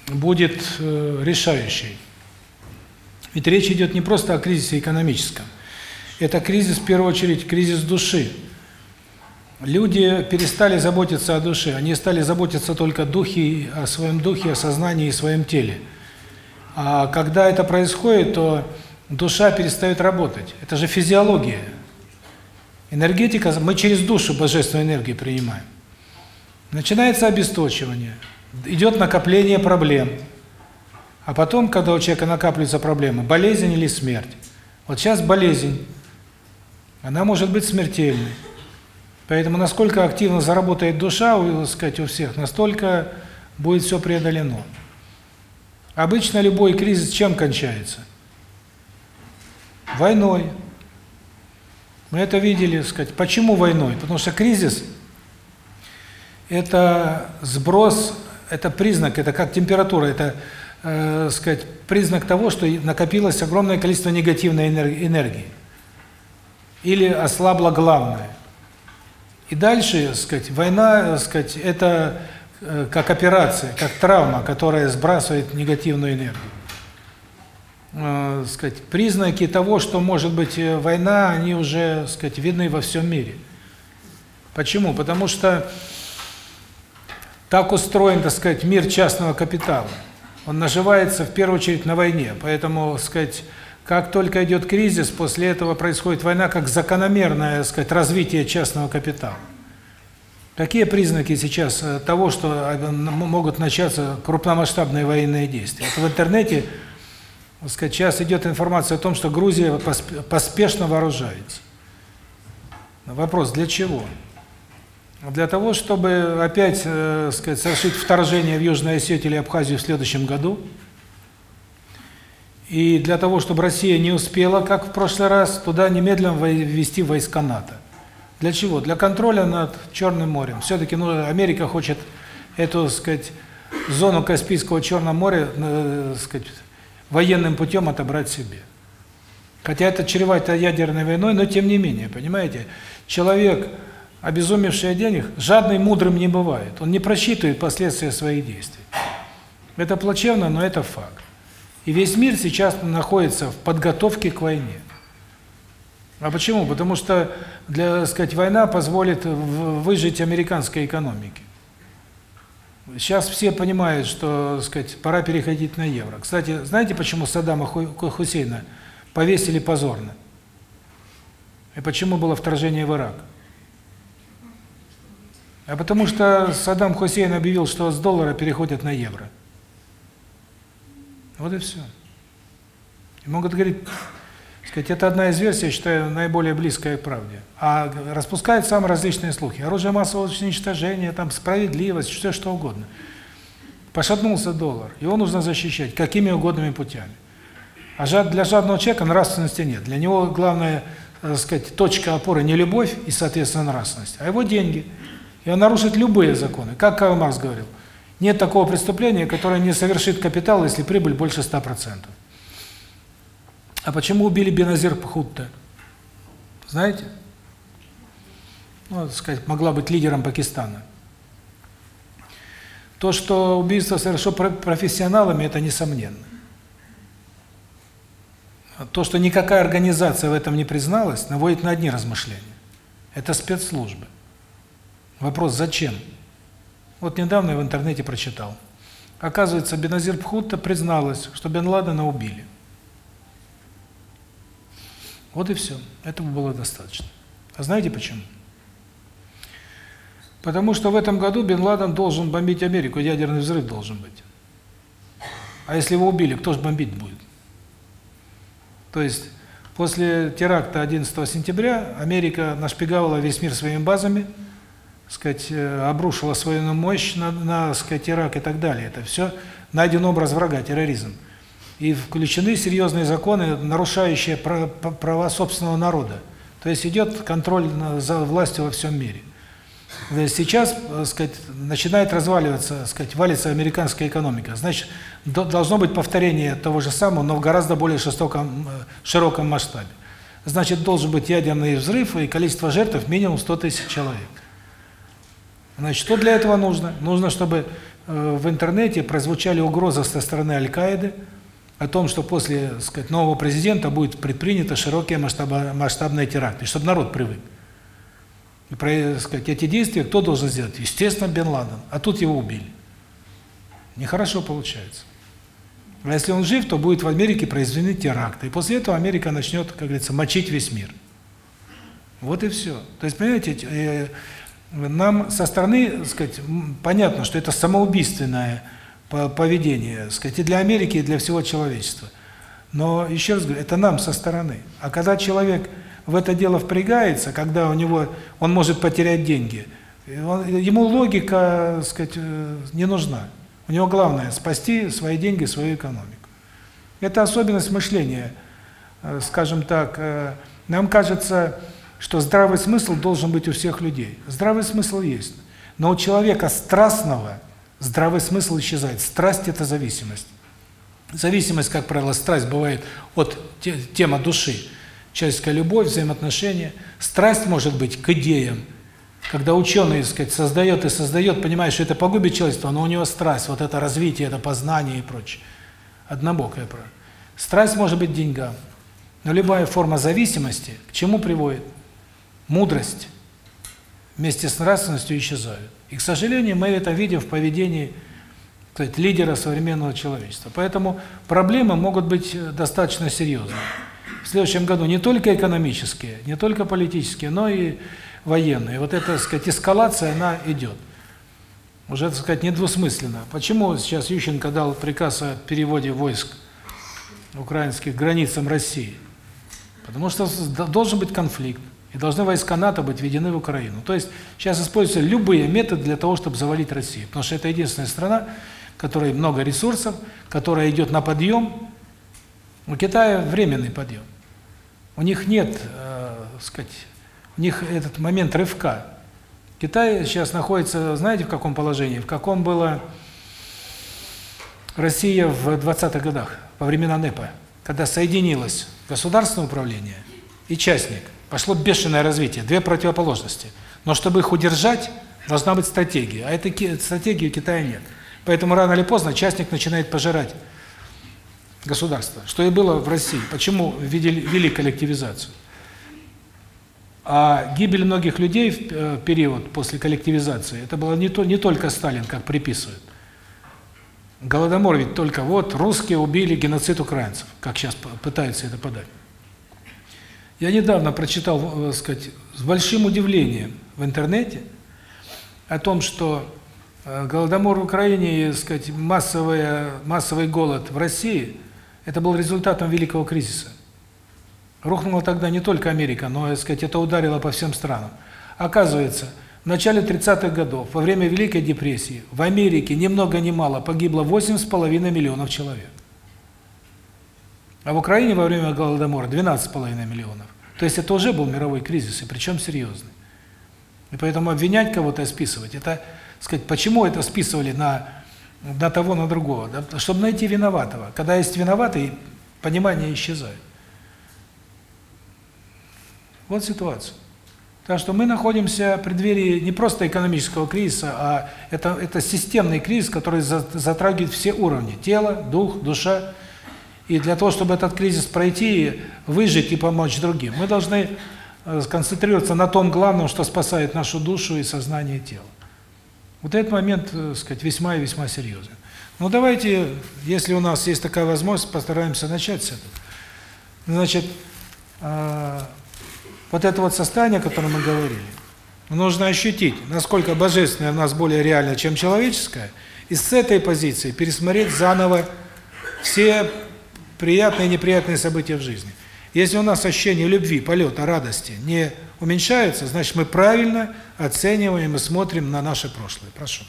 будет э, решающей. Ведь речь идет не просто о кризисе экономическом. Это кризис, в первую очередь, кризис души. Люди перестали заботиться о душе, они стали заботиться только о духе, о своем духе, о сознании и своем теле. А когда это происходит, то душа перестает работать. Это же физиология. Энергетика, мы через душу божественную энергию принимаем. Начинается обесточивание, идет накопление проблем. А потом, когда у человека накапливаются проблемы, болезнь или смерть. Вот сейчас болезнь, она может быть смертельной. Поэтому насколько активно заработает душа, у, сказать, у всех, настолько будет все преодолено. Обычно любой кризис чем кончается? Войной. Мы это видели, сказать. Почему войной? Потому что кризис – это сброс, это признак, это как температура, это, э, сказать, признак того, что накопилось огромное количество негативной энерги- энергии. Или ослабло главное. И дальше, сказать, война, так сказать, это э, как операция, как травма, которая сбрасывает негативную энергию. Э, сказать, признаки того, что может быть э, война, они уже, сказать, видны во всем мире. Почему? Потому что так устроен, так сказать, мир частного капитала. Он наживается в первую очередь на войне. Поэтому, сказать, как только идет кризис, после этого происходит война как закономерное, сказать, развитие частного капитала. Какие признаки сейчас э, того, что э, могут начаться крупномасштабные военные действия? Это в интернете, сказать, сейчас идет информация о том, что Грузия посп- поспешно вооружается. Вопрос, для чего? Для того, чтобы опять, э, сказать, совершить вторжение в Южную Осетию или Абхазию в следующем году. И для того, чтобы Россия не успела, как в прошлый раз, туда немедленно ввести войска НАТО. Для чего? Для контроля над Черным морем. Все-таки ну, Америка хочет эту, так сказать, зону Каспийского Черного моря, э, сказать, военным путем отобрать себе. Хотя это чревато ядерной войной, но тем не менее, понимаете, человек, обезумевший от денег, жадный мудрым не бывает. Он не просчитывает последствия своих действий. Это плачевно, но это факт. И весь мир сейчас находится в подготовке к войне. А почему? Потому что, для, сказать, война позволит выжить американской экономике. Сейчас все понимают, что, сказать, пора переходить на евро. Кстати, знаете, почему Саддама Ху- Хусейна повесили позорно? И почему было вторжение в Ирак? А потому что Саддам Хусейн объявил, что с доллара переходят на евро. Вот и все. И могут говорить, сказать, это одна из версий, я считаю, наиболее близкая к правде. А распускают самые различные слухи. Оружие массового уничтожения, там справедливость, все что угодно. Пошатнулся доллар, его нужно защищать какими угодными путями. А жад, для жадного человека нравственности нет. Для него главная, так сказать, точка опоры не любовь и, соответственно, нравственность, а его деньги. И он нарушит любые законы. Как Карл Маркс говорил, нет такого преступления, которое не совершит капитал, если прибыль больше 100%. А почему убили Беназир Пхутта? Знаете? Ну, так сказать, могла быть лидером Пакистана. То, что убийство совершено про- профессионалами, это несомненно. А То, что никакая организация в этом не призналась, наводит на одни размышления. Это спецслужбы. Вопрос, зачем? Вот недавно я в интернете прочитал. Оказывается, Беназир Бхутта призналась, что Бен Ладена убили. Вот и все. Этого было достаточно. А знаете почему? Потому что в этом году Бен Ладен должен бомбить Америку, ядерный взрыв должен быть. А если его убили, кто же бомбить будет? То есть после теракта 11 сентября Америка нашпиговала весь мир своими базами, сказать, э, обрушила свою мощь на, на сказать, Ирак и так далее. Это все найден образ врага, терроризм. И включены серьезные законы, нарушающие права собственного народа. То есть идет контроль за властью во всем мире. Есть Сейчас, э, сказать, начинает разваливаться, сказать, валится американская экономика. Значит, до- должно быть повторение того же самого, но в гораздо более широком, э, широком масштабе. Значит, должен быть ядерный взрыв и количество жертв минимум 100 тысяч человек. Значит, что для этого нужно? Нужно, чтобы э, в интернете прозвучали угрозы со стороны Аль-Каиды о том, что после, сказать, нового президента будет предпринято широкие масштаба, масштабные теракты, чтобы народ привык. И, сказать, эти действия кто должен сделать? Естественно, Бен Ладен. А тут его убили. Нехорошо получается. А если он жив, то будет в Америке произведены теракты. И после этого Америка начнет, как говорится, мочить весь мир. Вот и все. То есть, понимаете, э, нам со стороны, сказать, понятно, что это самоубийственное поведение, так сказать, и для Америки, и для всего человечества. Но, еще раз говорю, это нам со стороны. А когда человек в это дело впрягается, когда у него, он может потерять деньги, он- ему логика, так сказать, э, не нужна. У него главное – спасти свои деньги, свою экономику. Это особенность мышления, э, скажем так. э, Нам кажется, что здравый смысл должен быть у всех людей. Здравый смысл есть. Но у человека страстного здравый смысл исчезает. Страсть – это зависимость. Зависимость, как правило, страсть бывает от те- тема души. Человеческая любовь, взаимоотношения. Страсть может быть к идеям. Когда ученый, сказать, создает и создает, понимает, что это погубит человечество, но у него страсть, вот это развитие, это познание и прочее. Однобокое, правда. Страсть может быть деньгам. Но любая форма зависимости к чему приводит? Мудрость вместе с нравственностью исчезают. И, к сожалению, мы это видим в поведении сказать, лидера современного человечества. Поэтому проблемы могут быть э, достаточно серьезные. В следующем году не только экономические, не только политические, но и военные. Вот эта, так сказать, эскалация, она идет. Уже, так сказать, недвусмысленно. Почему сейчас Ющенко дал приказ о переводе войск украинских границам России? Потому что должен быть конфликт, и должны войска НАТО быть введены в Украину. То есть сейчас используются любые методы для того, чтобы завалить Россию. Потому что это единственная страна, которой много ресурсов, которая идет на подъем. У Китая временный подъем. У них нет, э, сказать, у них этот момент рывка. Китай сейчас находится, знаете, в каком положении? В каком была Россия в 20-х годах, во времена НЭПа, когда соединилось государственное управление и частник. Пошло бешеное развитие, две противоположности. Но чтобы их удержать, должна быть стратегия. А этой стратегии у Китая нет. Поэтому рано или поздно частник начинает пожирать государство. Что и было в России. Почему ввели, коллективизацию? А гибель многих людей в э, период после коллективизации, это было не, то, не только Сталин, как приписывают. Голодомор ведь только вот русские убили геноцид украинцев, как сейчас пытаются это подать. Я недавно прочитал, э, сказать, с большим удивлением в интернете о том, что э, голодомор в Украине и, сказать, массовая, массовый голод в России – это был результатом великого кризиса. Рухнула тогда не только Америка, но, так сказать, это ударило по всем странам. Оказывается, в начале 30-х годов, во время Великой депрессии, в Америке ни много ни мало погибло 8,5 миллионов человек. А в Украине во время Голодомора 12,5 миллионов. То есть это уже был мировой кризис, и причем серьезный. И поэтому обвинять кого-то и списывать, это, сказать, почему это списывали на, на того, на другого? Да, чтобы найти виноватого. Когда есть виноватый, понимание исчезает. Вот ситуация. Так что мы находимся в преддверии не просто экономического кризиса, а это, это системный кризис, который за- затрагивает все уровни – тело, дух, душа. И для того, чтобы этот кризис пройти, выжить и помочь другим, мы должны э, сконцентрироваться на том главном, что спасает нашу душу и сознание и тело. Вот этот момент, э, сказать, весьма и весьма серьезен. Ну давайте, если у нас есть такая возможность, постараемся начать с этого. Значит, э, вот это вот состояние, о котором мы говорили, нужно ощутить, насколько божественное у нас более реально, чем человеческое, и с этой позиции пересмотреть заново все приятные и неприятные события в жизни. Если у нас ощущение любви, полета, радости не уменьшается, значит мы правильно оцениваем и смотрим на наше прошлое. Прошу.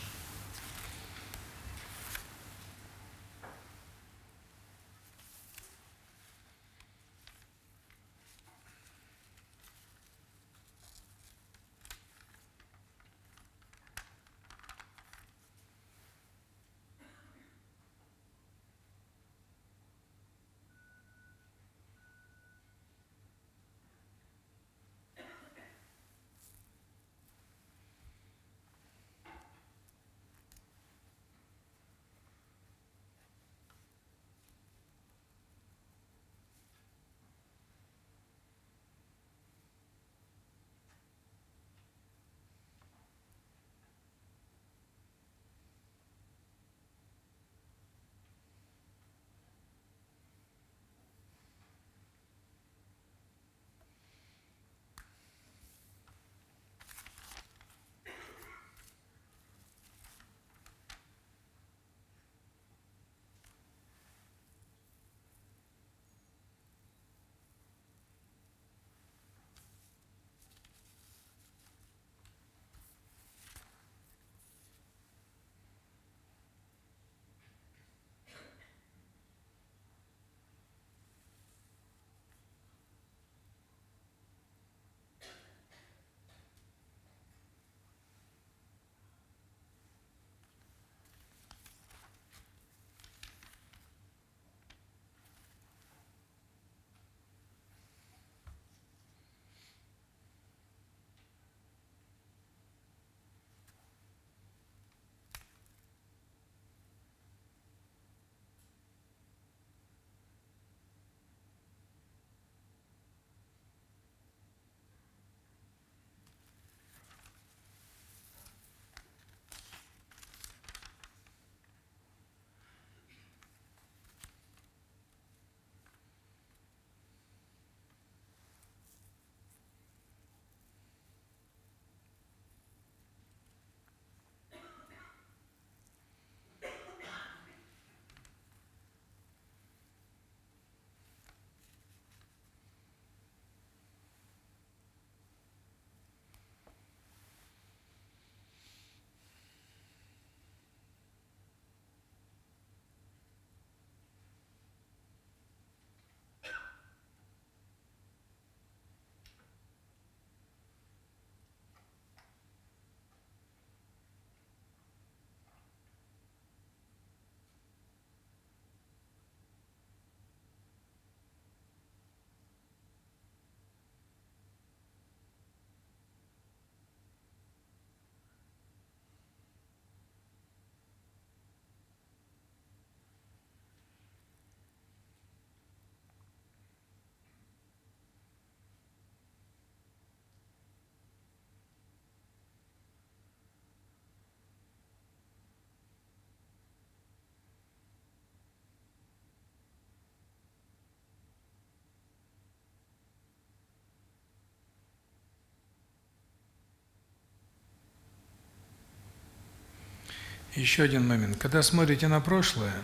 Еще один момент. Когда смотрите на прошлое,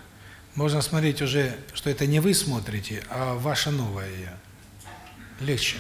можно смотреть уже, что это не вы смотрите, а ваше новое «я». Легче.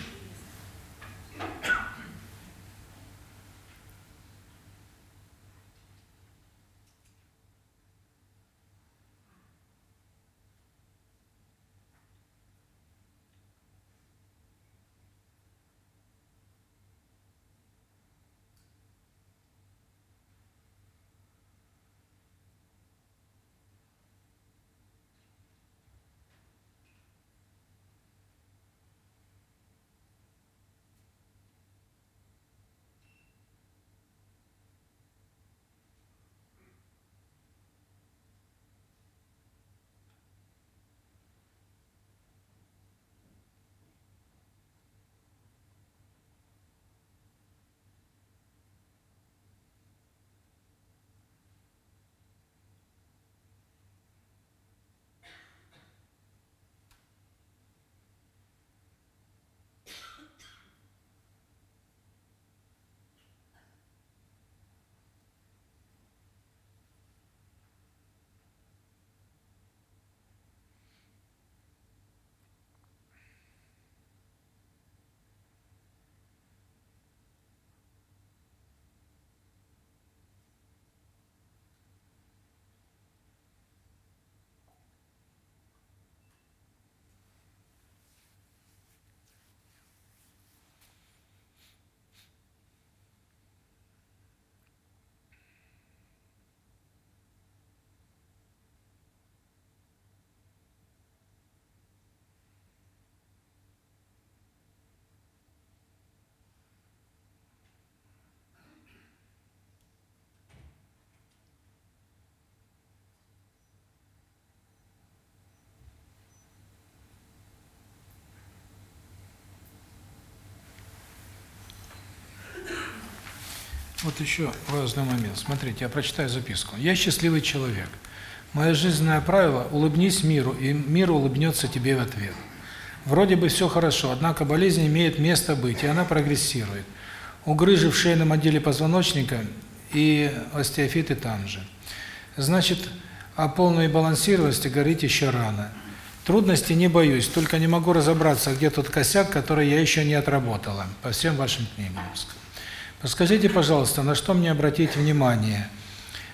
Вот еще важный момент. Смотрите, я прочитаю записку. Я счастливый человек. Мое жизненное правило – улыбнись миру, и мир улыбнется тебе в ответ. Вроде бы все хорошо, однако болезнь имеет место быть, и она прогрессирует. Угрыжи в шейном отделе позвоночника и остеофиты там же. Значит, о полной балансированности говорить еще рано. Трудностей не боюсь, только не могу разобраться, где тот косяк, который я еще не отработала, по всем вашим книгам. Подскажите, пожалуйста, на что мне обратить внимание,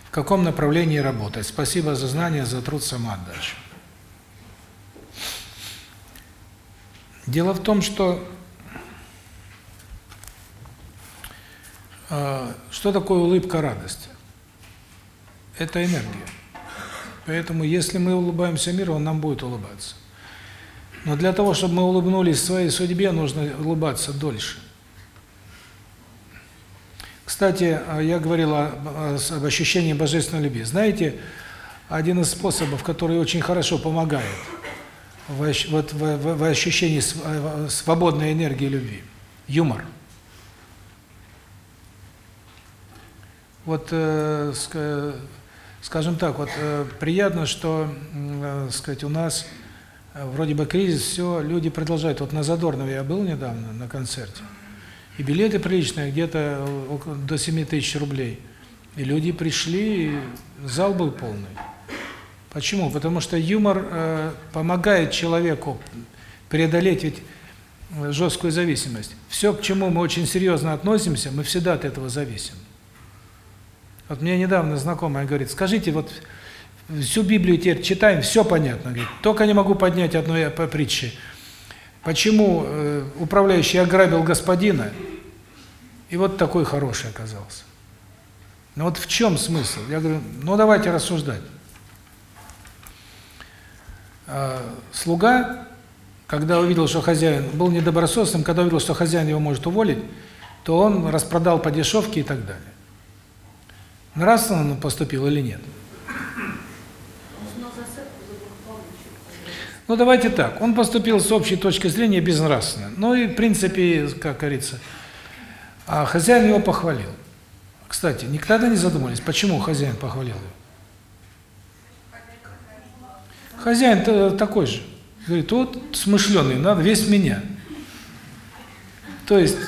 в каком направлении работать? Спасибо за знания, за труд, самоотдачу. Дело в том, что э, что такое улыбка радости? Это энергия. Поэтому если мы улыбаемся миру, он нам будет улыбаться. Но для того, чтобы мы улыбнулись своей судьбе, нужно улыбаться дольше. Кстати, я говорил о, об ощущении божественной любви. Знаете, один из способов, который очень хорошо помогает в, вот, в, в, в ощущении свободной энергии любви – юмор. Вот, э, скажем так, вот э, приятно, что, э, сказать, у нас э, вроде бы кризис, все, люди продолжают. Вот на Задорнове я был недавно на концерте, и билеты приличные, где-то до 7 тысяч рублей. И люди пришли, и зал был полный. Почему? Потому что юмор э, помогает человеку преодолеть ведь э, жесткую зависимость. Все, к чему мы очень серьезно относимся, мы всегда от этого зависим. Вот мне недавно знакомая говорит, скажите, вот всю Библию теперь читаем, все понятно. Говорит, только не могу поднять одной притчи. Почему э, управляющий ограбил господина, и вот такой хороший оказался. Ну вот в чем смысл? Я говорю, ну давайте рассуждать. А, слуга, когда увидел, что хозяин был недобросовестным, когда увидел, что хозяин его может уволить, то он распродал по дешевке и так далее. Нравственно он поступил или нет? Ну, давайте так. Он поступил с общей точки зрения безнравственно. Ну и, в принципе, как говорится, а хозяин его похвалил. Кстати, никогда не задумались, почему хозяин похвалил его? Хозяин такой же. Говорит, вот смышленый, надо весь меня. То есть,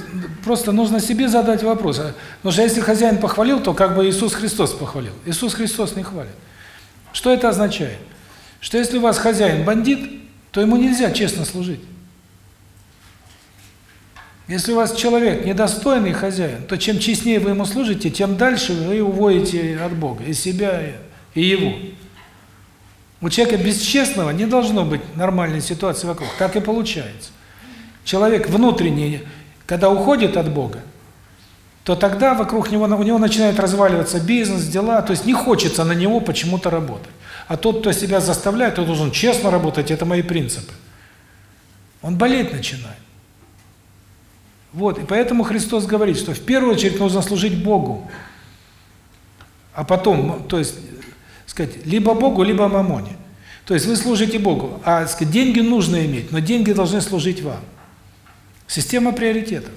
просто нужно себе задать вопрос. А, потому что если хозяин похвалил, то как бы Иисус Христос похвалил. Иисус Христос не хвалит. Что это означает? Что если у вас хозяин бандит, то ему нельзя честно служить. Если у вас человек недостойный хозяин, то чем честнее вы ему служите, тем дальше вы уводите от Бога, и себя, и его. У человека бесчестного не должно быть нормальной ситуации вокруг. Так и получается. Человек внутренний, когда уходит от Бога, то тогда вокруг него у него начинает разваливаться бизнес, дела, то есть не хочется на него почему-то работать. А тот, кто себя заставляет, тот должен честно работать, это мои принципы. Он болеть начинает. Вот, и поэтому Христос говорит, что в первую очередь нужно служить Богу, а потом, то есть, сказать, либо Богу, либо Мамоне. То есть вы служите Богу, а сказать, деньги нужно иметь, но деньги должны служить вам. Система приоритетов.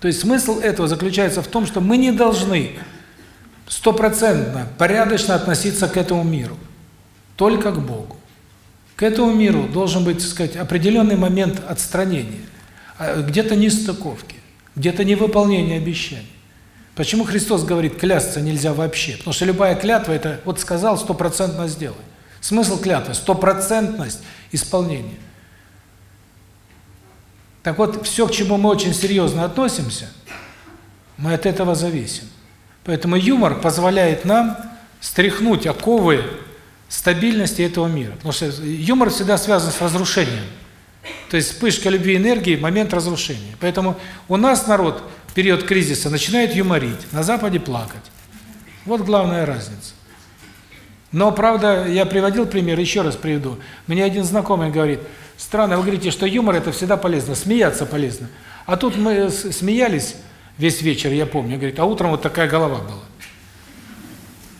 То есть смысл этого заключается в том, что мы не должны стопроцентно, порядочно относиться к этому миру, только к Богу. К этому миру должен быть, так сказать, определенный момент отстранения, а где-то нестыковки, где-то невыполнение обещаний. Почему Христос говорит, клясться нельзя вообще? Потому что любая клятва, это вот сказал, стопроцентно сделай. Смысл клятвы – стопроцентность исполнения. Так вот, все, к чему мы очень серьезно относимся, мы от этого зависим. Поэтому юмор позволяет нам стряхнуть оковы стабильности этого мира. Потому что юмор всегда связан с разрушением. То есть вспышка любви и энергии – момент разрушения. Поэтому у нас народ в период кризиса начинает юморить, на Западе плакать. Вот главная разница. Но, правда, я приводил пример, еще раз приведу. Мне один знакомый говорит, странно, вы говорите, что юмор – это всегда полезно, смеяться полезно. А тут мы смеялись весь вечер, я помню, говорит, а утром вот такая голова была.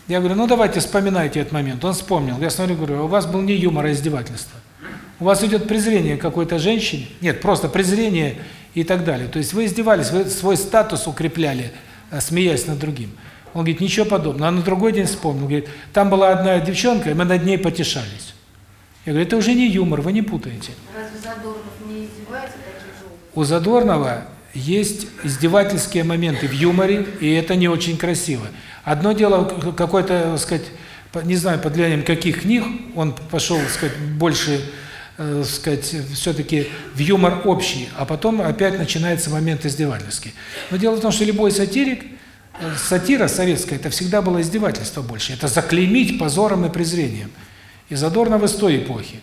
Я говорю, ну давайте вспоминайте этот момент. Он вспомнил. Я смотрю, говорю, у вас был не юмор, а издевательство. У вас идет презрение к какой-то женщине. Нет, просто презрение и так далее. То есть вы издевались, вы свой статус укрепляли э, смеясь над другим. Он говорит, ничего подобного. А на другой день вспомнил, говорит, там была одна девчонка, и мы над ней потешались. Я говорю, это уже не юмор, вы не путаете. Разве Задорнов не издевается образом? У Задорнова есть издевательские моменты в юморе, и это не очень красиво. Одно дело, какой-то, так сказать, не знаю, под влиянием каких книг он пошел, так сказать, больше, э, так сказать, все-таки в юмор общий, а потом опять начинается момент издевательский. Но дело в том, что любой сатирик, э, сатира советская, это всегда было издевательство больше. Это заклеймить позором и презрением. И Задорнова с той эпохи.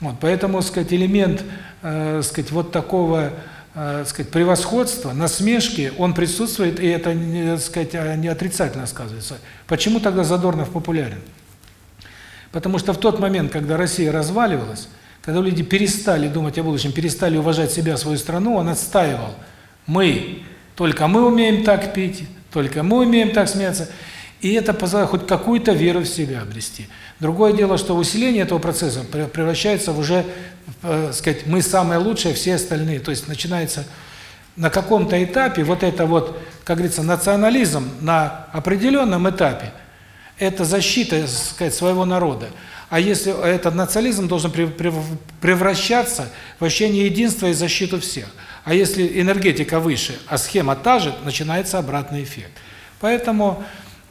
Вот, поэтому, так сказать, элемент, э, так сказать, вот такого, э, сказать, превосходства, насмешки, он присутствует, и это, так сказать, а, не отрицательно сказывается. Почему тогда Задорнов популярен? Потому что в тот момент, когда Россия разваливалась, когда люди перестали думать о будущем, перестали уважать себя, свою страну, он отстаивал. Мы, только мы умеем так пить, только мы умеем так смеяться. И это позволяет хоть какую-то веру в себя обрести. Другое дело, что усиление этого процесса пре- превращается в уже, э, сказать, мы самые лучшие, все остальные. То есть начинается на каком-то этапе вот это вот, как говорится, национализм на определенном этапе, это защита, сказать, своего народа. А если этот национализм должен прев- прев- превращаться в ощущение единства и защиту всех. А если энергетика выше, а схема та же, начинается обратный эффект. Поэтому,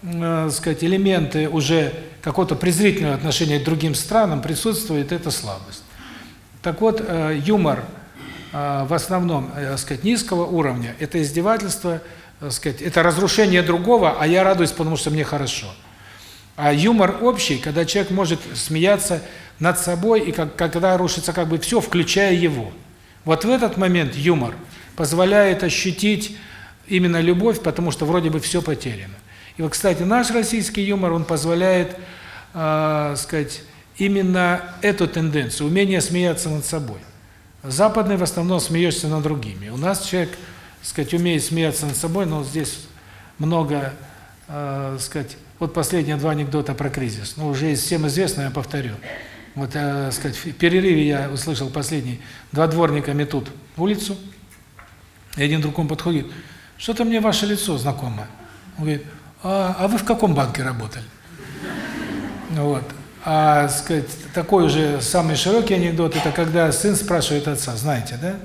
э, сказать, элементы уже какого-то презрительного отношения к другим странам присутствует, это слабость. Так вот, э, юмор э, в основном, э, сказать, низкого уровня это издевательство, э, сказать, это разрушение другого, а я радуюсь, потому что мне хорошо. А юмор общий, когда человек может смеяться над собой, и как, когда рушится как бы все, включая его. Вот в этот момент юмор позволяет ощутить именно любовь, потому что вроде бы все потеряно. И вот, кстати, наш российский юмор, он позволяет, э, сказать, именно эту тенденцию, умение смеяться над собой. Западный в основном смеешься над другими. У нас человек, сказать, умеет смеяться над собой, но здесь много, э, сказать, вот последние два анекдота про кризис. Ну, уже всем известно, я повторю. Вот, э, сказать, в перерыве я услышал последний. Два дворника метут улицу, и один другому подходит. Что-то мне ваше лицо знакомо. Он говорит, а, а вы в каком банке работали? Вот. А, сказать, такой уже самый широкий анекдот, это когда сын спрашивает отца, знаете, да?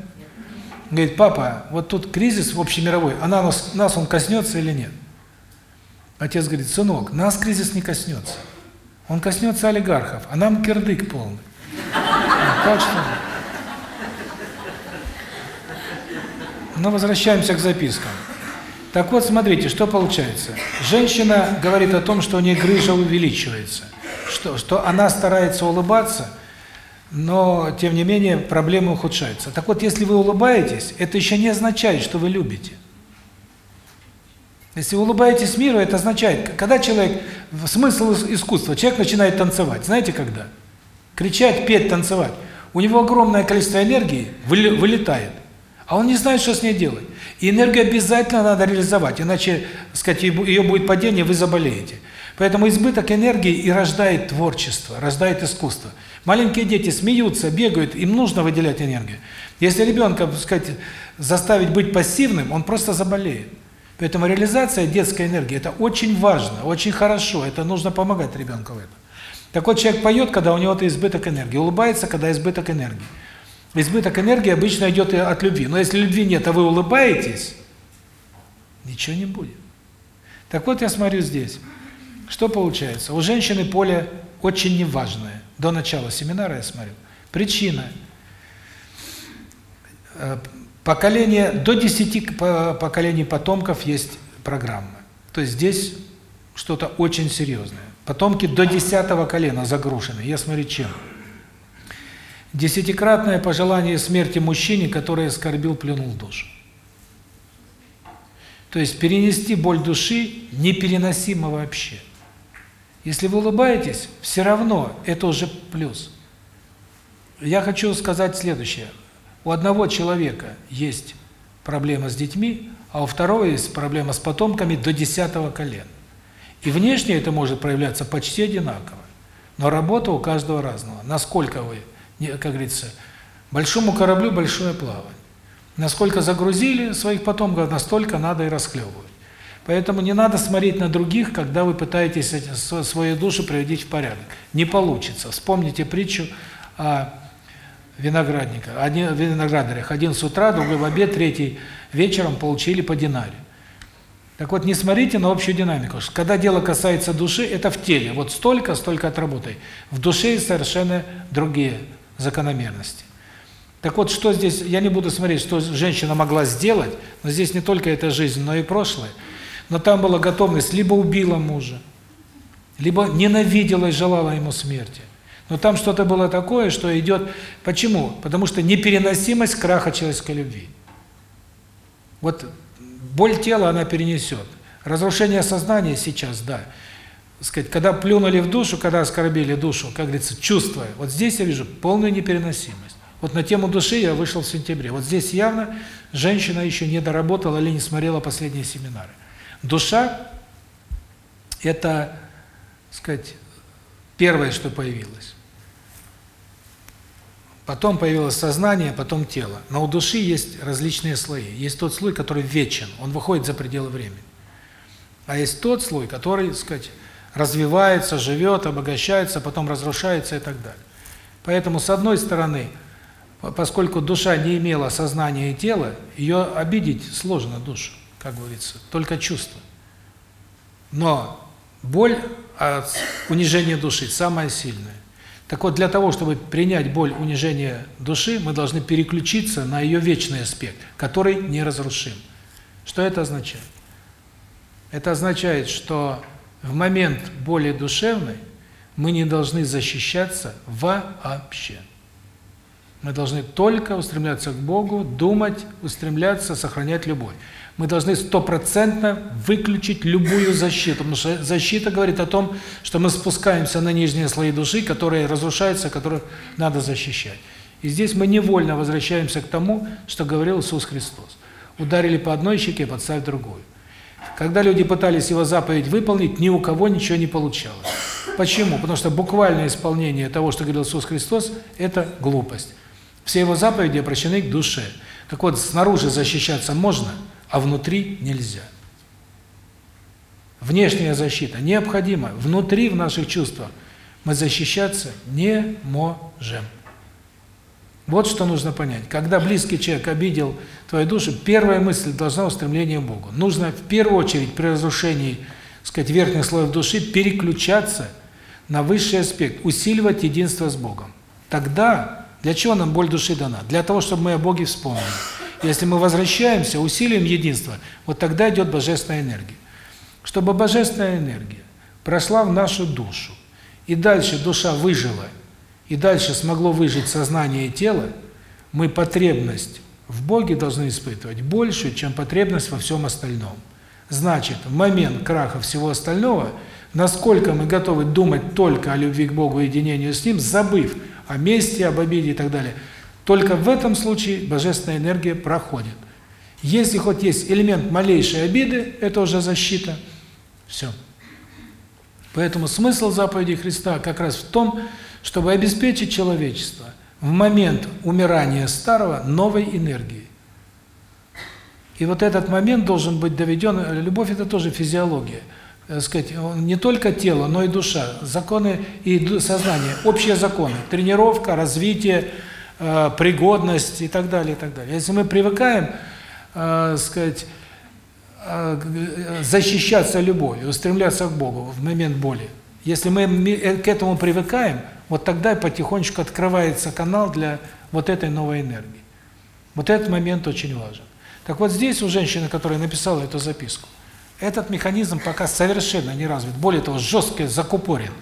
Говорит, папа, вот тут кризис общемировой, а нас, нас он коснется или нет? Отец говорит, сынок, нас кризис не коснется. Он коснется олигархов, а нам кирдык полный. Так что... Но возвращаемся к запискам. Так вот, смотрите, что получается. Женщина говорит о том, что у нее грыжа увеличивается, что, что она старается улыбаться, но, тем не менее, проблемы ухудшаются. Так вот, если вы улыбаетесь, это еще не означает, что вы любите. Если вы улыбаетесь миру, это означает, когда человек, смысл ис- искусства, человек начинает танцевать. Знаете когда? Кричать, петь, танцевать. У него огромное количество энергии вылетает, а он не знает, что с ней делать. И энергию обязательно надо реализовать, иначе, так сказать, ее бу- ее будет падение, вы заболеете. Поэтому избыток энергии и рождает творчество, рождает искусство. Маленькие дети смеются, бегают, им нужно выделять энергию. Если ребенка, так сказать, заставить быть пассивным, он просто заболеет. Поэтому реализация детской энергии – это очень важно, очень хорошо, это нужно помогать ребенку в этом. Так вот, человек поет, когда у него-то избыток энергии, улыбается, когда избыток энергии. Избыток энергии обычно идет от любви. Но если любви нет, а вы улыбаетесь, ничего не будет. Так вот, я смотрю здесь. Что получается? У женщины поле очень неважное. До начала семинара я смотрю. Причина. Э, Поколение, до 10 по- поколений потомков есть программа. То есть здесь что-то очень серьезное. Потомки до 10 колена загружены. Я смотрю, чем. Десятикратное пожелание смерти мужчине, который оскорбил, плюнул душу. То есть перенести боль души непереносимо вообще. Если вы улыбаетесь, все равно это уже плюс. Я хочу сказать следующее. У одного человека есть проблема с детьми, а у второго есть проблема с потомками до десятого колена. И внешне это может проявляться почти одинаково. Но работа у каждого разного. Насколько вы, как говорится, большому кораблю большое плавание. Насколько загрузили своих потомков, настолько надо и расхлебывать. Поэтому не надо смотреть на других, когда вы пытаетесь свою душу приводить в порядок. Не получится. Вспомните притчу о виноградниках, один, виноградарях. Один с утра, другой в обед, третий вечером получили по динаре. Так вот, не смотрите на общую динамику. Когда дело касается души, это в теле. Вот столько, столько отработай. В душе совершенно другие закономерности. Так вот, что здесь, я не буду смотреть, что женщина могла сделать, но здесь не только эта жизнь, но и прошлое. Но там была готовность, либо убила мужа, либо ненавидела и желала ему смерти. Но там что-то было такое, что идет... Почему? Потому что непереносимость краха человеческой любви. Вот боль тела она перенесет. Разрушение сознания сейчас, да. Сказать, когда плюнули в душу, когда оскорбили душу, как говорится, чувствуя, вот здесь я вижу полную непереносимость. Вот на тему души я вышел в сентябре. Вот здесь явно женщина еще не доработала или не смотрела последние семинары. Душа – это, сказать, первое, что появилось. Потом появилось сознание, потом тело. Но у души есть различные слои. Есть тот слой, который вечен, он выходит за пределы времени. А есть тот слой, который, сказать, развивается, живет, обогащается, потом разрушается и так далее. Поэтому, с одной стороны, по- поскольку душа не имела сознания и тела, ее обидеть сложно душу, как говорится, только чувство. Но боль от унижения души самая сильная. Так вот, для того, чтобы принять боль унижения души, мы должны переключиться на ее вечный аспект, который неразрушим. Что это означает? Это означает, что в момент боли душевной мы не должны защищаться вообще. Мы должны только устремляться к Богу, думать, устремляться, сохранять любовь. Мы должны стопроцентно выключить любую защиту, потому что защита говорит о том, что мы спускаемся на нижние слои души, которые разрушаются, которых надо защищать. И здесь мы невольно возвращаемся к тому, что говорил Иисус Христос. Ударили по одной щеке, подставь другую. Когда люди пытались его заповедь выполнить, ни у кого ничего не получалось. Почему? Потому что буквальное исполнение того, что говорил Иисус Христос, это глупость. Все его заповеди обращены к душе. Так вот, снаружи защищаться можно, а внутри нельзя. Внешняя защита необходима. Внутри, в наших чувствах, мы защищаться не можем. Вот что нужно понять. Когда близкий человек обидел твою душу, первая мысль должна устремление к Богу. Нужно в первую очередь при разрушении, так сказать, верхних слоев души переключаться на высший аспект, усиливать единство с Богом. Тогда, для чего нам боль души дана? Для того, чтобы мы о Боге вспомнили. Если мы возвращаемся, усилием единства, вот тогда идет божественная энергия. Чтобы божественная энергия прошла в нашу душу, и дальше душа выжила, и дальше смогло выжить сознание и тело, мы потребность в Боге должны испытывать большую, чем потребность во всем остальном. Значит, в момент краха всего остального, насколько мы готовы думать только о любви к Богу и единению с Ним, забыв о мести, об обиде и так далее, только в этом случае божественная энергия проходит. Если хоть есть элемент малейшей обиды, это уже защита. Все. Поэтому смысл заповеди Христа как раз в том, чтобы обеспечить человечество в момент умирания старого новой энергией. И вот этот момент должен быть доведен, любовь это тоже физиология, так сказать, не только тело, но и душа, законы и сознание, общие законы, тренировка, развитие, э, пригодность и так далее, и так далее. Если мы привыкаем, э, сказать, э, защищаться любовью, устремляться к Богу в момент боли, если мы к этому привыкаем, вот тогда потихонечку открывается канал для вот этой новой энергии. Вот этот момент очень важен. Так вот здесь у женщины, которая написала эту записку, этот механизм пока совершенно не развит. Более того, жестко закупорен.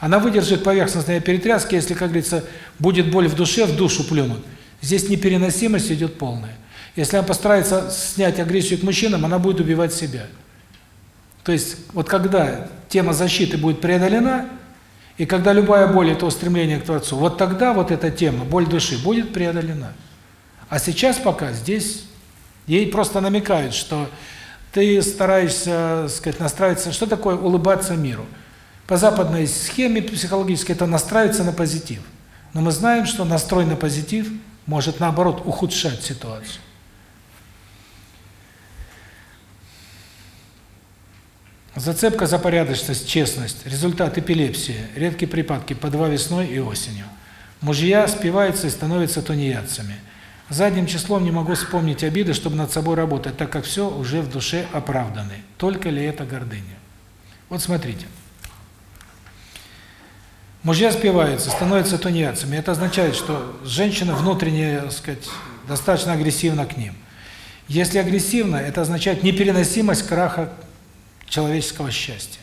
Она выдержит поверхностные перетряски, если, как говорится, будет боль в душе, в душу плюнут. Здесь непереносимость идет полная. Если она постарается снять агрессию к мужчинам, она будет убивать себя. То есть, вот когда тема защиты будет преодолена, и когда любая боль – это устремление к Творцу, вот тогда вот эта тема, боль души, будет преодолена. А сейчас пока здесь ей просто намекают, что ты стараешься, сказать, настраиваться, что такое улыбаться миру. По западной схеме психологической это настраиваться на позитив. Но мы знаем, что настрой на позитив может, наоборот, ухудшать ситуацию. Зацепка за порядочность, честность, результат эпилепсии, редкие припадки по два весной и осенью. Мужья спиваются и становятся тунеядцами. Задним числом не могу вспомнить обиды, чтобы над собой работать, так как все уже в душе оправданы. Только ли это гордыня? Вот смотрите. Мужья спиваются, становятся тунеядцами. Это означает, что женщина внутренне, так сказать, достаточно агрессивна к ним. Если агрессивна, это означает непереносимость краха человеческого счастья.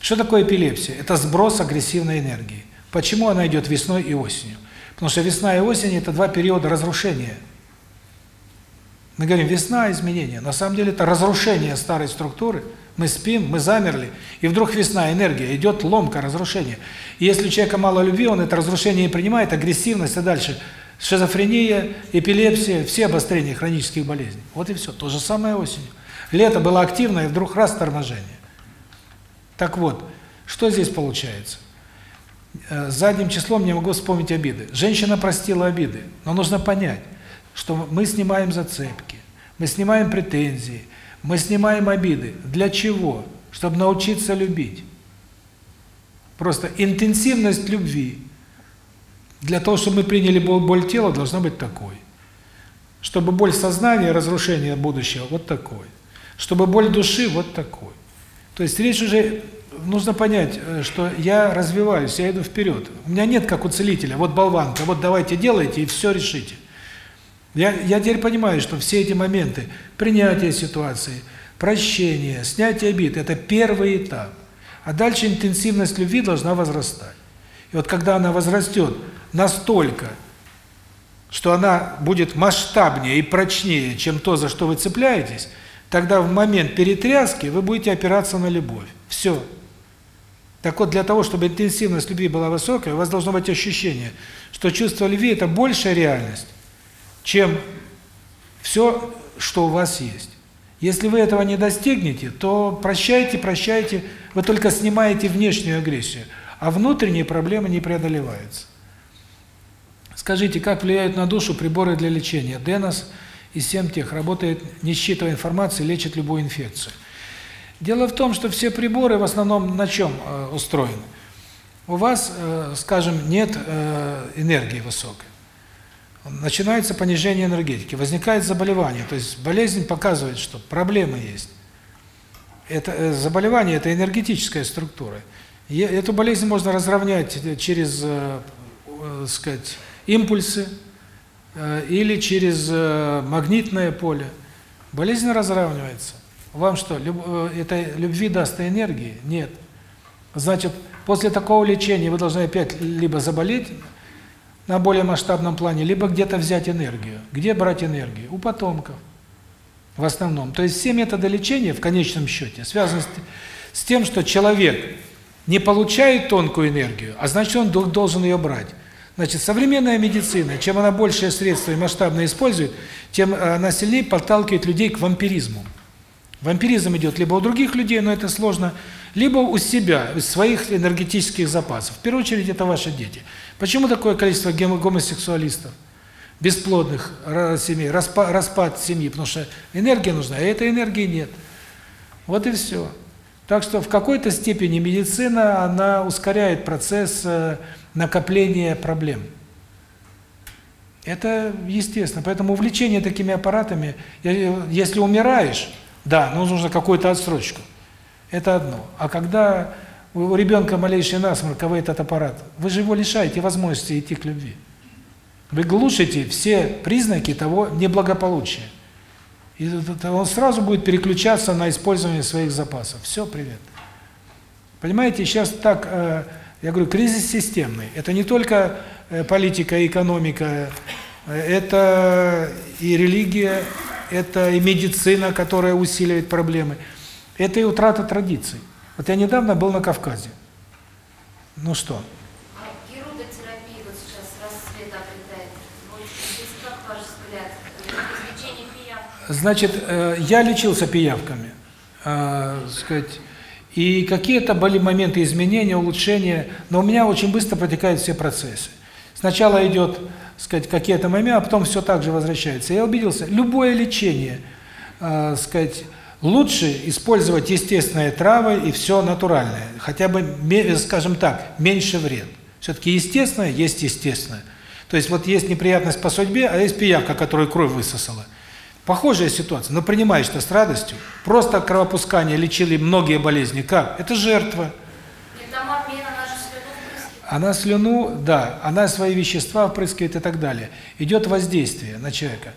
Что такое эпилепсия? Это сброс агрессивной энергии. Почему она идет весной и осенью? Потому что весна и осень – это два периода разрушения. Мы говорим, весна – изменения. На самом деле это разрушение старой структуры. Мы спим, мы замерли, и вдруг весна, энергия, идет ломка, разрушение. И если у человека мало любви, он это разрушение не принимает, агрессивность и дальше. Шизофрения, эпилепсия, все обострения хронических болезней. Вот и все. То же самое осенью. Лето было активно, и вдруг раз торможение. Так вот, что здесь получается? Э, Задним числом не могу вспомнить обиды. Женщина простила обиды, но нужно понять, что мы снимаем зацепки, мы снимаем претензии, мы снимаем обиды. Для чего? Чтобы научиться любить. Просто интенсивность любви для того, чтобы мы приняли боль тела, должна быть такой. Чтобы боль сознания, разрушение будущего, вот такой. Чтобы боль души, вот такой. То есть речь уже, нужно понять, э, что я развиваюсь, я иду вперед. У меня нет, как у целителя, вот болванка, вот давайте делайте и все решите. Я, я теперь понимаю, что все эти моменты, принятие ситуации, прощение, снятие обид – это первый этап. А дальше интенсивность любви должна возрастать. И вот когда она возрастет настолько, что она будет масштабнее и прочнее, чем то, за что вы цепляетесь, тогда в момент перетряски вы будете опираться на любовь. Все. Так вот, для того, чтобы интенсивность любви была высокая, у вас должно быть ощущение, что чувство любви – это большая реальность, чем все, что у вас есть. Если вы этого не достигнете, то прощайте, прощайте, вы только снимаете внешнюю агрессию, а внутренние проблемы не преодолеваются. Скажите, как влияют на душу приборы для лечения? Денос и Семтех работает, не считывая информации, лечит любую инфекцию. Дело в том, что все приборы в основном на чем э, устроены? У вас, э, скажем, нет э, энергии высокой начинается понижение энергетики, возникает заболевание, то есть болезнь показывает, что проблемы есть. Это э, заболевание это энергетическая структура. И эту болезнь можно разровнять через, э, э, сказать, импульсы э, или через э, магнитное поле. Болезнь разравнивается. Вам что, люб, э, это любви даст энергии? Нет. Значит, после такого лечения вы должны опять либо заболеть на более масштабном плане, либо где-то взять энергию. Где брать энергию? У потомков. В основном. То есть все методы лечения в конечном счете связаны с тем, что человек не получает тонкую энергию, а значит он должен ее брать. Значит, современная медицина, чем она большее средство и масштабно использует, тем она сильнее подталкивает людей к вампиризму. Вампиризм идет либо у других людей, но это сложно, либо у себя, из своих энергетических запасов. В первую очередь это ваши дети. Почему такое количество гомосексуалистов, бесплодных семей, распад, распад семьи? Потому что энергия нужна, а этой энергии нет. Вот и все. Так что в какой-то степени медицина, она ускоряет процесс накопления проблем. Это естественно. Поэтому увлечение такими аппаратами, если умираешь, да, но нужно какую-то отсрочку. Это одно. А когда у ребенка малейший насморк, а вы этот аппарат, вы же его лишаете возможности идти к любви. Вы глушите все признаки того неблагополучия. И он сразу будет переключаться на использование своих запасов. Все, привет. Понимаете, сейчас так, э, я говорю, кризис системный. Это не только э, политика и экономика, э, это и религия, это и медицина, которая усиливает проблемы, это и утрата традиций. Вот я недавно был на Кавказе. Ну что? А герудотерапия вот сейчас расцвет обретает. Вот здесь как ваш взгляд? Значит, э, я лечился пиявками, э, сказать, и какие-то были моменты изменения, улучшения, но у меня очень быстро протекают все процессы. Сначала идет, сказать, какие-то моменты, а потом все так же возвращается. Я убедился, любое лечение, э, сказать, Лучше использовать естественные травы и все натуральное. Хотя бы, скажем так, меньше вред. Все-таки естественное есть естественное. То есть вот есть неприятность по судьбе, а есть пиявка, которую кровь высосала. Похожая ситуация, но принимаешь это с радостью. Просто от кровопускания лечили многие болезни. Как? Это жертва. И там обмен, она слюну впрыскивает. Она слюну, да, она свои вещества впрыскивает и так далее. Идет воздействие на человека.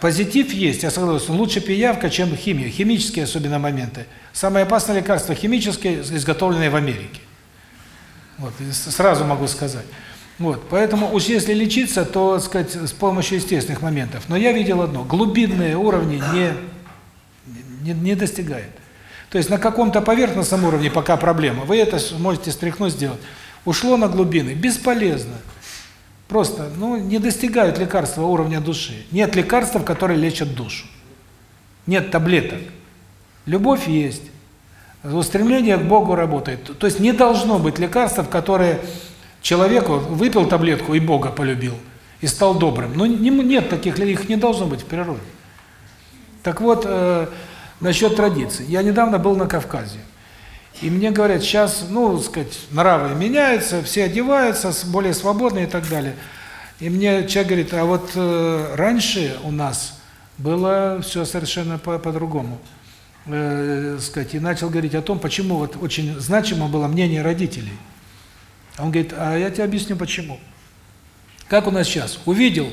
Позитив есть, я согласен, лучше пиявка, чем химия. Химические особенно моменты. Самое опасное лекарство химические, изготовленные в Америке. Вот, сразу могу сказать. Вот, поэтому уж если лечиться, то, так сказать, с помощью естественных моментов. Но я видел одно, глубинные уровни не, не, не достигает. То есть на каком-то поверхностном уровне пока проблема, вы это можете стряхнуть сделать. Ушло на глубины, бесполезно. Просто, ну, не достигают лекарства уровня души. Нет лекарств, которые лечат душу. Нет таблеток. Любовь есть. Устремление к Богу работает. То есть не должно быть лекарств, которые человеку выпил таблетку и Бога полюбил, и стал добрым. Но не- нет таких, их не должно быть в природе. Так вот, э, насчет традиций. Я недавно был на Кавказе. И мне говорят, сейчас, ну, сказать, нравы меняются, все одеваются, более свободно и так далее. И мне человек говорит, а вот э, раньше у нас было все совершенно по- по-другому. Э, сказать, и начал говорить о том, почему вот очень значимо было мнение родителей. Он говорит, а я тебе объясню почему. Как у нас сейчас? Увидел,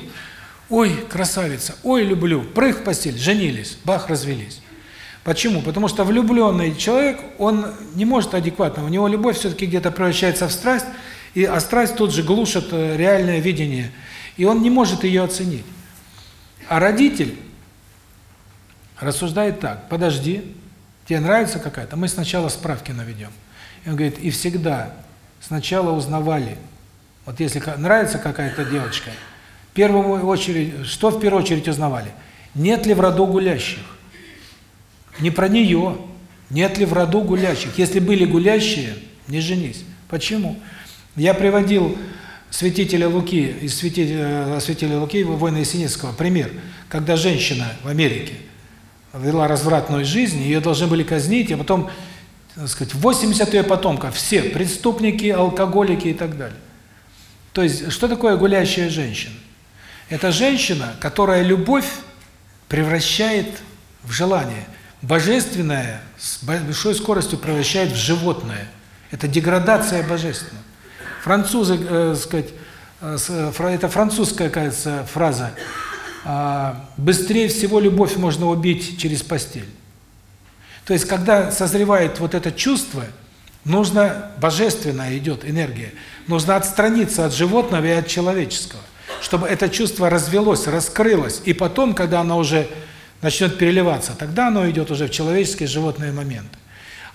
ой, красавица, ой, люблю, прыг в постель, женились, бах, развелись. Почему? Потому что влюбленный человек, он не может адекватно, у него любовь все-таки где-то превращается в страсть, и а страсть тут же глушит э, реальное видение, и он не может ее оценить. А родитель рассуждает так, подожди, тебе нравится какая-то, мы сначала справки наведем. И он говорит, и всегда сначала узнавали, вот если нравится какая-то девочка, в первую очередь, что в первую очередь узнавали? Нет ли в роду гулящих? Не про нее. Нет ли в роду гулящих? Если были гулящие, не женись. Почему? Я приводил святителя Луки, из святителя, святителя Луки, воина Есенинского, пример, когда женщина в Америке вела развратную жизнь, ее должны были казнить, а потом, так сказать, 80 ее потомков, все преступники, алкоголики и так далее. То есть, что такое гулящая женщина? Это женщина, которая любовь превращает в желание. Божественное с большой скоростью превращает в животное. Это деградация божественного. Французы, э, сказать, э, фра- это французская, кажется, фраза. а, Быстрее всего любовь можно убить через постель. То есть, когда созревает вот это чувство, нужно, божественная идет энергия, нужно отстраниться от животного и от человеческого, чтобы это чувство развелось, раскрылось, и потом, когда оно уже начнет переливаться, тогда оно идет уже в человеческие животные моменты.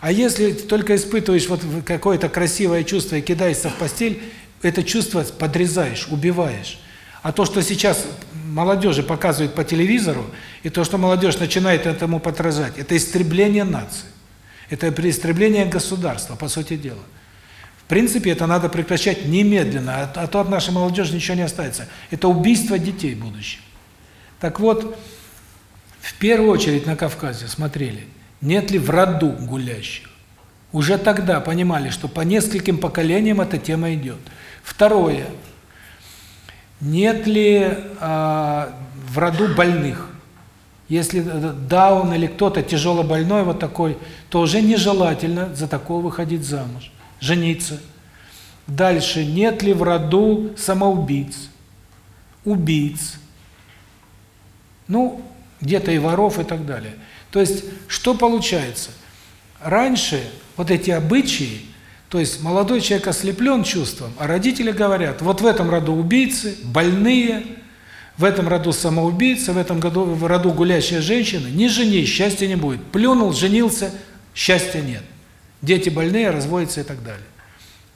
А если только испытываешь вот какое-то красивое чувство и кидаешься в постель, это чувство подрезаешь, убиваешь. А то, что сейчас молодежи показывают по телевизору, и то, что молодежь начинает этому подражать, это истребление нации. Это истребление государства, по сути дела. В принципе, это надо прекращать немедленно, а, а то от нашей молодежи ничего не останется. Это убийство детей в будущем. Так вот, в первую очередь на Кавказе смотрели, нет ли в роду гулящих. Уже тогда понимали, что по нескольким поколениям эта тема идет. Второе. Нет ли а, в роду больных? Если э, даун или кто-то тяжело больной вот такой, то уже нежелательно за такого выходить замуж, жениться. Дальше. Нет ли в роду самоубийц, убийц? Ну, где-то и воров и так далее. То есть, что получается? Раньше вот эти обычаи, то есть молодой человек ослеплен чувством, а родители говорят, вот в этом роду убийцы, больные, в этом роду самоубийцы, в этом году в роду гулящая женщина, не женись, счастья не будет. Плюнул, женился, счастья нет. Дети больные, разводятся и так далее.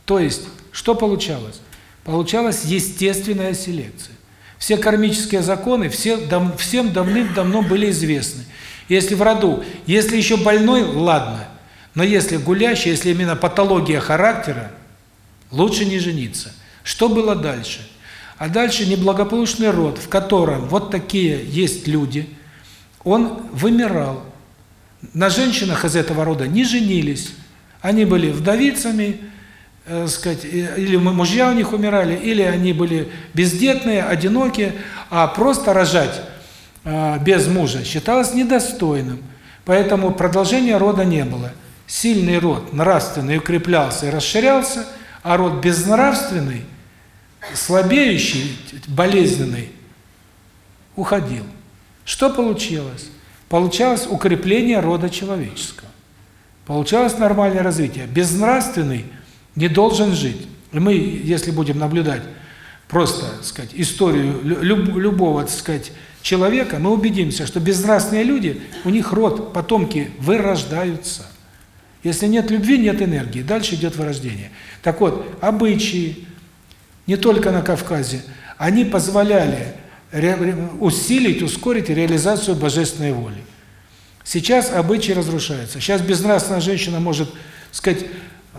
То есть, что получалось? Получалась естественная селекция. Все кармические законы все, дав, всем давным-давно были известны. Если в роду, если еще больной, ладно, но если гулящий, если именно патология характера, лучше не жениться. Что было дальше? А дальше неблагополучный род, в котором вот такие есть люди, он вымирал. на женщинах из этого рода не женились. Они были вдовицами, э, сказать, э, или мужья у них умирали, или они были бездетные, одинокие, а просто рожать э, без мужа считалось недостойным. Поэтому продолжения рода не было. Сильный род, нравственный, укреплялся и расширялся, а род безнравственный, слабеющий, болезненный, уходил. Что получилось? Получалось укрепление рода человеческого. Получалось нормальное развитие. Безнравственный не должен жить. И мы, если будем наблюдать просто, так сказать, историю люб, любого, так сказать, человека, мы убедимся, что безнравственные люди, у них род, потомки вырождаются. Если нет любви, нет энергии. Дальше идет вырождение. Так вот, обычаи, не только на Кавказе, они позволяли усилить, ускорить реализацию божественной воли. Сейчас обычаи разрушаются. Сейчас безнравственная женщина может, сказать,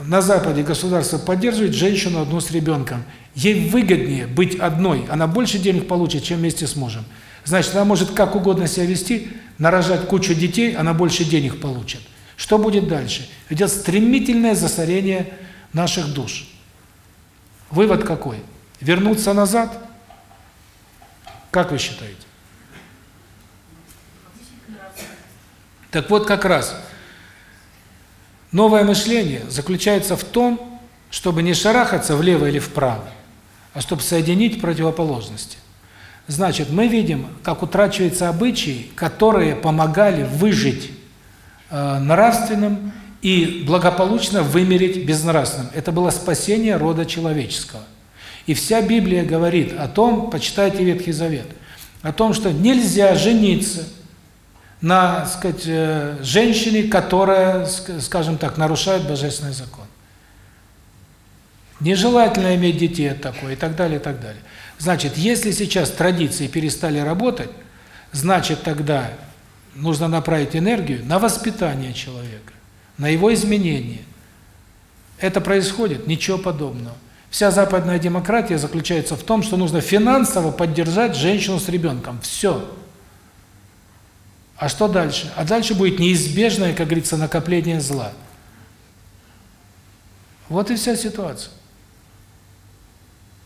на Западе государство поддерживает женщину одну с ребенком. Ей выгоднее быть одной, она больше денег получит, чем вместе с мужем. Значит, она может как угодно себя вести, нарожать кучу детей, она больше денег получит. Что будет дальше? Идет стремительное засорение наших душ. Вывод какой? Вернуться назад? Как вы считаете? Так вот как раз новое мышление заключается в том, чтобы не шарахаться влево или вправо, а чтобы соединить противоположности. Значит, мы видим, как утрачиваются обычаи, которые помогали выжить нравственным и благополучно вымереть безнравственным. Это было спасение рода человеческого. И вся Библия говорит о том, почитайте Ветхий Завет, о том, что нельзя жениться на, сказать, э, женщине, которая, скажем так, нарушает божественный закон. Нежелательно иметь детей от такой и так далее, и так далее. Значит, если сейчас традиции перестали работать, значит тогда нужно направить энергию на воспитание человека, на его изменение. Это происходит? Ничего подобного. Вся западная демократия заключается в том, что нужно финансово поддержать женщину с ребенком. Все. А что дальше? А дальше будет неизбежное, как говорится, накопление зла. Вот и вся ситуация.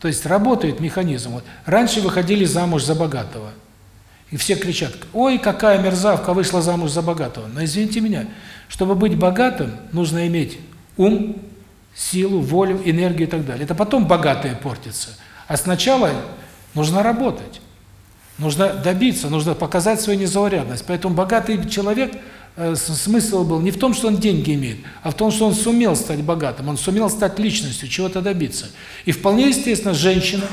То есть работает механизм. Вот раньше выходили замуж за богатого. И все кричат, ой, какая мерзавка вышла замуж за богатого. Но извините меня, чтобы быть богатым, нужно иметь ум, силу, волю, энергию и так далее. Это потом богатые портятся. А сначала нужно работать. Нужно добиться, нужно показать свою незаурядность. Поэтому богатый человек, э, смысл был не в том, что он деньги имеет, а в том, что он сумел стать богатым, он сумел стать личностью, чего-то добиться. И вполне естественно, женщина,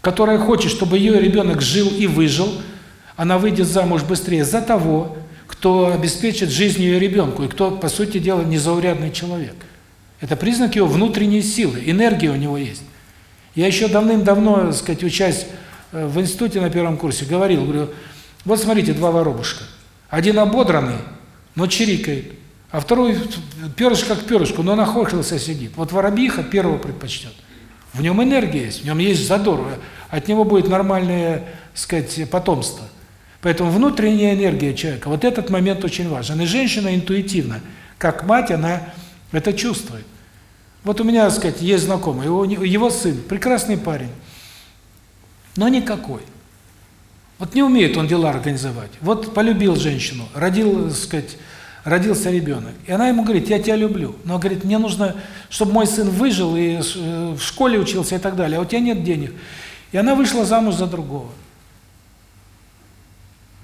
которая хочет, чтобы ее ребенок жил и выжил, она выйдет замуж быстрее за того, кто обеспечит жизнь ее ребенку, и кто, по сути дела, незаурядный человек. Это признак его внутренней силы, энергия у него есть. Я еще давным-давно, так сказать, учась Э, в институте на первом курсе говорил, говорю, вот смотрите, два воробушка. Один ободранный, но чирикает, а второй перышко как перышко, но нахохлился сидит. Вот воробьиха первого предпочтет. В нем энергия есть, в нем есть задор, от него будет нормальное, сказать, потомство. Поэтому внутренняя энергия человека, вот этот момент очень важен. И женщина интуитивно, как мать, она это чувствует. Вот у меня, так сказать, есть знакомый, его, его сын, прекрасный парень, но никакой. Вот не умеет он дела организовать. Вот полюбил женщину, родил, так сказать, родился ребенок. И она ему говорит, я тебя люблю. Но говорит, мне нужно, чтобы мой сын выжил и э, в школе учился и так далее, а у тебя нет денег. И она вышла замуж за другого.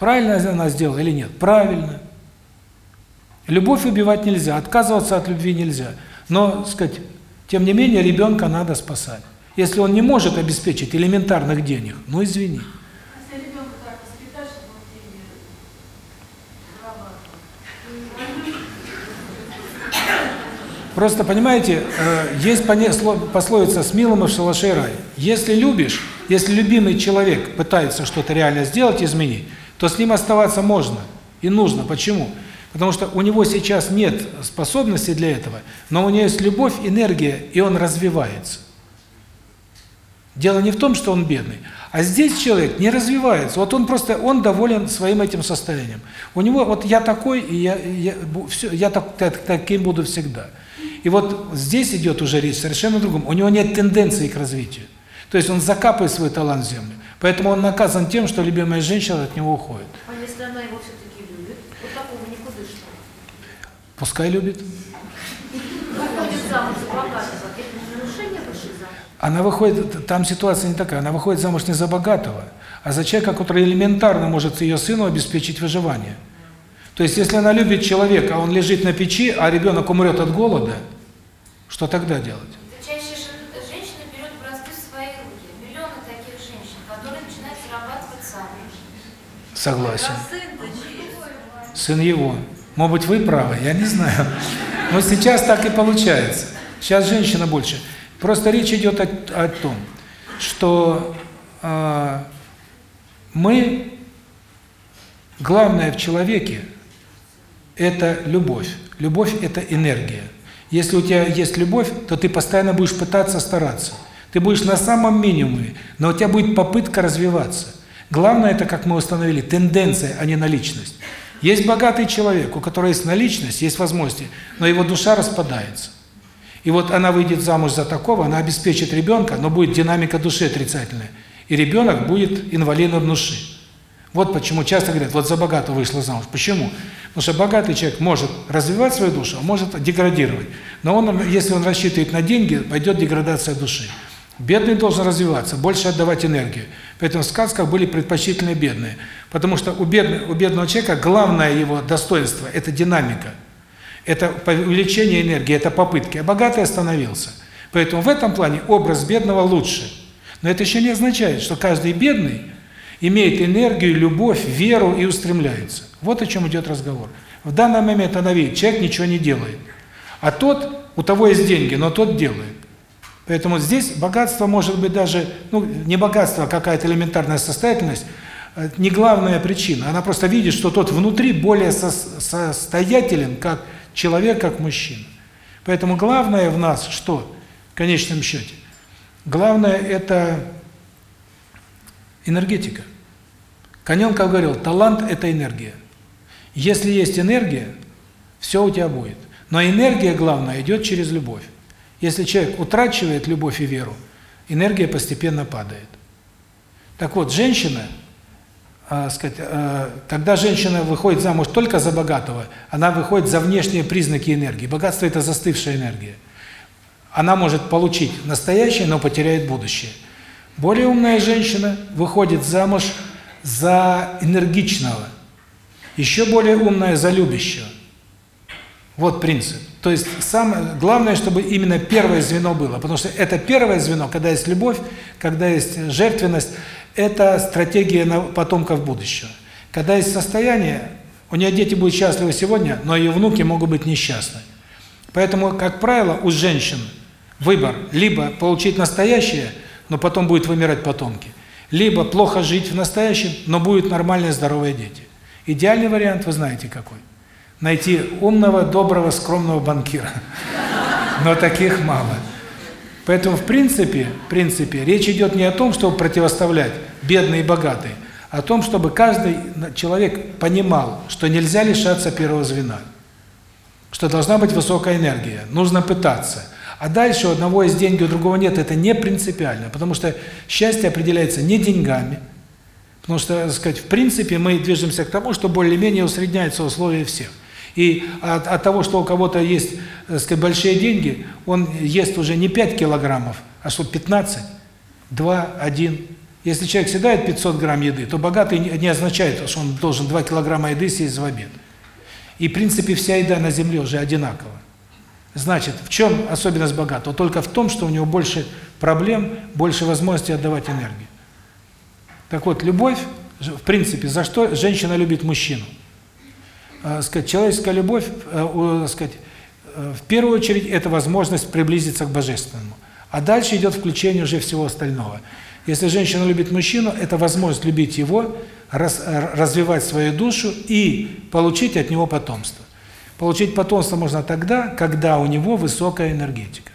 Правильно она сделала или нет? Правильно. Любовь убивать нельзя, отказываться от любви нельзя. Но, сказать, тем не менее, ребенка надо спасать. Если он не может обеспечить элементарных денег, ну извини. Просто, понимаете, э, есть пословица «с милым и в шалаше рай». Если любишь, если любимый человек пытается что-то реально сделать, изменить, то с ним оставаться можно и нужно. Почему? Потому что у него сейчас нет способности для этого, но у него есть любовь, энергия, и он развивается. Дело не в том, что он бедный, а здесь человек не развивается. Вот он просто, он доволен своим этим состоянием. У него, вот я такой, и я, я, всё, я так, так- таким буду всегда. И вот здесь идет уже речь совершенно другом. У него нет тенденции к развитию. То есть он закапывает свой талант в землю. Поэтому он наказан тем, что любимая женщина от него уходит. А если она его все-таки любит? Вот такого никудышного. Пускай любит. Выходит замуж за богатого. Это не нарушение законов? Она выходит, там ситуация не такая, она выходит замуж не за богатого, а за человека, который элементарно может ее сыну обеспечить выживание. То есть, если она любит человека, а он лежит на печи, а ребенок умрет от голода, что тогда делать? Это чаще жен- женщина берет бразды в свои руки. Миллионы таких женщин, которые начинают зарабатывать сами. Согласен. Сын его. Может быть, вы правы, я не знаю. Но сейчас так и получается. Сейчас женщина больше. Просто речь идет о, о том, что э, мы, главное в человеке – это любовь. Любовь – это энергия. Если у тебя есть любовь, то ты постоянно будешь пытаться стараться. Ты будешь на самом минимуме, но у тебя будет попытка развиваться. Главное – это, как мы установили, тенденция, а не наличность. Есть богатый человек, у которого есть наличность, есть возможности, но его душа распадается. И вот она выйдет замуж за такого, она обеспечит ребенка, но будет динамика души отрицательная. И ребенок будет инвалидом души. Вот почему часто говорят, вот за богатого вышла замуж. Почему? Потому что богатый человек может развивать свою душу, а может деградировать. Но он, если он рассчитывает на деньги, пойдет деградация души. Бедный должен развиваться, больше отдавать энергию. Поэтому в сказках были предпочтительные бедные. Потому что у, бедного, у бедного человека главное его достоинство – это динамика. Это увеличение энергии, это попытки. А богатый остановился. Поэтому в этом плане образ бедного лучше. Но это еще не означает, что каждый бедный имеет энергию, любовь, веру и устремляется. Вот о чем идет разговор. В данный момент она видит, человек ничего не делает. А тот, у того есть деньги, но тот делает. Поэтому здесь богатство может быть даже, ну, не богатство, а какая-то элементарная состоятельность, э, не главная причина. Она просто видит, что тот внутри более сос- состоятелен, как человек, как мужчина. Поэтому главное в нас что, в конечном счете? Главное – это энергетика. Каненков говорил, талант – это энергия. Если есть энергия, все у тебя будет. Но энергия, главное, идет через любовь. Если человек утрачивает любовь и веру, энергия постепенно падает. Так вот, женщина, э, сказать, э, когда женщина выходит замуж только за богатого, она выходит за внешние признаки энергии. Богатство – это застывшая энергия. Она может получить настоящее, но потеряет будущее. Более умная женщина выходит замуж за энергичного, еще более умная за любящего. Вот принцип. То есть самое главное, чтобы именно первое звено было, потому что это первое звено, когда есть любовь, когда есть жертвенность, это стратегия на потомков будущего. Когда есть состояние, у нее дети будут счастливы сегодня, но ее внуки могут быть несчастны. Поэтому, как правило, у женщин выбор либо получить настоящее, но потом будет вымирать потомки, либо плохо жить в настоящем, но будут нормальные здоровые дети. Идеальный вариант вы знаете какой. Найти умного, доброго, скромного банкира. Но таких мало. Поэтому, в принципе, в принципе, речь идет не о том, чтобы противоставлять бедный и богатый, а о том, чтобы каждый человек понимал, что нельзя лишаться первого звена, что должна быть высокая энергия, нужно пытаться. А дальше у одного есть деньги, у другого нет, это не принципиально, потому что счастье определяется не деньгами, потому что, так сказать, в принципе мы движемся к тому, что более-менее усредняются условия всех. И от, от того, что у кого-то есть, так сказать, большие деньги, он ест уже не 5 килограммов, а что 15, 2, 1. Если человек съедает 500 грамм еды, то богатый не, означает, что он должен 2 килограмма еды съесть в обед. И, в принципе, вся еда на земле уже одинакова. Значит, в чем особенность богатого? Только в том, что у него больше проблем, больше возможностей отдавать энергию. Так вот, любовь, в принципе, за что женщина любит мужчину? Э, сказать, человеческая любовь, э, сказать, э, в первую очередь, это возможность приблизиться к Божественному. А дальше идет включение уже всего остального. Если женщина любит мужчину, это возможность любить его, раз, развивать свою душу и получить от него потомство. Получить потомство можно тогда, когда у него высокая энергетика.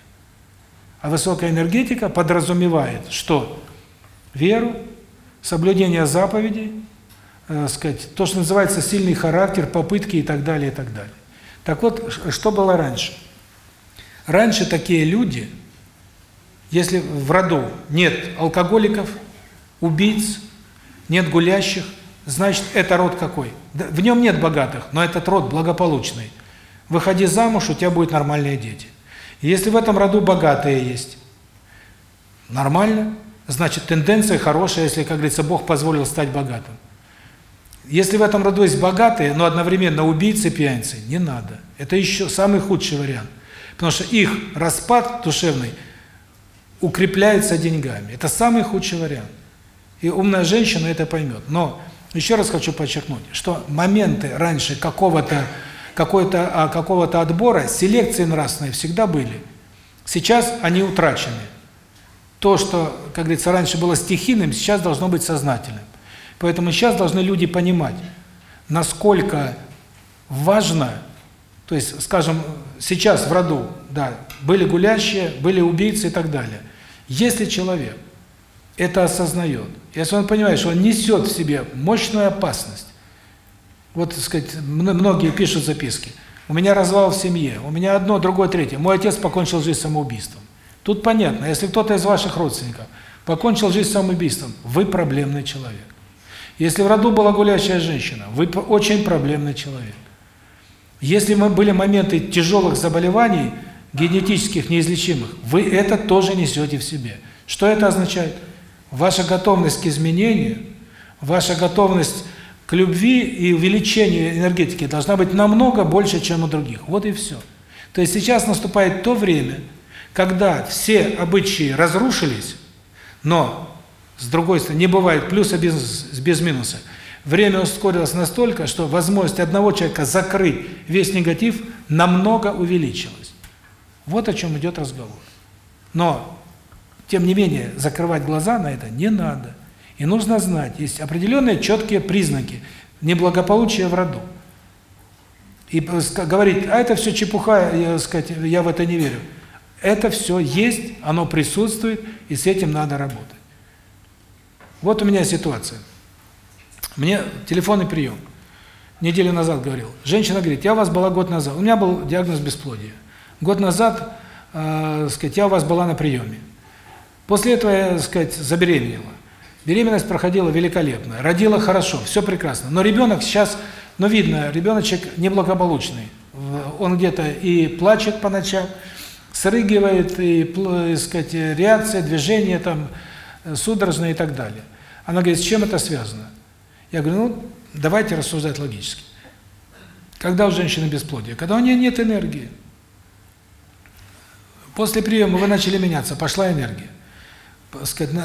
А высокая энергетика подразумевает, что веру, соблюдение заповедей, э, сказать, то, что называется сильный характер, попытки и так далее, и так далее. Так вот, ш- что было раньше? Раньше такие люди, если в роду нет алкоголиков, убийц, нет гулящих, значит, это род какой? В нем нет богатых, но этот род благополучный. Выходи замуж, у тебя будут нормальные дети. Если в этом роду богатые есть, нормально, значит, тенденция хорошая, если, как говорится, Бог позволил стать богатым. Если в этом роду есть богатые, но одновременно убийцы, пьяницы, не надо. Это еще самый худший вариант. Потому что их распад душевный укрепляется деньгами. Это самый худший вариант. И умная женщина это поймет. Но еще раз хочу подчеркнуть, что моменты раньше какого-то какой-то а, какого-то отбора, селекции нравственной всегда были. Сейчас они утрачены. То, что, как говорится, раньше было стихийным, сейчас должно быть сознательным. Поэтому сейчас должны люди понимать, насколько важно, то есть, скажем, сейчас в роду, да, были гулящие, были убийцы и так далее. Если человек это осознает, если он понимает, что он несет в себе мощную опасность, вот, так сказать, мно- многие пишут записки, у меня развал в семье, у меня одно, другое, третье, мой отец покончил жизнь самоубийством. Тут понятно, если кто-то из ваших родственников покончил жизнь самоубийством, вы проблемный человек. Если в роду была гулящая женщина, вы очень проблемный человек. Если мы были моменты тяжелых заболеваний, генетических, неизлечимых, вы это тоже несете в себе. Что это означает? Ваша готовность к изменению, ваша готовность к любви и увеличению энергетики должна быть намного больше, чем у других. Вот и все. То есть сейчас наступает то время, когда все обычаи разрушились, но, с другой стороны, не бывает плюса без, без минуса. Время ускорилось настолько, что возможность одного человека закрыть весь негатив намного увеличилась. Вот о чем идет разговор. Но, тем не менее, закрывать глаза на это не надо. И нужно знать, есть определенные четкие признаки неблагополучия в роду. И ска- говорить, а это все чепуха, я, сказать, я в это не верю. Это все есть, оно присутствует, и с этим надо работать. Вот у меня ситуация. Мне телефонный прием. Неделю назад говорил. Женщина говорит, я у вас была год назад. У меня был диагноз бесплодия. Год назад, э, сказать, я у вас была на приеме. После этого я, сказать, забеременела. Беременность проходила великолепно, родила хорошо, все прекрасно. Но ребенок сейчас, ну видно, ребеночек неблагополучный. Он где-то и плачет по ночам, срыгивает, и, и, сказать, реакция, движение там э, судорожные и так далее. Она говорит, с чем это связано? Я говорю, ну, давайте рассуждать логически. Когда у женщины бесплодие? Когда у нее нет энергии. После приема вы начали меняться, пошла энергия.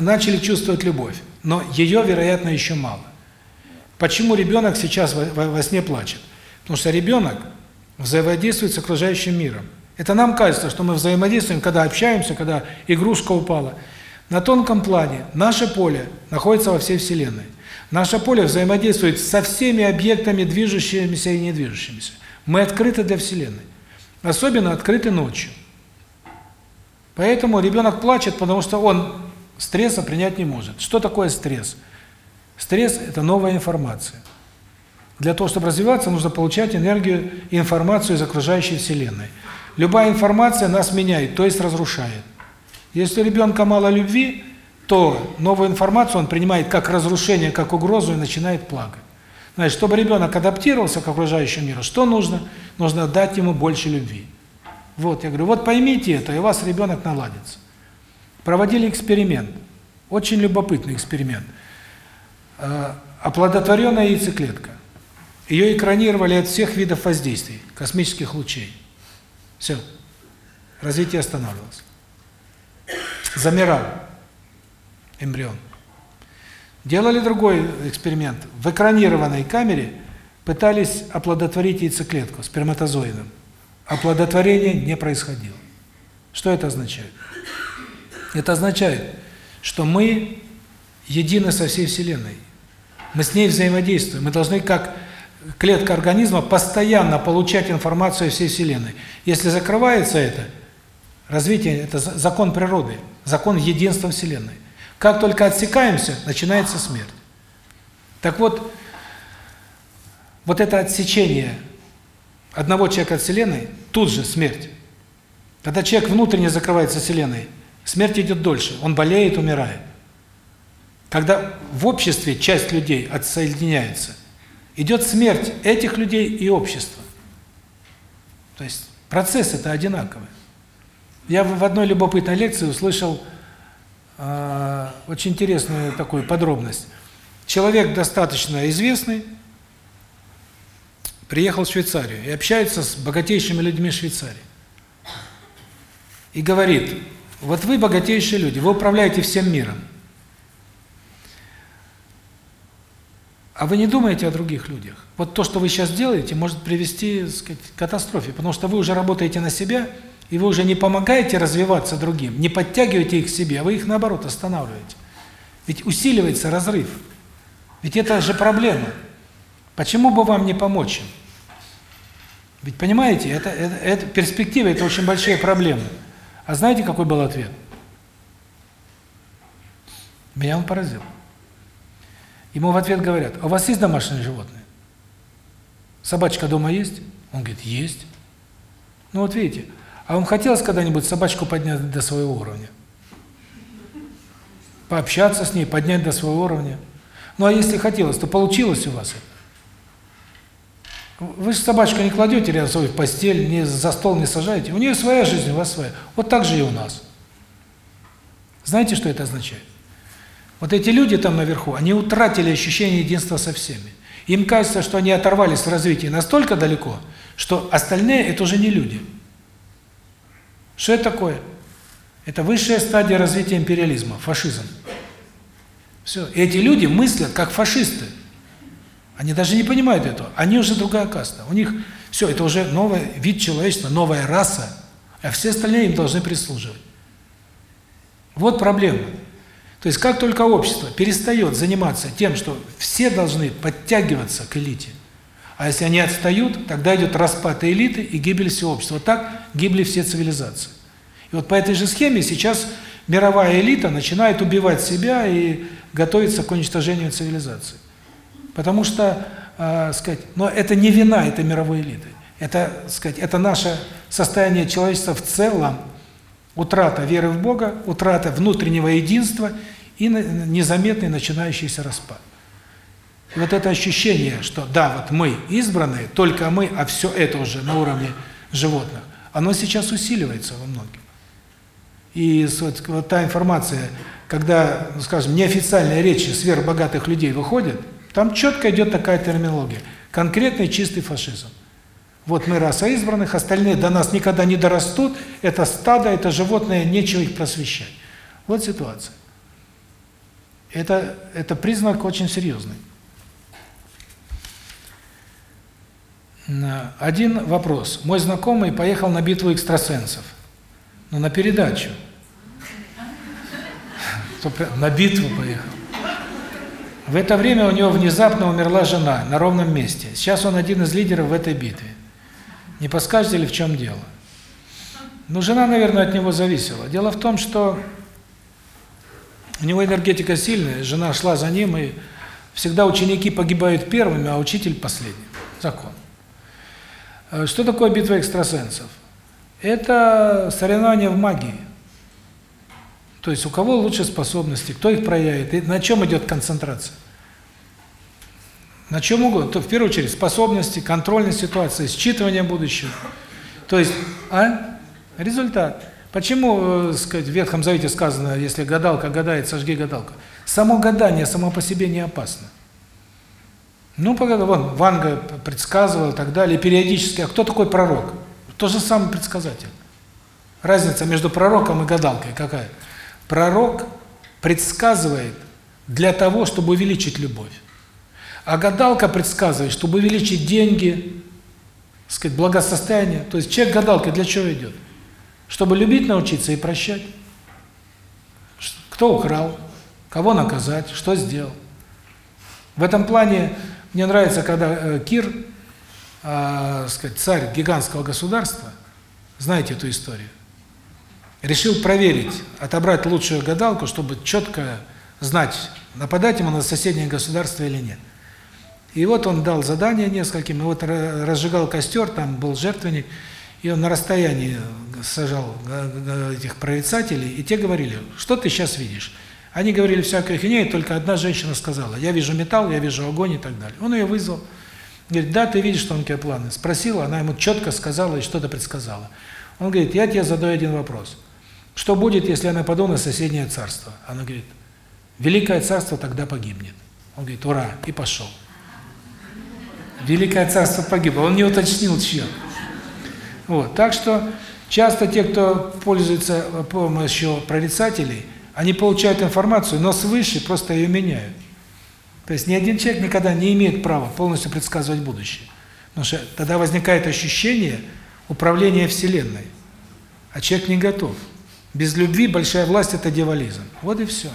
Начали чувствовать любовь, но ее, вероятно, еще мало. Почему ребенок сейчас во, во- во сне плачет? Потому что ребенок взаимодействует с окружающим миром. Это нам кажется, что мы взаимодействуем, когда общаемся, когда игрушка упала. На тонком плане наше поле находится во всей Вселенной. Наше поле взаимодействует со всеми объектами, движущимися и недвижущимися. Мы открыты для Вселенной. Особенно открыты ночью. Поэтому ребенок плачет, потому что он стресса принять не может. Что такое стресс? Стресс – это новая информация. Для того, чтобы развиваться, нужно получать энергию и информацию из окружающей Вселенной. Любая информация нас меняет, то есть разрушает. Если у ребенка мало любви, то новую информацию он принимает как разрушение, как угрозу и начинает плакать. Значит, чтобы ребенок адаптировался к окружающему миру, что нужно? Нужно дать ему больше любви. Вот, я говорю, вот поймите это, и у вас ребенок наладится. Проводили эксперимент, очень любопытный эксперимент. Э, Оплодотворенная яйцеклетка. Ее экранировали от всех видов воздействий, космических лучей. Все. Развитие останавливалось. Замирал эмбрион. Делали другой эксперимент. В экранированной камере пытались оплодотворить яйцеклетку сперматозоидом. Оплодотворение не происходило. Что это означает? Это означает, что мы едины со всей Вселенной. Мы с ней взаимодействуем. Мы должны, как клетка организма, постоянно получать информацию о всей Вселенной. Если закрывается это, Развитие – это за- закон природы, закон единства Вселенной. Как только отсекаемся, начинается смерть. Так вот, вот это отсечение одного человека от Вселенной, тут же смерть. Когда человек внутренне закрывается Вселенной, смерть идет дольше, он болеет, умирает. Когда в обществе часть людей отсоединяется, идет смерть этих людей и общества. То есть процесс это одинаковый. Я в одной любопытной лекции услышал э, очень интересную такую подробность. Человек достаточно известный приехал в Швейцарию и общается с богатейшими людьми Швейцарии. И говорит, вот вы богатейшие люди, вы управляете всем миром. А вы не думаете о других людях? Вот то, что вы сейчас делаете, может привести сказать, к катастрофе, потому что вы уже работаете на себя, и вы уже не помогаете развиваться другим, не подтягиваете их к себе, а вы их, наоборот, останавливаете. Ведь усиливается разрыв. Ведь это же проблема. Почему бы вам не помочь им? Ведь понимаете, это, это, это перспектива, это очень большие проблемы. А знаете, какой был ответ? Меня он поразил. Ему в ответ говорят, а у вас есть домашние животные? Собачка дома есть? Он говорит, есть. Ну вот видите, а вам хотелось когда-нибудь собачку поднять до своего уровня? Пообщаться с ней, поднять до своего уровня? Ну а если хотелось, то получилось у вас это? Вы же собачку не кладете рядом с собой в постель, не за стол не сажаете. У нее своя жизнь, у вас своя. Вот так же и у нас. Знаете, что это означает? Вот эти люди там наверху, они утратили ощущение единства со всеми. Им кажется, что они оторвались в развитии настолько далеко, что остальные – это уже не люди. Что это такое? Это высшая стадия развития империализма, фашизм. Все. И эти люди мыслят как фашисты. Они даже не понимают этого. Они уже другая каста. У них все, это уже новый вид человечества, новая раса, а все остальные им должны прислуживать. Вот проблема. То есть как только общество перестает заниматься тем, что все должны подтягиваться к элите, а если они отстают, тогда идет распад элиты и гибель всего общества. Вот так гибли все цивилизации. И вот по этой же схеме сейчас мировая элита начинает убивать себя и готовится к уничтожению цивилизации. Потому что, э, сказать, но это не вина этой мировой элиты. Это, сказать, это наше состояние человечества в целом, утрата веры в Бога, утрата внутреннего единства и незаметный начинающийся распад. Вот это ощущение, что да, вот мы избранные, только мы, а все это уже на уровне животных, оно сейчас усиливается во многих. И вот, вот та информация, когда, ну, скажем, неофициальные речи сверхбогатых людей выходят, там четко идет такая терминология. Конкретный чистый фашизм. Вот мы раса избранных, остальные до нас никогда не дорастут, это стадо, это животные, нечего их просвещать. Вот ситуация. Это, это признак очень серьезный. Один вопрос. Мой знакомый поехал на битву экстрасенсов. Ну, на передачу. На битву поехал. В это время у него внезапно умерла жена на ровном месте. Сейчас он один из лидеров в этой битве. Не подскажете ли, в чем дело? Ну, жена, наверное, от него зависела. Дело в том, что у него энергетика сильная, жена шла за ним, и всегда ученики погибают первыми, а учитель последним. Закон. Что такое битва экстрасенсов? Это соревнование в магии. То есть у кого лучше способности, кто их проявит, и на чем идет концентрация. На чем угодно. То в первую очередь способности, контрольной ситуации, считывание будущего. То есть, а? Результат. Почему, э, сказать, в Ветхом Завете сказано, если гадалка гадает, сожги гадалку? Само гадание само по себе не опасно. Ну, вон, Ванга предсказывал и так далее, периодически. А кто такой пророк? То же самый предсказатель. Разница между пророком и гадалкой какая? Пророк предсказывает для того, чтобы увеличить любовь. А гадалка предсказывает, чтобы увеличить деньги, сказать, благосостояние. То есть человек гадалка для чего идет? Чтобы любить научиться и прощать. Кто украл, кого наказать, что сделал. В этом плане мне нравится, когда Кир, э, сказать, царь гигантского государства, знаете эту историю, решил проверить, отобрать лучшую гадалку, чтобы четко знать, нападать ему на соседнее государство или нет. И вот он дал задание нескольким, и вот ра- разжигал костер, там был жертвенник, и он на расстоянии сажал га- га- этих прорицателей, и те говорили, что ты сейчас видишь? Они говорили всякую и только одна женщина сказала, я вижу металл, я вижу огонь и так далее. Он ее вызвал, говорит, да, ты видишь тонкие планы. Спросила, она ему четко сказала и что-то предсказала. Он говорит, я тебе задаю один вопрос. Что будет, если я нападу на соседнее царство? Она говорит, Великое царство тогда погибнет. Он говорит, ура, и пошел. Великое царство погибло. Он не уточнил, чье. Вот. Так что часто те, кто пользуется помощью прорицателей, они получают информацию, но свыше просто ее меняют. То есть ни один человек никогда не имеет права полностью предсказывать будущее. Потому что тогда возникает ощущение управления Вселенной. А человек не готов. Без любви большая власть – это дьяволизм. Вот и все.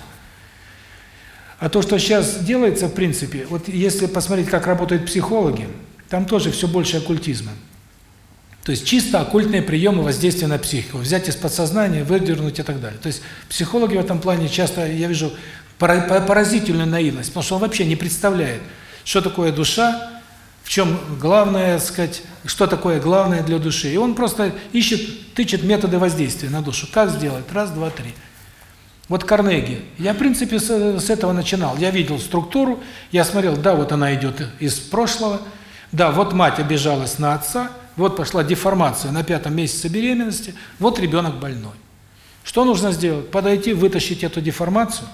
А то, что сейчас делается, в принципе, вот если посмотреть, как работают психологи, там тоже все больше оккультизма. То есть чисто оккультные приемы воздействия на психику. Взять из подсознания, выдернуть и так далее. То есть психологи в этом плане часто, я вижу, пора- пора- поразительную наивность, потому что он вообще не представляет, что такое душа, в чем главное, сказать, что такое главное для души. И он просто ищет, тычет методы воздействия на душу. Как сделать? Раз, два, три. Вот Карнеги. Я, в принципе, с, с этого начинал. Я видел структуру, я смотрел, да, вот она идет из прошлого, да, вот мать обижалась на отца, вот пошла деформация на пятом месяце беременности, вот ребенок больной. Что нужно сделать? Подойти, вытащить эту деформацию,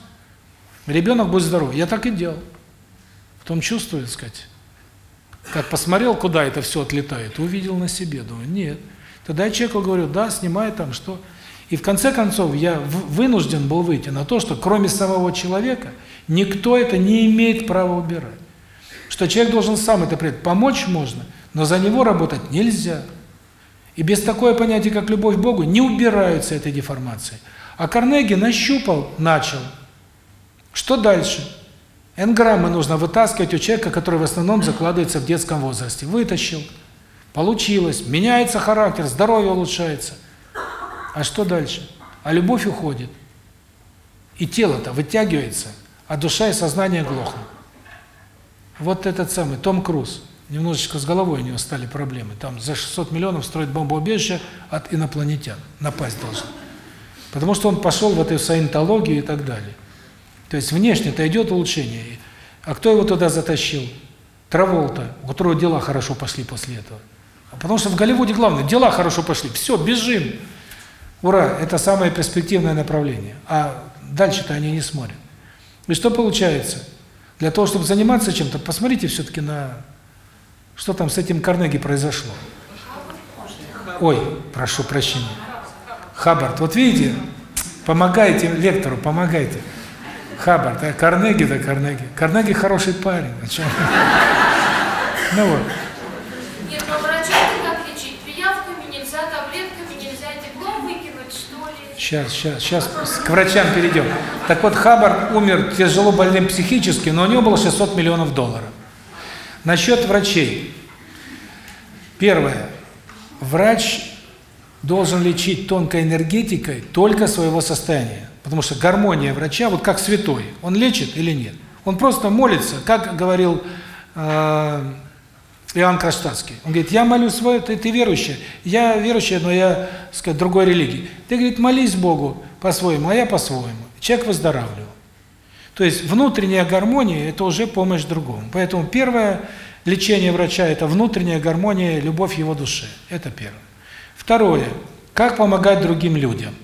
ребенок будет здоров. Я так и делал. Потом чувствую, сказать, как посмотрел, куда это все отлетает, увидел на себе, думаю, нет. Тогда я человеку говорю, да, снимай там, что... И в конце концов я вынужден был выйти на то, что кроме самого человека никто это не имеет права убирать. Что человек должен сам это принять. Помочь можно, но за него работать нельзя. И без такое понятие, как любовь к Богу, не убираются этой деформации. А Карнеги нащупал, начал. Что дальше? Энграммы нужно вытаскивать у человека, который в основном закладывается в детском возрасте. Вытащил. Получилось. Меняется характер, здоровье улучшается. А что дальше? А любовь уходит. И тело-то вытягивается, а душа и сознание глохнут. Вот этот самый Том Круз. Немножечко с головой у него стали проблемы. Там за 600 миллионов строит бомбоубежище от инопланетян. Напасть должен. Потому что он пошел в эту саентологию и так далее. То есть внешне-то идет улучшение. А кто его туда затащил? Траволта, у которого дела хорошо пошли после этого. А Потому что в Голливуде главное, дела хорошо пошли. Все, бежим. Ура, это самое перспективное направление. А дальше-то они не смотрят. И что получается? Для того, чтобы заниматься чем-то, посмотрите все-таки на... Что там с этим Карнеги произошло. Ой, прошу прощения. Хаббард, вот видите, помогайте лектору, помогайте. Хаббард, а Карнеги да Карнеги. Карнеги хороший парень. о чем? Ну вот. Нет, но врачам как лечить? Пиявками нельзя, таблетками нельзя, теплом выкинуть, что ли? Сейчас, сейчас, сейчас к врачам перейдем. Так вот, Хаббард умер тяжело больным психически, но у него было 600 миллионов долларов. Насчет врачей. Первое. Врач должен лечить тонкой энергетикой только своего состояния. Потому что гармония врача, вот как святой, он лечит или нет? Он просто молится, как говорил э, Иоанн Кронштадтский. Он говорит, я молю свой, ты, ты верующий, я верующий, но я, сказать, другой религии. Ты, говорит, молись Богу по-своему, а я по-своему. Человек выздоравливал. То есть внутренняя гармония – это уже помощь другому. Поэтому первое лечение врача – это внутренняя гармония, любовь его души. Это первое. Второе. Как помогать другим людям?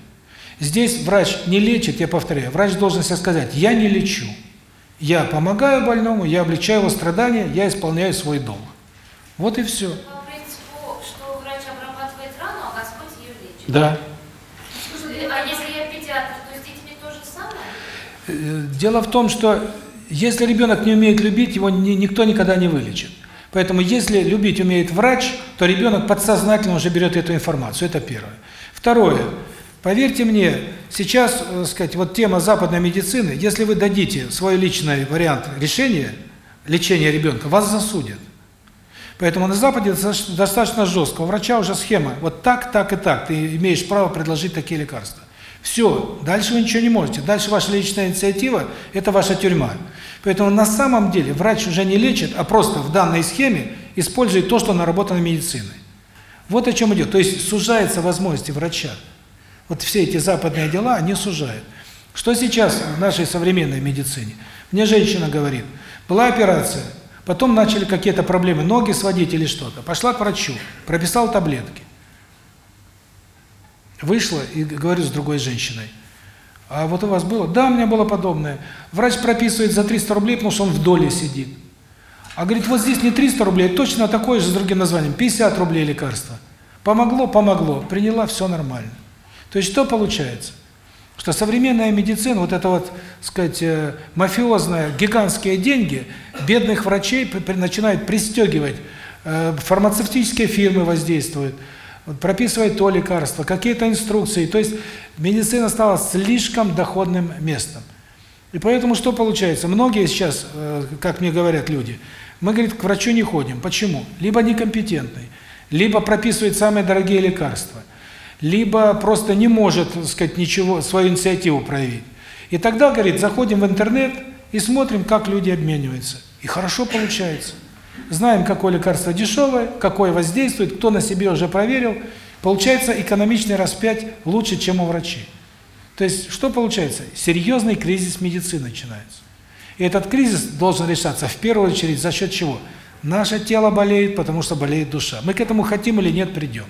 Здесь врач не лечит, я повторяю, врач должен себе сказать, я не лечу. Я помогаю больному, я облегчаю его страдания, я исполняю свой долг. Вот и все. По принципу, что врач обрабатывает рану, а Господь ее лечит. Да. А если я педиатр, то с детьми то же самое? Э, Дело в том, что если ребенок не умеет любить, его ни- никто никогда не вылечит. Поэтому если любить умеет врач, то ребенок подсознательно уже берет эту информацию. Это первое. Второе. Поверьте мне, сейчас, э, сказать, вот тема западной медицины, если вы дадите свой личный вариант решения, лечения ребенка, вас засудят. Поэтому на Западе достаточно жестко. У врача уже схема. Вот так, так и так. Ты имеешь право предложить такие лекарства. Все, дальше вы ничего не можете. Дальше ваша личная инициатива – это ваша тюрьма. Поэтому на самом деле врач уже не лечит, а просто в данной схеме использует то, что наработано медициной. Вот о чем идет. То есть сужаются возможности врача. Вот все эти западные дела, они сужают. Что сейчас в нашей современной медицине? Мне женщина говорит, была операция, потом начали какие-то проблемы, ноги сводить или что-то. Пошла к врачу, прописал таблетки. Вышла и говорю с другой женщиной. А вот у вас было? Да, у меня было подобное. Врач прописывает за 300 рублей, потому что он в доле сидит. А говорит, вот здесь не 300 рублей, точно такое же с другим названием, 50 рублей лекарства. Помогло, помогло, приняла, все нормально. То есть что получается? Что современная медицина, вот это вот, сказать, э, мафиозная, гигантские деньги, бедных врачей начинают пристегивать, э, фармацевтические фирмы воздействуют, прописывать то лекарство, какие-то инструкции. То есть медицина стала слишком доходным местом. И поэтому что получается? Многие сейчас, э, как мне говорят люди, мы, говорит, к врачу не ходим. Почему? Либо некомпетентный, либо прописывает самые дорогие лекарства, либо просто не может, так сказать, ничего, свою инициативу проявить. И тогда, говорит, заходим в интернет и смотрим, как люди обмениваются. И хорошо получается. Знаем, какое лекарство дешевое, какое воздействует, кто на себе уже проверил. Получается экономичный раз в пять лучше, чем у врачей. То есть, что получается? Серьезный кризис медицины начинается. И этот кризис должен решаться в первую очередь за счет чего? Наше тело болеет, потому что болеет душа. Мы к этому хотим или нет, придем.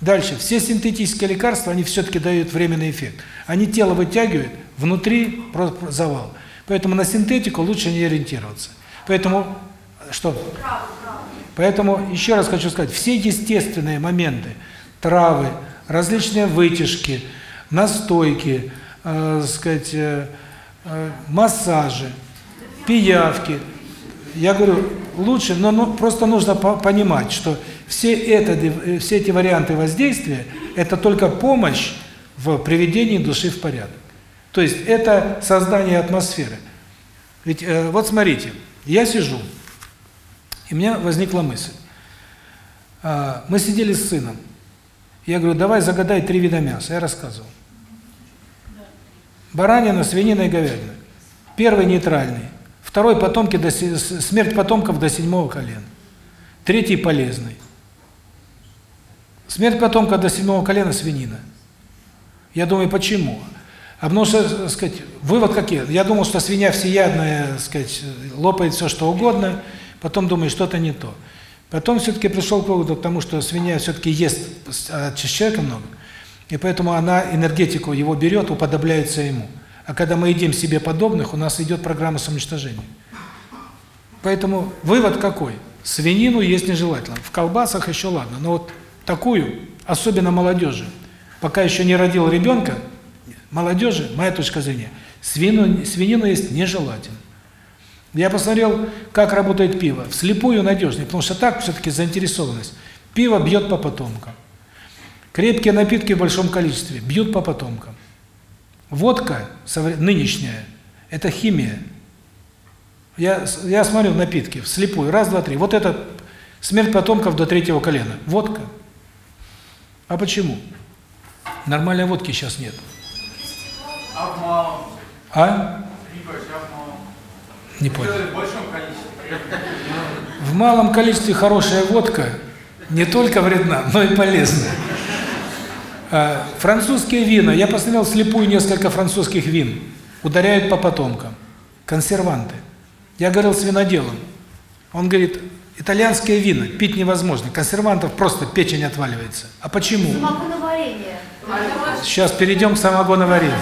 Дальше. Все синтетические лекарства, они все-таки дают временный эффект. Они тело вытягивают, внутри завал. Поэтому на синтетику лучше не ориентироваться. Поэтому, что? Поэтому, еще раз хочу сказать, все естественные моменты, травы, различные вытяжки, настойки, э, сказать, э, э, массажи, пиявки. Я говорю, лучше, но ну, просто нужно по понимать, что все, это, все эти варианты воздействия – это только помощь в приведении души в порядок. То есть это создание атмосферы. Ведь э, вот смотрите, я сижу, и у меня возникла мысль. А, мы сидели с сыном. Я говорю, давай загадай три вида мяса. Я рассказывал. Баранина, свинина и говядина. Первый нейтральный. Второй потомки до смерть потомков до седьмого колена. Третий полезный. Смерть потомка до седьмого колена свинина. Я думаю, почему? А потому что, так сказать, вывод какие? Я думал, что свинья всеядная, так сказать, лопает все что угодно, потом думаю, что-то не то. Потом все-таки пришел к выводу к тому, что свинья все-таки ест от человека много, и поэтому она энергетику его берет, уподобляется ему. А когда мы едим себе подобных, у нас идет программа самоуничтожения. Поэтому вывод какой? Свинину есть нежелательно. В колбасах еще ладно, но вот такую, особенно молодежи, пока еще не родил ребенка, молодежи, моя точка зрения, свинину, свинину есть нежелательно. Я посмотрел, как работает пиво. Вслепую надежнее, потому что так все-таки заинтересованность. Пиво бьет по потомкам. Крепкие напитки в большом количестве бьют по потомкам. Водка нынешняя – это химия. Я, я смотрю напитки вслепую, раз, два, три. Вот это смерть потомков до третьего колена. Водка. А почему? Нормальной водки сейчас нет. А Не понял. В большом количестве. В малом количестве хорошая водка не только вредна, но и полезна. А, французские вина, я посмотрел слепую несколько французских вин, ударяют по потомкам. Консерванты. Я говорил с виноделом. Он говорит, итальянские вина пить невозможно, консервантов просто печень отваливается. А почему? Самогоноварение. Сейчас перейдем к самогоноварению.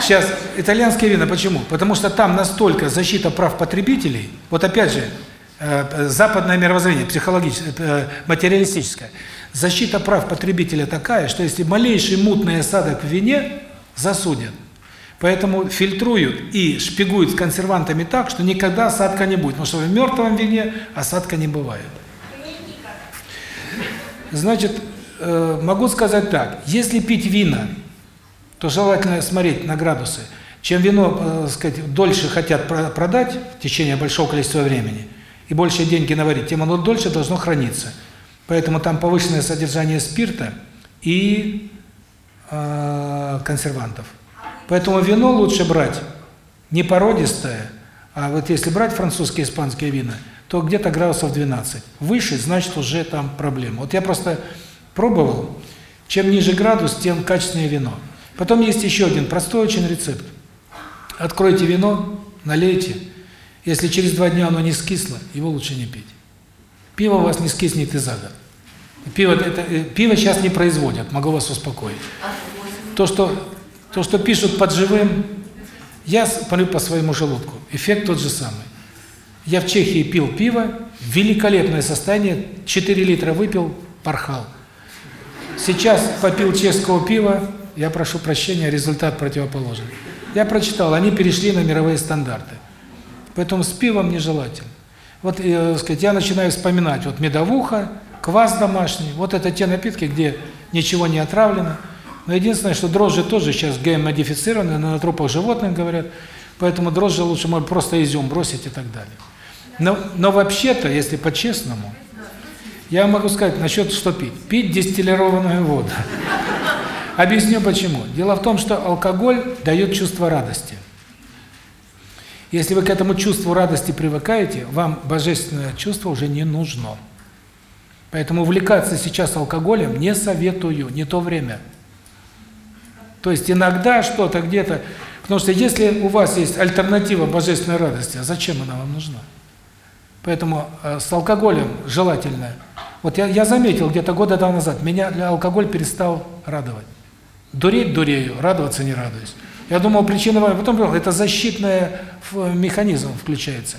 Сейчас, итальянские вина, почему? Потому что там настолько защита прав потребителей, вот опять же, э, западное мировоззрение, психологическое, э, материалистическое, защита прав потребителя такая, что если малейший мутный осадок в вине, засудят. Поэтому фильтруют и шпигуют с консервантами так, что никогда осадка не будет. Потому что в мертвом вине осадка не бывает. Значит, э, могу сказать так. Если пить вина, то желательно смотреть на градусы. Чем вино, э, сказать, дольше хотят продать в течение большого количества времени, и больше деньги наварить, тем оно дольше должно храниться. Поэтому там повышенное содержание спирта и э, консервантов. Поэтому вино лучше брать не породистое, а вот если брать французские, испанские вина, то где-то градусов 12. Выше, значит, уже там проблема. Вот я просто пробовал, чем ниже градус, тем качественнее вино. Потом есть еще один простой очень рецепт. Откройте вино, налейте. Если через два дня оно не скисло, его лучше не пить. Пиво у вас не скиснет и за год. Пиво, это, э, пиво сейчас не производят, могу вас успокоить. То, что, то, что пишут под живым, я смотрю по своему желудку. Эффект тот же самый. Я в Чехии пил пиво, великолепное состояние, 4 литра выпил, порхал. Сейчас попил чешского пива, я прошу прощения, результат противоположный. Я прочитал, они перешли на мировые стандарты. Поэтому с пивом нежелательно. Вот, э, сказать, я начинаю вспоминать, вот медовуха, квас домашний, вот это те напитки, где ничего не отравлено. Но единственное, что дрожжи тоже сейчас ГМ-модифицированы, на трупах животных говорят, поэтому дрожжи лучше может просто изюм бросить и так далее. Но, но вообще-то, если по-честному, я могу сказать насчет что пить. Пить дистиллированную воду. Объясню почему. Дело в том, что алкоголь дает чувство радости. Если вы к этому чувству радости привыкаете, вам божественное чувство уже не нужно. Поэтому увлекаться сейчас алкоголем не советую, не то время. То есть иногда что-то где-то... Потому что если у вас есть альтернатива божественной радости, а зачем она вам нужна? Поэтому э, с алкоголем желательно. Вот я, я заметил где-то года два назад, меня алкоголь перестал радовать. Дуреть дурею, радоваться не радуюсь. Я думал, причина, потом понял, это защитный механизм включается.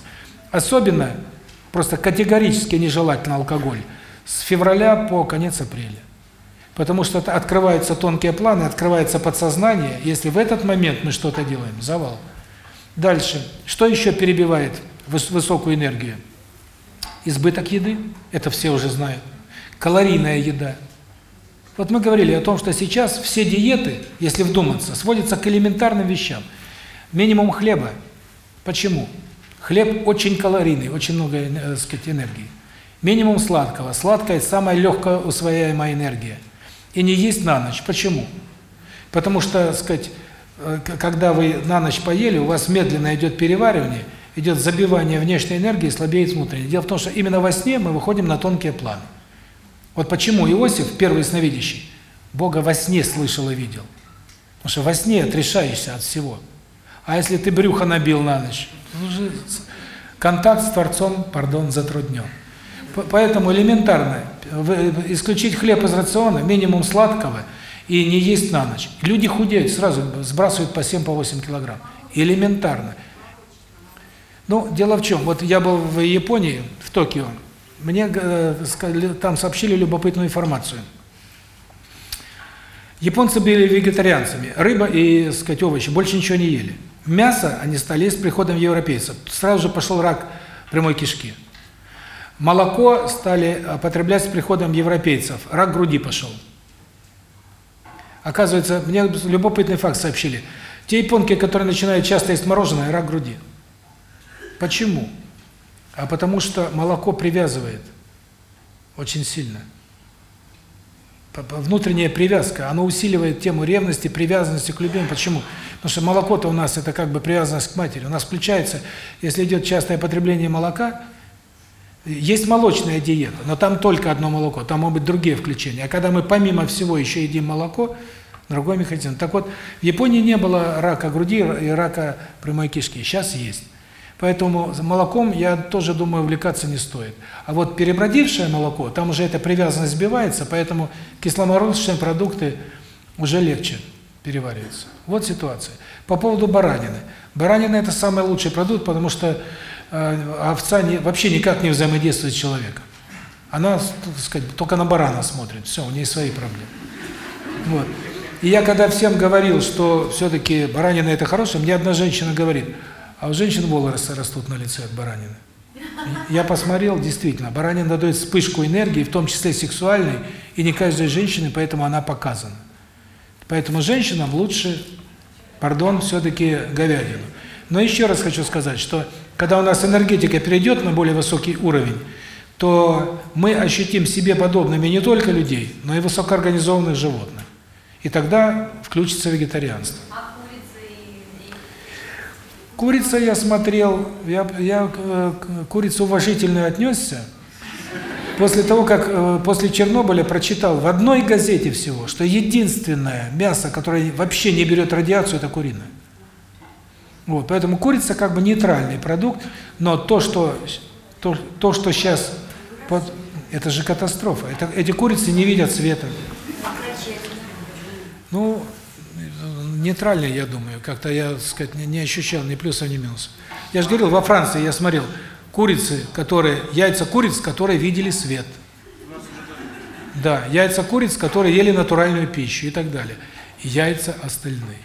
Особенно, просто категорически нежелательно алкоголь с февраля по конец апреля. Потому что открываются тонкие планы, открывается подсознание. Если в этот момент мы что-то делаем, завал. Дальше. Что еще перебивает высокую энергию? Избыток еды, это все уже знают. Калорийная еда. Вот мы говорили о том, что сейчас все диеты, если вдуматься, сводятся к элементарным вещам. Минимум хлеба. Почему? Хлеб очень калорийный, очень много, э, сказать, энергии. Минимум сладкого. Сладкое – самая легкая усвояемая энергия. И не есть на ночь. Почему? Потому что, сказать, э, когда вы на ночь поели, у вас медленно идет переваривание, идет забивание внешней энергии, слабеет внутренняя. Дело в том, что именно во сне мы выходим на тонкие планы. Вот почему Иосиф, первый сновидящий, Бога во сне слышал и видел. Потому что во сне отрешаешься от всего. А если ты брюхо набил на ночь, уже контакт с Творцом, пардон, затруднен. Поэтому элементарно исключить хлеб из рациона, минимум сладкого и не есть на ночь. Люди худеют, сразу сбрасывают по 7-8 по килограмм. Элементарно. Ну, дело в чем, вот я был в Японии, в Токио, мне э, там сообщили любопытную информацию. Японцы были вегетарианцами, рыба и, сказать, овощи, больше ничего не ели. Мясо они стали с приходом европейцев. Сразу же пошел рак прямой кишки. Молоко стали потреблять с приходом европейцев. Рак груди пошел. Оказывается, мне любопытный факт сообщили. Те японки, которые начинают часто есть мороженое, рак груди. Почему? А потому что молоко привязывает очень сильно. Внутренняя привязка, оно усиливает тему ревности, привязанности к любимым. Почему? Потому что молоко-то у нас это как бы привязанность к матери. У нас включается, если идет частое потребление молока, есть молочная диета, но там только одно молоко, там могут быть другие включения. А когда мы помимо всего еще едим молоко, другой механизм. Так вот, в Японии не было рака груди и рака прямой кишки, сейчас есть. Поэтому молоком, я тоже думаю, увлекаться не стоит. А вот перебродившее молоко, там уже эта привязанность сбивается, поэтому кисломолочные продукты уже легче перевариваются. Вот ситуация. По поводу баранины. Баранина – это самый лучший продукт, потому что э, овца не, вообще никак не взаимодействует с человеком. Она, так сказать, только на барана смотрит. Все, у нее свои проблемы. Вот. И я когда всем говорил, что все-таки баранина – это хорошая, мне одна женщина говорит – а у женщин волосы растут на лице от баранины. Я посмотрел, действительно, баранина дает вспышку энергии, в том числе сексуальной, и не каждой женщине, поэтому она показана. Поэтому женщинам лучше, пардон, все-таки говядину. Но еще раз хочу сказать, что когда у нас энергетика перейдет на более высокий уровень, то мы ощутим себе подобными не только людей, но и высокоорганизованных животных. И тогда включится вегетарианство. А курицы и... и- Курица я смотрел, я, я к к курице уважительно отнесся. После того, как э, после Чернобыля прочитал в одной газете всего, что единственное мясо, которое вообще не берет радиацию, это куриное. Вот, поэтому курица как бы нейтральный продукт, но то, что то, то что сейчас под это же катастрофа. Это эти курицы не видят света. Ну, нейтральный, я думаю. Как-то я, так сказать, не, ощущал ни плюсов, ни минусов. Я же говорил, во Франции я смотрел курицы, которые яйца куриц, которые видели свет. Да, яйца куриц, которые ели натуральную пищу и так далее. И яйца остальные.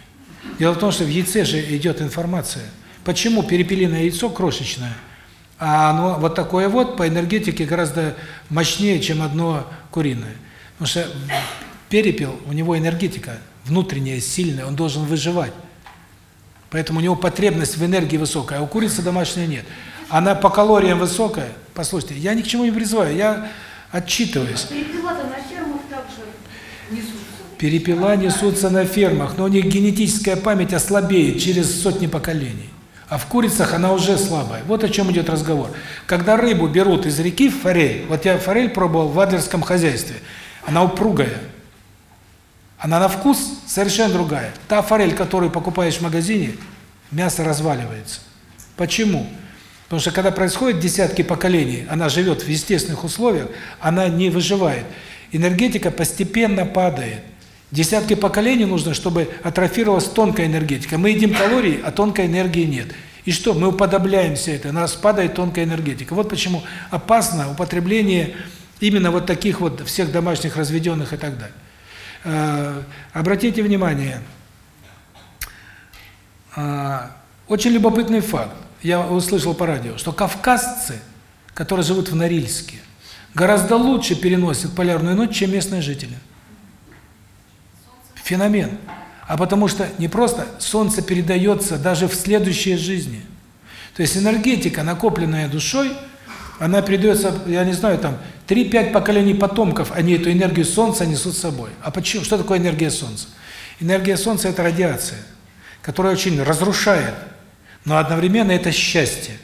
Дело в том, что в яйце же идет информация. Почему перепелиное яйцо крошечное, а оно вот такое вот по энергетике гораздо мощнее, чем одно куриное. Потому что перепел, у него энергетика внутренняя, сильная, он должен выживать. Поэтому у него потребность в энергии высокая, а у курицы домашней нет. Она по калориям высокая. Послушайте, я ни к чему не призываю, я отчитываюсь. Перепела-то на фермах также несутся. Перепела несутся на фермах, но у них генетическая память ослабеет через сотни поколений. А в курицах она уже слабая. Вот о чем идет разговор. Когда рыбу берут из реки, форель, вот я форель пробовал в адлерском хозяйстве, она упругая. Она на вкус совершенно другая. Та форель, которую покупаешь в магазине, мясо разваливается. Почему? Потому что когда происходит десятки поколений, она живет в естественных условиях, она не выживает. Энергетика постепенно падает. Десятки поколений нужно, чтобы атрофировалась тонкая энергетика. Мы едим калории, а тонкой энергии нет. И что? Мы уподобляемся это, у нас падает тонкая энергетика. Вот почему опасно употребление именно вот таких вот всех домашних разведенных и так далее. Э, Обратите внимание, э, очень любопытный факт. Я услышал по радио, что кавказцы, которые живут в Норильске, гораздо лучше переносят полярную ночь, чем местные жители. Феномен. А потому что не просто солнце передается даже в следующей жизни. То есть энергетика, накопленная душой, она передается, я не знаю, там 3-5 поколений потомков, они эту энергию солнца несут с собой. А почему? Что такое энергия солнца? Энергия солнца это радиация, которая очень разрушает, но одновременно это счастье.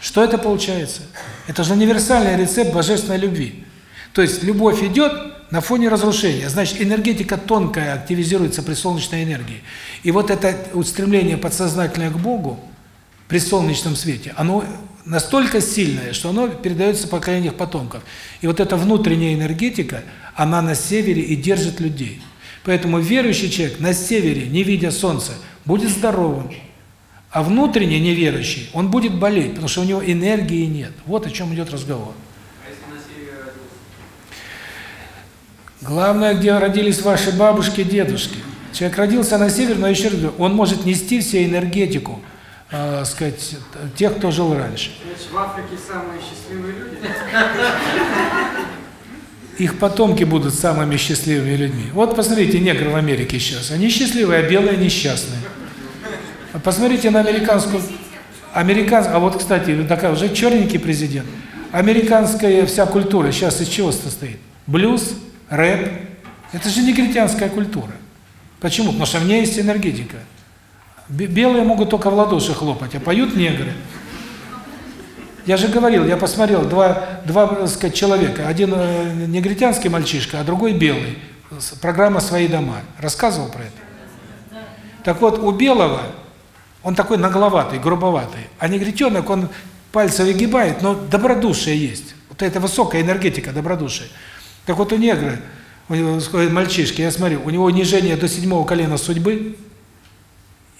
Что это получается? Это же универсальный рецепт божественной любви. То есть любовь идет на фоне разрушения. Значит, энергетика тонкая активизируется при солнечной энергии. И вот это устремление подсознательное к Богу при солнечном свете, оно настолько сильное, что оно передается в поколениях потомков. И вот эта внутренняя энергетика, она на севере и держит людей. Поэтому верующий человек на севере, не видя солнца, будет здоровым. А внутренне неверующий, он будет болеть, потому что у него энергии нет. Вот о чем идет разговор. Главное, где родились ваши бабушки, дедушки. Человек родился на севере, но еще раз говорю, он может нести все энергетику, э, сказать, тех, кто жил раньше. Значит, в Африке самые счастливые люди. Их потомки будут самыми счастливыми людьми. Вот посмотрите, негры в Америке сейчас. Они счастливые, а белые несчастные. А Посмотрите на американскую... Американ... А вот, кстати, такая уже черненький президент. Американская вся культура сейчас из чего состоит? Блюз, рэп. Это же негритянская культура. Почему? Потому что в ней есть энергетика. Бе- Белые могут только в ладоши хлопать, а поют негры. Я же говорил, я посмотрел, два, два сказать, человека. Один э, негритянский мальчишка, а другой белый. Программа «Свои дома». Рассказывал про это? Так вот, у белого, он такой нагловатый, грубоватый. А негритенок, он пальцы выгибает, но добродушие есть. Вот это высокая энергетика добродушия. Так вот у негра, у него, мальчишки, я смотрю, у него унижение до седьмого колена судьбы,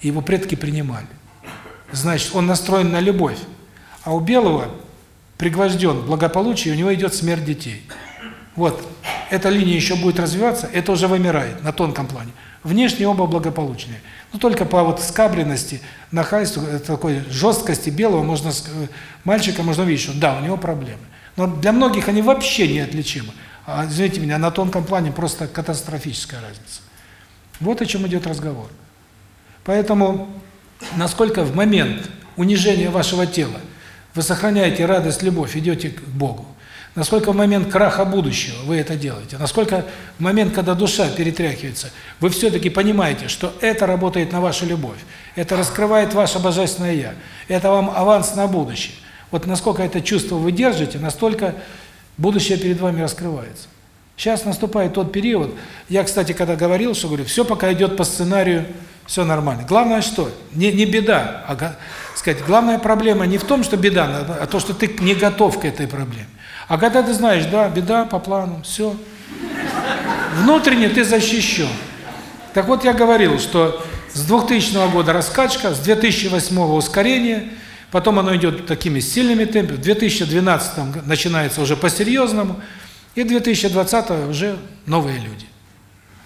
его предки принимали. Значит, он настроен на любовь. А у белого пригвожден благополучие, у него идет смерть детей. Вот, эта линия еще будет развиваться, это уже вымирает на тонком плане. Внешне оба благополучные. Но только по вот скабренности, нахальству, э, такой жесткости белого можно, э, мальчика можно увидеть, что да, у него проблемы. Но для многих они вообще неотличимы. А, извините меня, на тонком плане просто катастрофическая разница. Вот о чем идет разговор. Поэтому, насколько в момент унижения вашего тела, вы сохраняете радость, любовь, идете к Богу. Насколько в момент краха будущего вы это делаете, насколько в момент, когда душа перетряхивается, вы все-таки понимаете, что это работает на вашу любовь, это раскрывает ваше Божественное Я, это вам аванс на будущее. Вот насколько это чувство вы держите, настолько будущее перед вами раскрывается. Сейчас наступает тот период, я, кстати, когда говорил, что говорю, все пока идет по сценарию, все нормально. Главное что? Не, не беда, а сказать, главная проблема не в том, что беда, а то, что ты не готов к этой проблеме. А когда ты знаешь, да, беда по плану, все. Внутренне ты защищен. Так вот я говорил, что с 2000 года раскачка, с 2008 ускорение, потом оно идет такими сильными темпами, в 2012 начинается уже по-серьезному, и 2020 уже новые люди.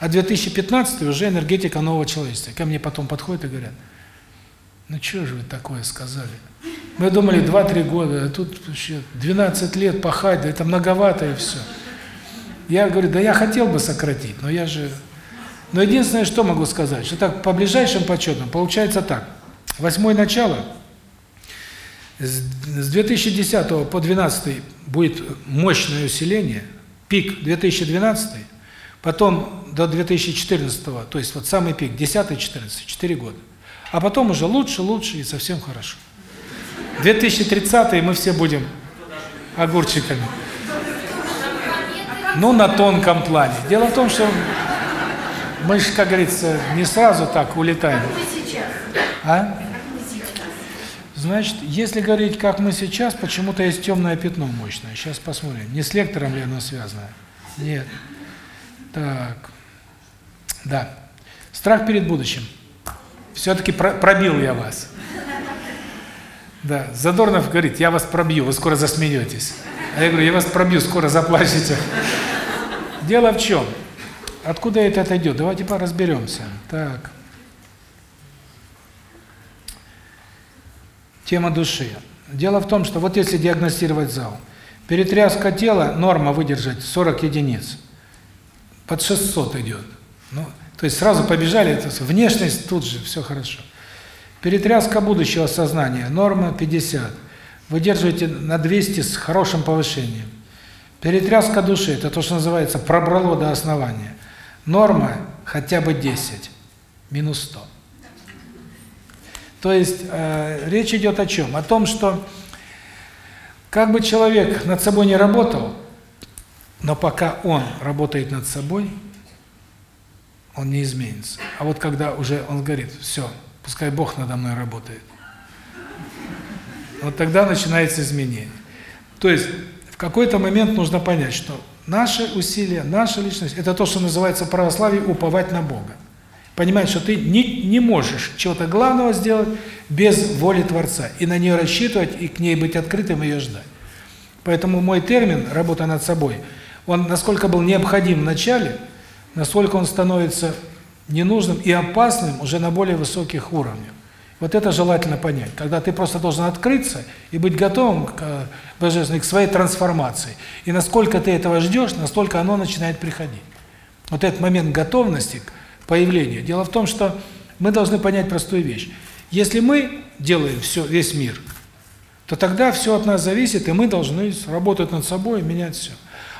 А 2015 уже энергетика нового человечества. Ко мне потом подходят и говорят, ну что же вы такое сказали? Мы думали 2-3 года, а тут вообще 12 лет пахать, да это многовато и все. Я говорю, да я хотел бы сократить, но я же... Но единственное, что могу сказать, что так по ближайшим подсчетам получается так. Восьмое начало, с с 2010 по 2012 будет мощное усиление, пик 2012, потом до 2014, то есть вот самый пик 10-14, 4 года. А потом уже лучше, лучше и совсем хорошо. 2030 мы все будем огурчиками. Ну, на тонком плане. Дело в том, что мы же, как говорится, не сразу так улетаем. А? Значит, если говорить, как мы сейчас, почему-то есть темное пятно мощное. Сейчас посмотрим. Не с лектором ли оно связано? Нет. Так. Да. Страх перед будущим. Все-таки про пробил я вас. Да. Задорнов говорит, я вас пробью, вы скоро засмеетесь. А я говорю, я вас пробью, скоро заплачете. Дело в чем? Откуда это отойдет? Давайте поразберемся. Так. Тема души. Дело в том, что вот если диагностировать зал, перетряска тела, норма выдержать 40 единиц. Под 600 идет. Ну, то есть сразу побежали, это внешность тут же, все хорошо. Перетряска будущего сознания, норма 50. Выдерживаете на 200 с хорошим повышением. Перетряска души, это то, что называется пробрало до основания. Норма хотя бы 10, минус 100. То есть э, речь идет о чем? О том, что как бы человек над собой не работал, но пока он работает над собой, он не изменится. А вот когда уже он говорит, все, пускай Бог надо мной работает, вот тогда начинается изменение. То есть в какой-то момент нужно понять, что наши усилия, наша личность – это то, что называется в православии уповать на Бога. Понимать, что ты не, не можешь чего-то главного сделать без воли Творца, и на нее рассчитывать, и к ней быть открытым, и ее ждать. Поэтому мой термин «работа над собой», он насколько был необходим в начале, насколько он становится ненужным и опасным уже на более высоких уровнях. Вот это желательно понять, когда ты просто должен открыться и быть готовым к божественной, к своей трансформации. И насколько ты этого ждешь, настолько оно начинает приходить. Вот этот момент готовности к появлению. Дело в том, что мы должны понять простую вещь. Если мы делаем все, весь мир, то тогда все от нас зависит, и мы должны работать над собой, менять все.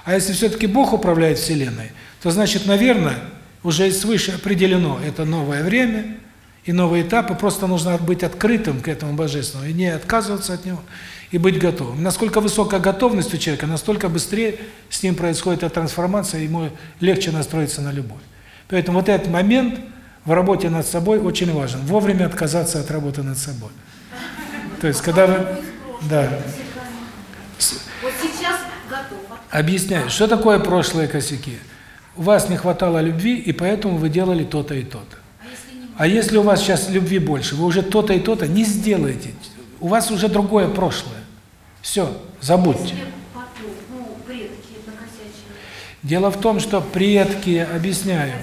А если все-таки Бог управляет Вселенной, то значит, наверное, уже свыше определено это новое время и новые этапы, просто нужно быть открытым к этому Божественному, и не отказываться от него, и быть готовым. Насколько высокая готовность у человека, настолько быстрее с ним происходит эта трансформация, ему легче настроиться на любовь. Поэтому вот этот момент в работе над собой очень важен. Вовремя отказаться от работы над собой. То есть, когда вы... Да. Объясняю, что такое прошлые косяки. У вас не хватало любви, и поэтому вы делали то-то и то-то. А если у вас сейчас любви больше, вы уже то-то и то-то не сделаете. У вас уже другое прошлое. Все, забудьте. Дело в том, что предки, объясняю,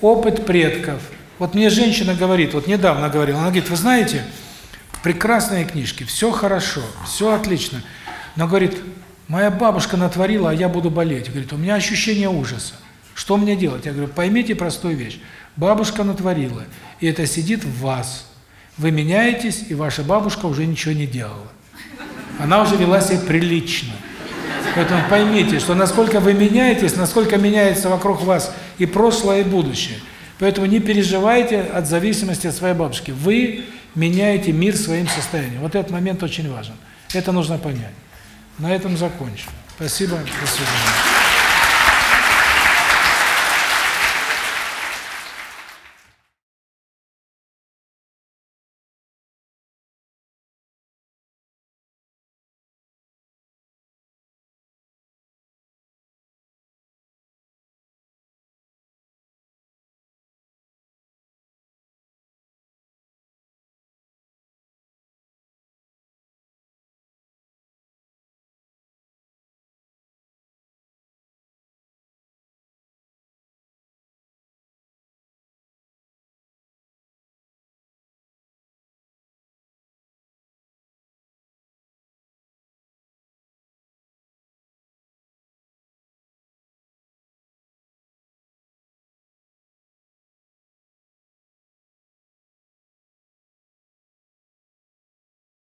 опыт предков. Вот мне женщина говорит, вот недавно говорила, она говорит, вы знаете, прекрасные книжки, все хорошо, все отлично, но, говорит, моя бабушка натворила, а я буду болеть. Говорит, у меня ощущение ужаса. Что мне делать? Я говорю, поймите простую вещь. Бабушка натворила, и это сидит в вас. Вы меняетесь, и ваша бабушка уже ничего не делала. Она уже вела себя прилично. Поэтому поймите, что насколько вы меняетесь, насколько меняется вокруг вас и прошлое, и будущее. Поэтому не переживайте от зависимости от своей бабушки. Вы меняете мир своим состоянием. Вот этот момент очень важен. Это нужно понять. На этом закончим. Спасибо. До свидания.